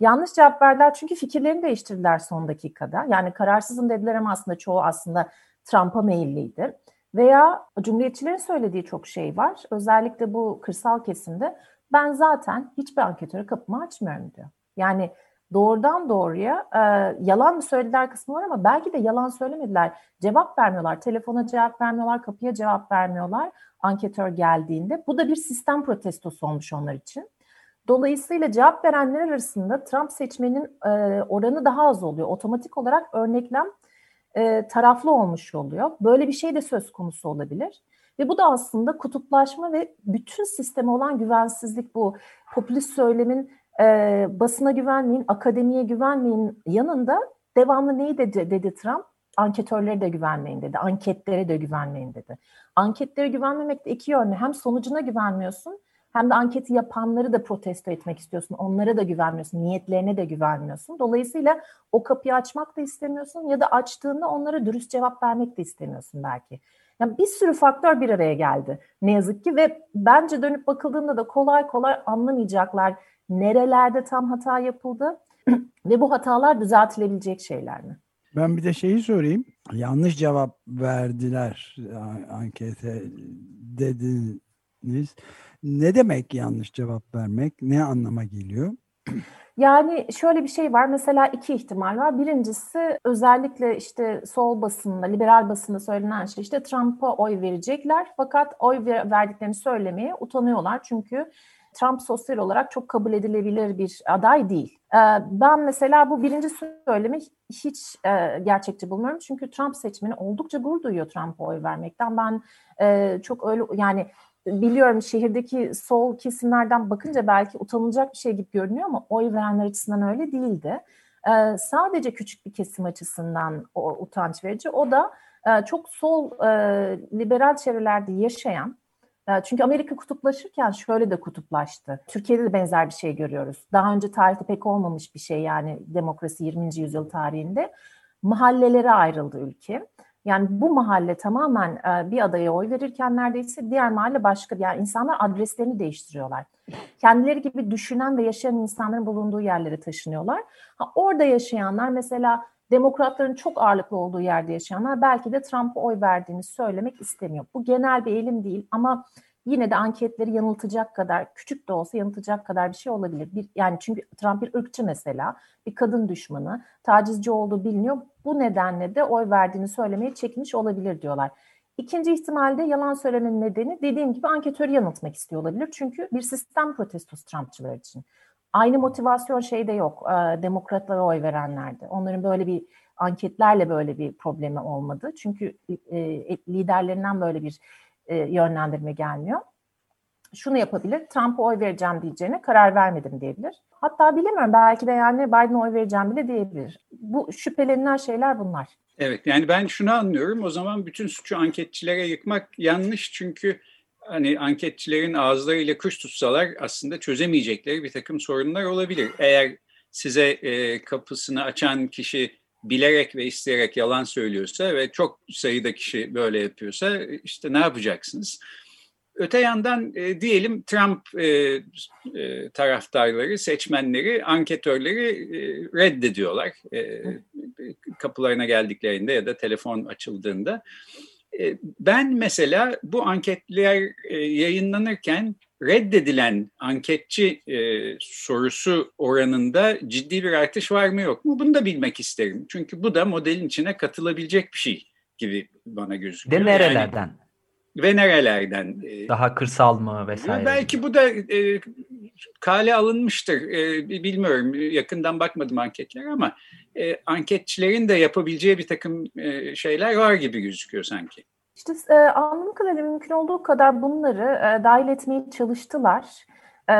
Yanlış cevap verdiler çünkü fikirlerini değiştirdiler son dakikada. Yani kararsızım dediler ama aslında çoğu aslında Trump'a meyilliydi. Veya Cumhuriyetçilerin söylediği çok şey var. Özellikle bu kırsal kesimde ben zaten hiçbir anketöre kapımı açmıyorum diyor. Yani doğrudan doğruya e, yalan mı söylediler kısmı var ama belki de yalan söylemediler. Cevap vermiyorlar, telefona cevap vermiyorlar, kapıya cevap vermiyorlar anketör geldiğinde. Bu da bir sistem protestosu olmuş onlar için. Dolayısıyla cevap verenler arasında Trump seçmenin e, oranı daha az oluyor. Otomatik olarak örneklem e, taraflı olmuş oluyor. Böyle bir şey de söz konusu olabilir. Ve bu da aslında kutuplaşma ve bütün sisteme olan güvensizlik bu popülist söylemin e, basına güvenmeyin, akademiye güvenmeyin yanında devamlı neyi dedi, dedi Trump? Anketörlere de güvenmeyin dedi, anketlere de güvenmeyin dedi. Anketlere güvenmemek de iki yönlü. Hem sonucuna güvenmiyorsun hem de anketi yapanları da protesto etmek istiyorsun. Onlara da güvenmiyorsun, niyetlerine de güvenmiyorsun. Dolayısıyla o kapıyı açmak da istemiyorsun ya da açtığında onlara dürüst cevap vermek de istemiyorsun belki. Yani bir sürü faktör bir araya geldi ne yazık ki ve bence dönüp bakıldığında da kolay kolay anlamayacaklar nerelerde tam hata yapıldı ve bu hatalar düzeltilebilecek şeyler mi? Ben bir de şeyi sorayım. Yanlış cevap verdiler ankete dediniz. Ne demek yanlış cevap vermek? Ne anlama geliyor? Yani şöyle bir şey var. Mesela iki ihtimal var. Birincisi özellikle işte sol basında, liberal basında söylenen şey işte Trump'a oy verecekler. Fakat oy verdiklerini söylemeye utanıyorlar. Çünkü Trump sosyal olarak çok kabul edilebilir bir aday değil. Ee, ben mesela bu birinci söylemi hiç e, gerçekçi bulmuyorum. Çünkü Trump seçmeni oldukça gurur duyuyor Trump'a oy vermekten. Ben e, çok öyle yani biliyorum şehirdeki sol kesimlerden bakınca belki utanılacak bir şey gibi görünüyor ama oy verenler açısından öyle değildi. Ee, sadece küçük bir kesim açısından o utanç verici. O da e, çok sol liberal çevrelerde yaşayan çünkü Amerika kutuplaşırken şöyle de kutuplaştı. Türkiye'de de benzer bir şey görüyoruz. Daha önce tarihte pek olmamış bir şey yani demokrasi 20. yüzyıl tarihinde. Mahallelere ayrıldı ülke. Yani bu mahalle tamamen e, bir adaya oy verirken neredeyse diğer mahalle başka. Yani insanlar adreslerini değiştiriyorlar. Kendileri gibi düşünen ve yaşayan insanların bulunduğu yerlere taşınıyorlar. Ha, orada yaşayanlar mesela demokratların çok ağırlıklı olduğu yerde yaşayanlar belki de Trump'a oy verdiğini söylemek istemiyor. Bu genel bir eğilim değil ama yine de anketleri yanıltacak kadar küçük de olsa yanıltacak kadar bir şey olabilir. Bir, yani çünkü Trump bir ırkçı mesela, bir kadın düşmanı, tacizci olduğu biliniyor. Bu nedenle de oy verdiğini söylemeye çekmiş olabilir diyorlar. İkinci ihtimalde yalan söylemenin nedeni dediğim gibi anketörü yanıltmak istiyor olabilir. Çünkü bir sistem protestosu Trumpçılar için. Aynı motivasyon şeyde yok. E, demokratlara oy verenlerde. Onların böyle bir anketlerle böyle bir problemi olmadı. Çünkü e, liderlerinden böyle bir e, yönlendirme gelmiyor. Şunu yapabilir, Trump'a oy vereceğim diyeceğine karar vermedim diyebilir. Hatta bilemiyorum belki de yani Biden'a oy vereceğim bile diyebilir. Bu şüphelenilen şeyler bunlar. Evet yani ben şunu anlıyorum o zaman bütün suçu anketçilere yıkmak yanlış çünkü hani anketçilerin ağızlarıyla kuş tutsalar aslında çözemeyecekleri bir takım sorunlar olabilir. Eğer size e, kapısını açan kişi bilerek ve isteyerek yalan söylüyorsa ve çok sayıda kişi böyle yapıyorsa işte ne yapacaksınız? Öte yandan e, diyelim Trump e, e, taraftarları, seçmenleri, anketörleri e, reddediyorlar e, kapılarına geldiklerinde ya da telefon açıldığında. E, ben mesela bu anketler e, yayınlanırken reddedilen anketçi e, sorusu oranında ciddi bir artış var mı yok mu? Bunu da bilmek isterim. Çünkü bu da modelin içine katılabilecek bir şey gibi bana gözüküyor. De nerelerden? Yani, ve nerelerden? Daha kırsal mı vesaire? Belki bu da e, kale alınmıştır. E, bilmiyorum. Yakından bakmadım anketler ama e, anketçilerin de yapabileceği bir takım e, şeyler var gibi gözüküyor sanki. İşte e, anladığım kadarıyla mümkün olduğu kadar bunları e, dahil etmeye çalıştılar. E,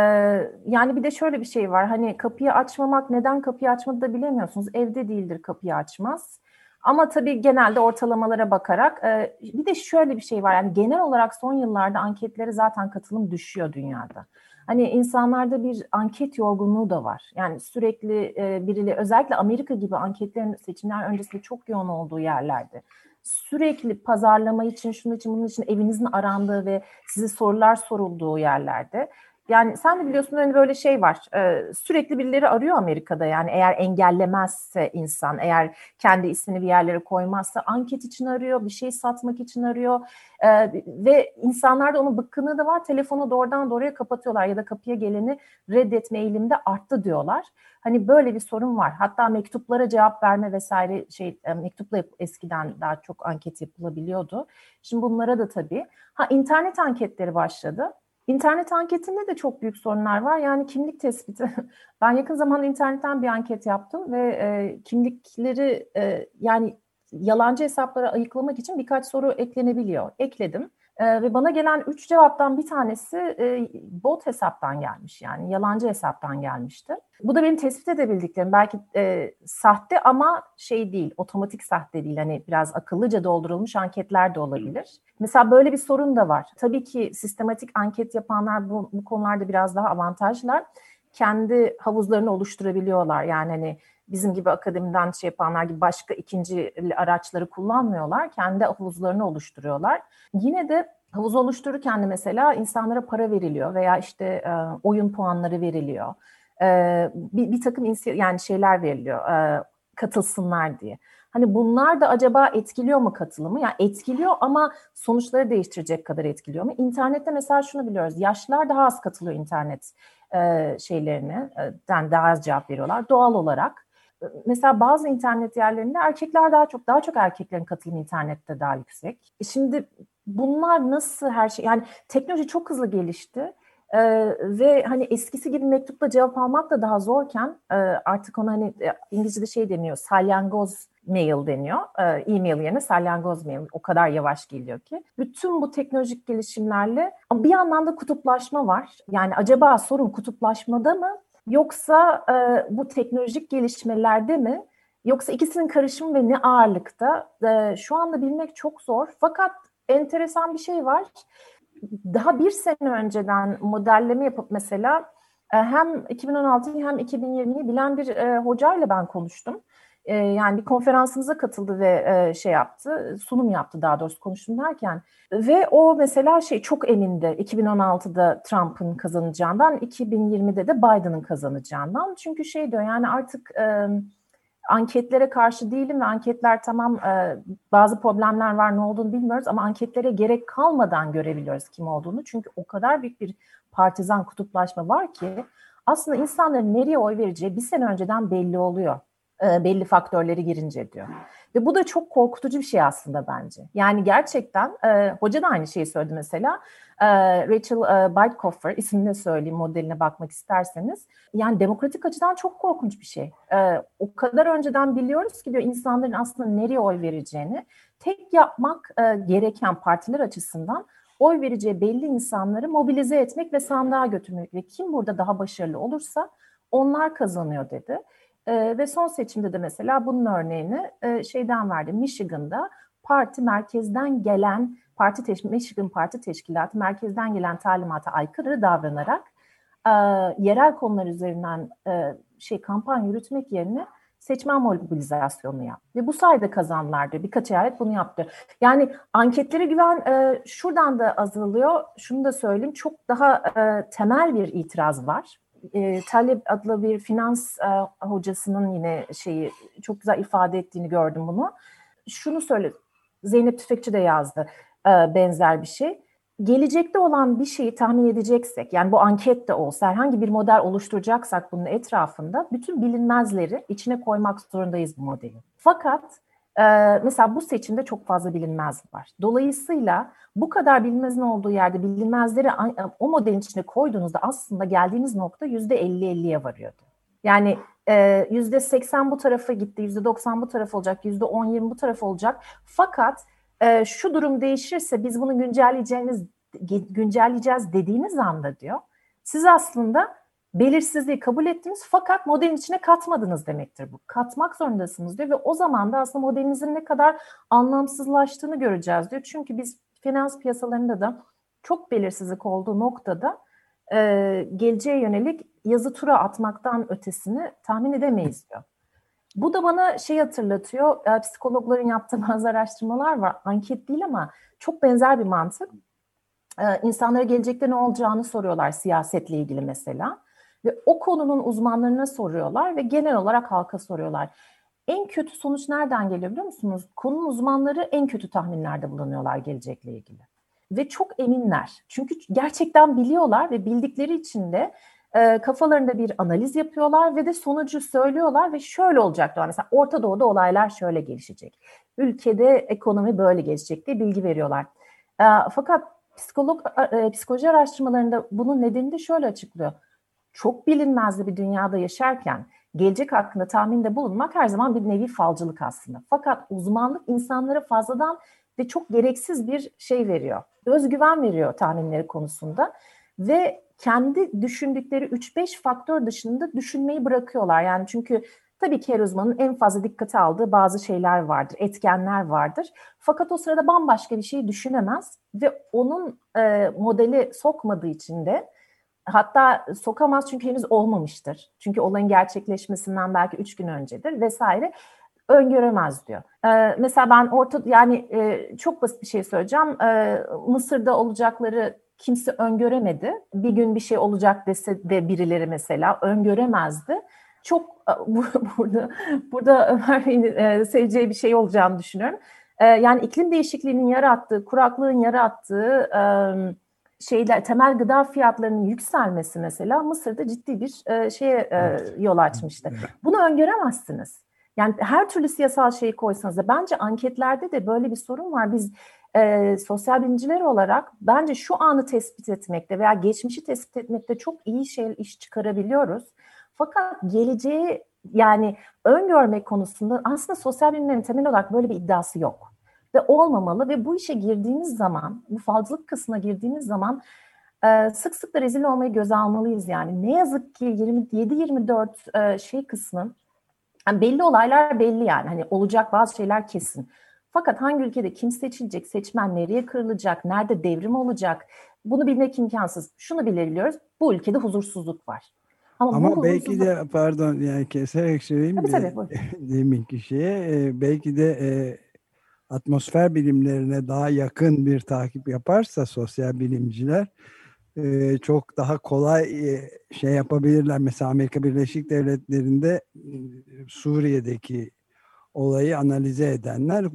yani bir de şöyle bir şey var. Hani kapıyı açmamak neden kapıyı açmadı da bilemiyorsunuz. Evde değildir kapıyı açmaz. Ama tabii genelde ortalamalara bakarak e, bir de şöyle bir şey var. Yani genel olarak son yıllarda anketlere zaten katılım düşüyor dünyada. Hani insanlarda bir anket yorgunluğu da var. Yani sürekli e, biriyle özellikle Amerika gibi anketlerin seçimler öncesinde çok yoğun olduğu yerlerde sürekli pazarlama için, şunun için, bunun için evinizin arandığı ve size sorular sorulduğu yerlerde yani sen de biliyorsun hani böyle şey var. E, sürekli birileri arıyor Amerika'da yani eğer engellemezse insan, eğer kendi ismini bir yerlere koymazsa anket için arıyor, bir şey satmak için arıyor. E, ve insanlarda onun bıkkınlığı da var. Telefonu doğrudan doğruya kapatıyorlar ya da kapıya geleni reddetme eğilimde arttı diyorlar. Hani böyle bir sorun var. Hatta mektuplara cevap verme vesaire şey e, mektupla eskiden daha çok anket yapılabiliyordu. Şimdi bunlara da tabii. Ha internet anketleri başladı. İnternet anketinde de çok büyük sorunlar var. Yani kimlik tespiti. Ben yakın zamanda internetten bir anket yaptım ve e, kimlikleri e, yani yalancı hesapları ayıklamak için birkaç soru eklenebiliyor. Ekledim. E, ve bana gelen üç cevaptan bir tanesi e, bot hesaptan gelmiş yani yalancı hesaptan gelmişti. Bu da benim tespit edebildiklerim belki e, sahte ama şey değil otomatik sahte değil hani biraz akıllıca doldurulmuş anketler de olabilir. Mesela böyle bir sorun da var. Tabii ki sistematik anket yapanlar bu, bu konularda biraz daha avantajlar. Kendi havuzlarını oluşturabiliyorlar yani hani bizim gibi akademiden şey yapanlar gibi başka ikinci araçları kullanmıyorlar. Kendi havuzlarını oluşturuyorlar. Yine de havuz oluştururken de mesela insanlara para veriliyor veya işte e, oyun puanları veriliyor. E, bir, bir takım yani şeyler veriliyor e, katılsınlar diye. Hani bunlar da acaba etkiliyor mu katılımı? Yani etkiliyor ama sonuçları değiştirecek kadar etkiliyor mu? İnternette mesela şunu biliyoruz. Yaşlılar daha az katılıyor internet e, şeylerine. Yani daha az cevap veriyorlar doğal olarak mesela bazı internet yerlerinde erkekler daha çok daha çok erkeklerin katılımı internette daha yüksek. E şimdi bunlar nasıl her şey yani teknoloji çok hızlı gelişti. Ee, ve hani eskisi gibi mektupla cevap almak da daha zorken e, artık ona hani e, İngilizce'de şey deniyor salyangoz mail deniyor. E, e-mail yerine salyangoz mail o kadar yavaş geliyor ki. Bütün bu teknolojik gelişimlerle bir yandan da kutuplaşma var. Yani acaba sorun kutuplaşmada mı Yoksa e, bu teknolojik gelişmelerde mi? Yoksa ikisinin karışımı ve ne ağırlıkta? E, şu anda bilmek çok zor. Fakat enteresan bir şey var. Daha bir sene önceden modelleme yapıp mesela e, hem 2016'yı hem 2020'yi bilen bir e, hocayla ben konuştum. E, yani bir konferansımıza katıldı ve e, şey yaptı, sunum yaptı daha doğrusu konuştum derken. Ve o mesela şey çok emindi 2016'da Trump'ın kazanacağından, 2020'de de Biden'ın kazanacağından. Çünkü şey diyor yani artık e, anketlere karşı değilim ve anketler tamam e, bazı problemler var ne olduğunu bilmiyoruz ama anketlere gerek kalmadan görebiliyoruz kim olduğunu. Çünkü o kadar büyük bir partizan kutuplaşma var ki aslında insanların nereye oy vereceği bir sene önceden belli oluyor. E, belli faktörleri girince diyor. Ve bu da çok korkutucu bir şey aslında bence. Yani gerçekten e, hoca da aynı şeyi söyledi mesela. E, Rachel e, Bytkofer ismini söyleyeyim modeline bakmak isterseniz. Yani demokratik açıdan çok korkunç bir şey. E, o kadar önceden biliyoruz ki diyor insanların aslında nereye oy vereceğini. Tek yapmak e, gereken partiler açısından oy vereceği belli insanları mobilize etmek ve sandığa götürmek ve kim burada daha başarılı olursa onlar kazanıyor dedi. E, ve son seçimde de mesela bunun örneğini e, şeyden verdi. Michigan'da parti merkezden gelen parti teş Michigan Parti Teşkilatı merkezden gelen talimata aykırı davranarak e, yerel konular üzerinden e, şey kampanya yürütmek yerine seçmen mobilizasyonu yaptı. Ve bu sayede kazandılar diyor. Birkaç eyalet bunu yaptı. Yani anketlere güven e, şuradan da azalıyor. Şunu da söyleyeyim. Çok daha e, temel bir itiraz var. E, Talep adlı bir finans e, hocasının yine şeyi çok güzel ifade ettiğini gördüm bunu. Şunu söyle. Zeynep Tüfekçi de yazdı e, benzer bir şey gelecekte olan bir şeyi tahmin edeceksek, yani bu anket de olsa, herhangi bir model oluşturacaksak bunun etrafında bütün bilinmezleri içine koymak zorundayız bu modeli. Fakat e, mesela bu seçimde çok fazla bilinmez var. Dolayısıyla bu kadar bilinmezin olduğu yerde bilinmezleri o modelin içine koyduğunuzda aslında geldiğiniz nokta yüzde 50-50'ye varıyordu. Yani e, yüzde 80 bu tarafa gitti, yüzde 90 bu tarafa olacak, yüzde 10-20 bu tarafa olacak. Fakat e, şu durum değişirse biz bunu güncelleyeceğiniz güncelleyeceğiz dediğiniz anda diyor. Siz aslında belirsizliği kabul ettiniz fakat modelin içine katmadınız demektir bu. Katmak zorundasınız diyor ve o zaman da aslında modelinizin ne kadar anlamsızlaştığını göreceğiz diyor. Çünkü biz finans piyasalarında da çok belirsizlik olduğu noktada e, geleceğe yönelik yazı tura atmaktan ötesini tahmin edemeyiz diyor. Bu da bana şey hatırlatıyor, e, psikologların yaptığı bazı araştırmalar var. Anket değil ama çok benzer bir mantık. E, insanlara gelecekte ne olacağını soruyorlar siyasetle ilgili mesela. Ve o konunun uzmanlarına soruyorlar ve genel olarak halka soruyorlar. En kötü sonuç nereden geliyor biliyor musunuz? Konunun uzmanları en kötü tahminlerde bulunuyorlar gelecekle ilgili. Ve çok eminler. Çünkü gerçekten biliyorlar ve bildikleri için de e, kafalarında bir analiz yapıyorlar ve de sonucu söylüyorlar ve şöyle olacak diyor. Mesela Orta Doğu'da olaylar şöyle gelişecek. Ülkede ekonomi böyle gelişecek diye bilgi veriyorlar. E, fakat psikolog e, psikoloji araştırmalarında bunun nedenini de şöyle açıklıyor. Çok bilinmezli bir dünyada yaşarken gelecek hakkında tahminde bulunmak her zaman bir nevi falcılık aslında. Fakat uzmanlık insanlara fazladan ve çok gereksiz bir şey veriyor. Özgüven veriyor tahminleri konusunda ve kendi düşündükleri 3-5 faktör dışında düşünmeyi bırakıyorlar. Yani çünkü tabii ki her uzmanın en fazla dikkate aldığı bazı şeyler vardır, etkenler vardır. Fakat o sırada bambaşka bir şey düşünemez ve onun e, modeli sokmadığı için de hatta sokamaz çünkü henüz olmamıştır. Çünkü olayın gerçekleşmesinden belki 3 gün öncedir vesaire öngöremez diyor. Ee, mesela ben orta yani e, çok basit bir şey söyleyeceğim. Ee, Mısır'da olacakları kimse öngöremedi. Bir gün bir şey olacak dese de birileri mesela öngöremezdi. Çok e, burada burada Ömer Bey'in e, seveceği bir şey olacağını düşünüyorum. E, yani iklim değişikliğinin yarattığı, kuraklığın yarattığı e, şeyler temel gıda fiyatlarının yükselmesi mesela Mısır'da ciddi bir e, şeye e, yol açmıştı. Bunu öngöremezsiniz. Yani her türlü siyasal şeyi koysanız da bence anketlerde de böyle bir sorun var. Biz e, sosyal bilimciler olarak bence şu anı tespit etmekte veya geçmişi tespit etmekte çok iyi şey iş çıkarabiliyoruz. Fakat geleceği yani öngörmek konusunda aslında sosyal bilimlerin temel olarak böyle bir iddiası yok. Ve olmamalı ve bu işe girdiğiniz zaman, bu falcılık kısmına girdiğiniz zaman e, sık sık da rezil olmayı göze almalıyız yani. Ne yazık ki 27-24 e, şey kısmı yani belli olaylar belli yani. Hani olacak bazı şeyler kesin. Fakat hangi ülkede kim seçilecek, seçmen nereye kırılacak, nerede devrim olacak bunu bilmek imkansız. Şunu bilebiliyoruz, bu ülkede huzursuzluk var. Ama, Ama bu belki huzursuzluk... de pardon yani keserek söyleyeyim tabii, tabii, demin kişiye e, belki de e, atmosfer bilimlerine daha yakın bir takip yaparsa sosyal bilimciler e, çok daha kolay e, şey yapabilirler. Mesela Amerika Birleşik Devletleri'nde e, Suriye'deki olayı analize edenler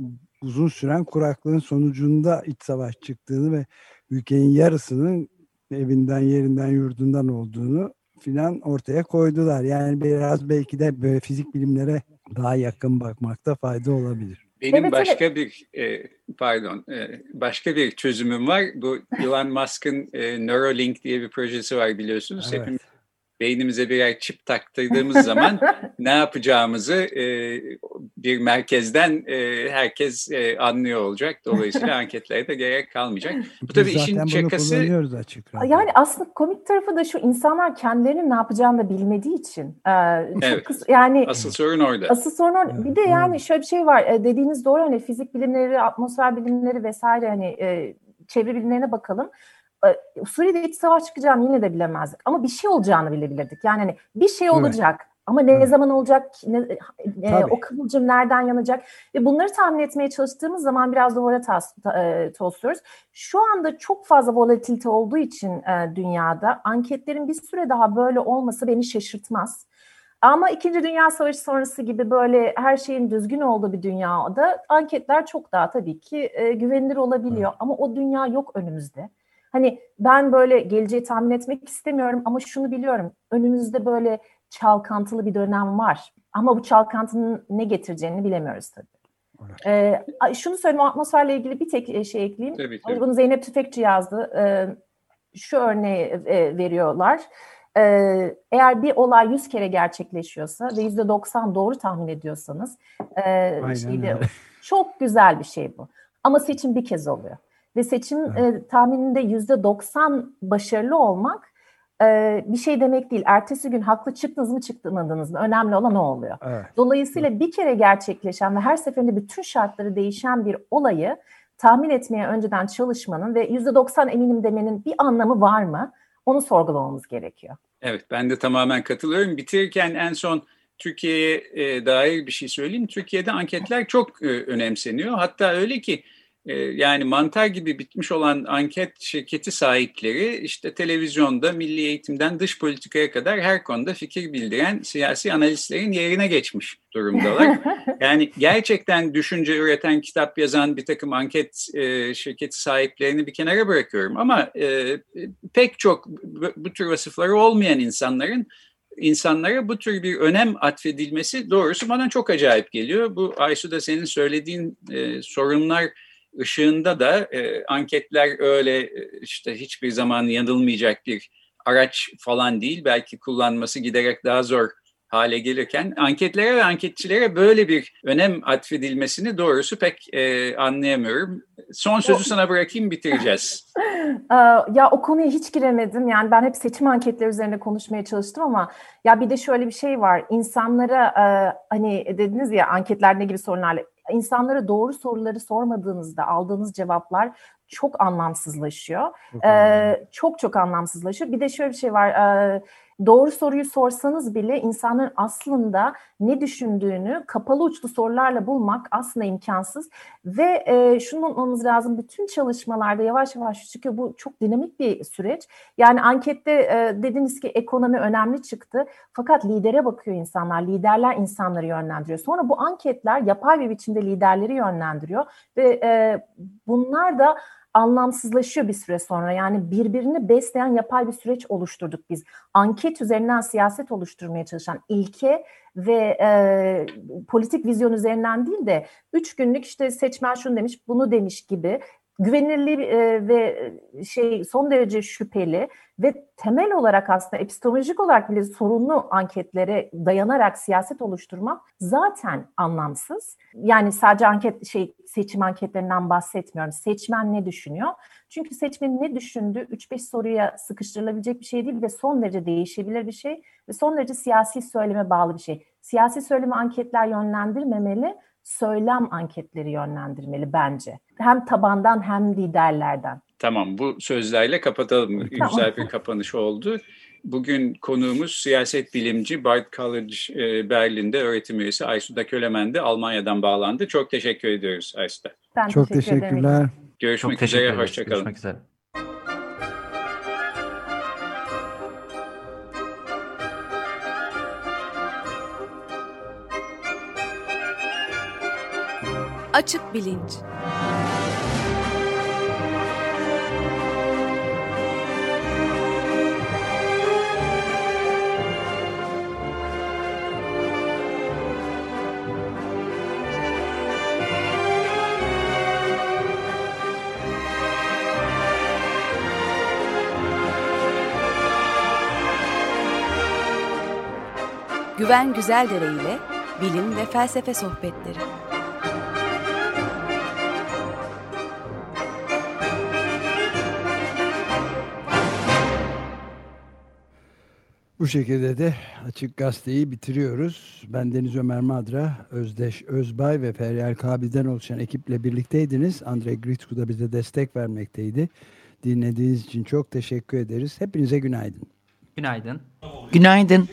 uzun süren kuraklığın sonucunda iç savaş çıktığını ve ülkenin yarısının evinden, yerinden, yurdundan olduğunu filan ortaya koydular. Yani biraz belki de böyle fizik bilimlere daha yakın bakmakta fayda olabilir. Benim evet, başka evet. bir e, pardon e, başka bir çözümüm var. Bu Elon Musk'ın e, Neuralink diye bir projesi var biliyorsunuz. Evet. Hepimiz beynimize birer çip taktırdığımız zaman ne yapacağımızı e, bir merkezden e, herkes e, anlıyor olacak. Dolayısıyla anketlere de gerek kalmayacak. Bu tabii Biz işin şakası. açık. Yani aslında komik tarafı da şu insanlar kendilerinin ne yapacağını da bilmediği için. E, evet. Kıs, yani asıl sorun orada. Asıl sorun orada. Bir de yani şöyle bir şey var. E, dediğiniz doğru hani fizik bilimleri, atmosfer bilimleri vesaire hani e, çevre bilimlerine bakalım. Suriye'de iç savaş çıkacağını yine de bilemezdik. Ama bir şey olacağını bilebilirdik. Yani hani bir şey olacak. Evet. Ama ne evet. zaman olacak, ne, e, o kıvılcım nereden yanacak ve bunları tahmin etmeye çalıştığımız zaman biraz duvara tas, e, tosluyoruz. Şu anda çok fazla volatilite olduğu için e, dünyada anketlerin bir süre daha böyle olması beni şaşırtmaz. Ama İkinci Dünya Savaşı sonrası gibi böyle her şeyin düzgün olduğu bir dünyada anketler çok daha tabii ki e, güvenilir olabiliyor. Evet. Ama o dünya yok önümüzde. Hani ben böyle geleceği tahmin etmek istemiyorum ama şunu biliyorum. Önümüzde böyle çalkantılı bir dönem var. Ama bu çalkantının ne getireceğini bilemiyoruz tabii. Evet. Ee, şunu söyleyeyim atmosferle ilgili bir tek e, şey ekleyeyim. Tabii, tabii. Bunu Zeynep Tüfekçi yazdı. Ee, şu örneği e, veriyorlar. Ee, eğer bir olay 100 kere gerçekleşiyorsa ve %90 doğru tahmin ediyorsanız e, şeyde, çok güzel bir şey bu. Ama seçim bir kez oluyor. Ve seçim evet. e, tahmininde yüzde 90 başarılı olmak e, bir şey demek değil. Ertesi gün haklı çıktınız mı çıkmadınız mı? Önemli olan o oluyor. Evet. Dolayısıyla evet. bir kere gerçekleşen ve her seferinde bütün şartları değişen bir olayı tahmin etmeye önceden çalışmanın ve yüzde 90 eminim demenin bir anlamı var mı? Onu sorgulamamız gerekiyor. Evet ben de tamamen katılıyorum. Bitirirken en son Türkiye'ye e, dair bir şey söyleyeyim. Türkiye'de anketler çok e, önemseniyor. Hatta öyle ki yani mantar gibi bitmiş olan anket şirketi sahipleri işte televizyonda milli eğitimden dış politikaya kadar her konuda fikir bildiren siyasi analistlerin yerine geçmiş durumdalar. yani gerçekten düşünce üreten, kitap yazan bir takım anket e, şirketi sahiplerini bir kenara bırakıyorum. Ama e, pek çok bu tür vasıfları olmayan insanların insanlara bu tür bir önem atfedilmesi doğrusu bana çok acayip geliyor. Bu Aysu da senin söylediğin e, sorunlar ışığında da e, anketler öyle e, işte hiçbir zaman yanılmayacak bir araç falan değil. Belki kullanması giderek daha zor hale gelirken anketlere ve anketçilere böyle bir önem atfedilmesini doğrusu pek e, anlayamıyorum. Son sözü sana bırakayım bitireceğiz. ya o konuya hiç giremedim. Yani ben hep seçim anketleri üzerinde konuşmaya çalıştım ama ya bir de şöyle bir şey var. İnsanlara e, hani dediniz ya anketler ne gibi sorunlarla insanlara doğru soruları sormadığınızda aldığınız cevaplar çok anlamsızlaşıyor. Çok, ee, çok çok anlamsızlaşıyor. Bir de şöyle bir şey var. E, doğru soruyu sorsanız bile insanların aslında ne düşündüğünü kapalı uçlu sorularla bulmak aslında imkansız. Ve e, şunu unutmamız lazım. Bütün çalışmalarda yavaş yavaş çünkü bu çok dinamik bir süreç. Yani ankette e, dediniz ki ekonomi önemli çıktı. Fakat lidere bakıyor insanlar. Liderler insanları yönlendiriyor. Sonra bu anketler yapay bir biçimde liderleri yönlendiriyor. Ve e, bunlar da anlamsızlaşıyor bir süre sonra. Yani birbirini besleyen yapay bir süreç oluşturduk biz. Anket üzerinden siyaset oluşturmaya çalışan ilke ve e, politik vizyon üzerinden değil de üç günlük işte seçmen şunu demiş bunu demiş gibi güvenirli e, ve şey son derece şüpheli ve temel olarak aslında epistemolojik olarak bile sorunlu anketlere dayanarak siyaset oluşturmak zaten anlamsız. Yani sadece anket şey seçim anketlerinden bahsetmiyorum. Seçmen ne düşünüyor? Çünkü seçmenin ne düşündüğü 3-5 soruya sıkıştırılabilecek bir şey değil ve son derece değişebilir bir şey ve son derece siyasi söyleme bağlı bir şey. Siyasi söyleme anketler yönlendirmemeli söylem anketleri yönlendirmeli bence. Hem tabandan hem liderlerden. Tamam bu sözlerle kapatalım. Tamam. Güzel bir kapanış oldu. Bugün konuğumuz siyaset bilimci Bard College e, Berlin'de öğretim üyesi Aysuda Kölemen de Almanya'dan bağlandı. Çok teşekkür ediyoruz Aysuda. Ben Çok teşekkür teşekkürler. Ederim. Görüşmek Çok üzere, hoşçakalın. Görüşmek üzere. Açık Bilinç Güven Güzeldere ile bilim ve felsefe sohbetleri. Bu şekilde de Açık Gazete'yi bitiriyoruz. Ben Deniz Ömer Madra, Özdeş Özbay ve Feryal Kabil'den oluşan ekiple birlikteydiniz. Andrei Gritsko da bize destek vermekteydi. Dinlediğiniz için çok teşekkür ederiz. Hepinize günaydın. Günaydın. Günaydın.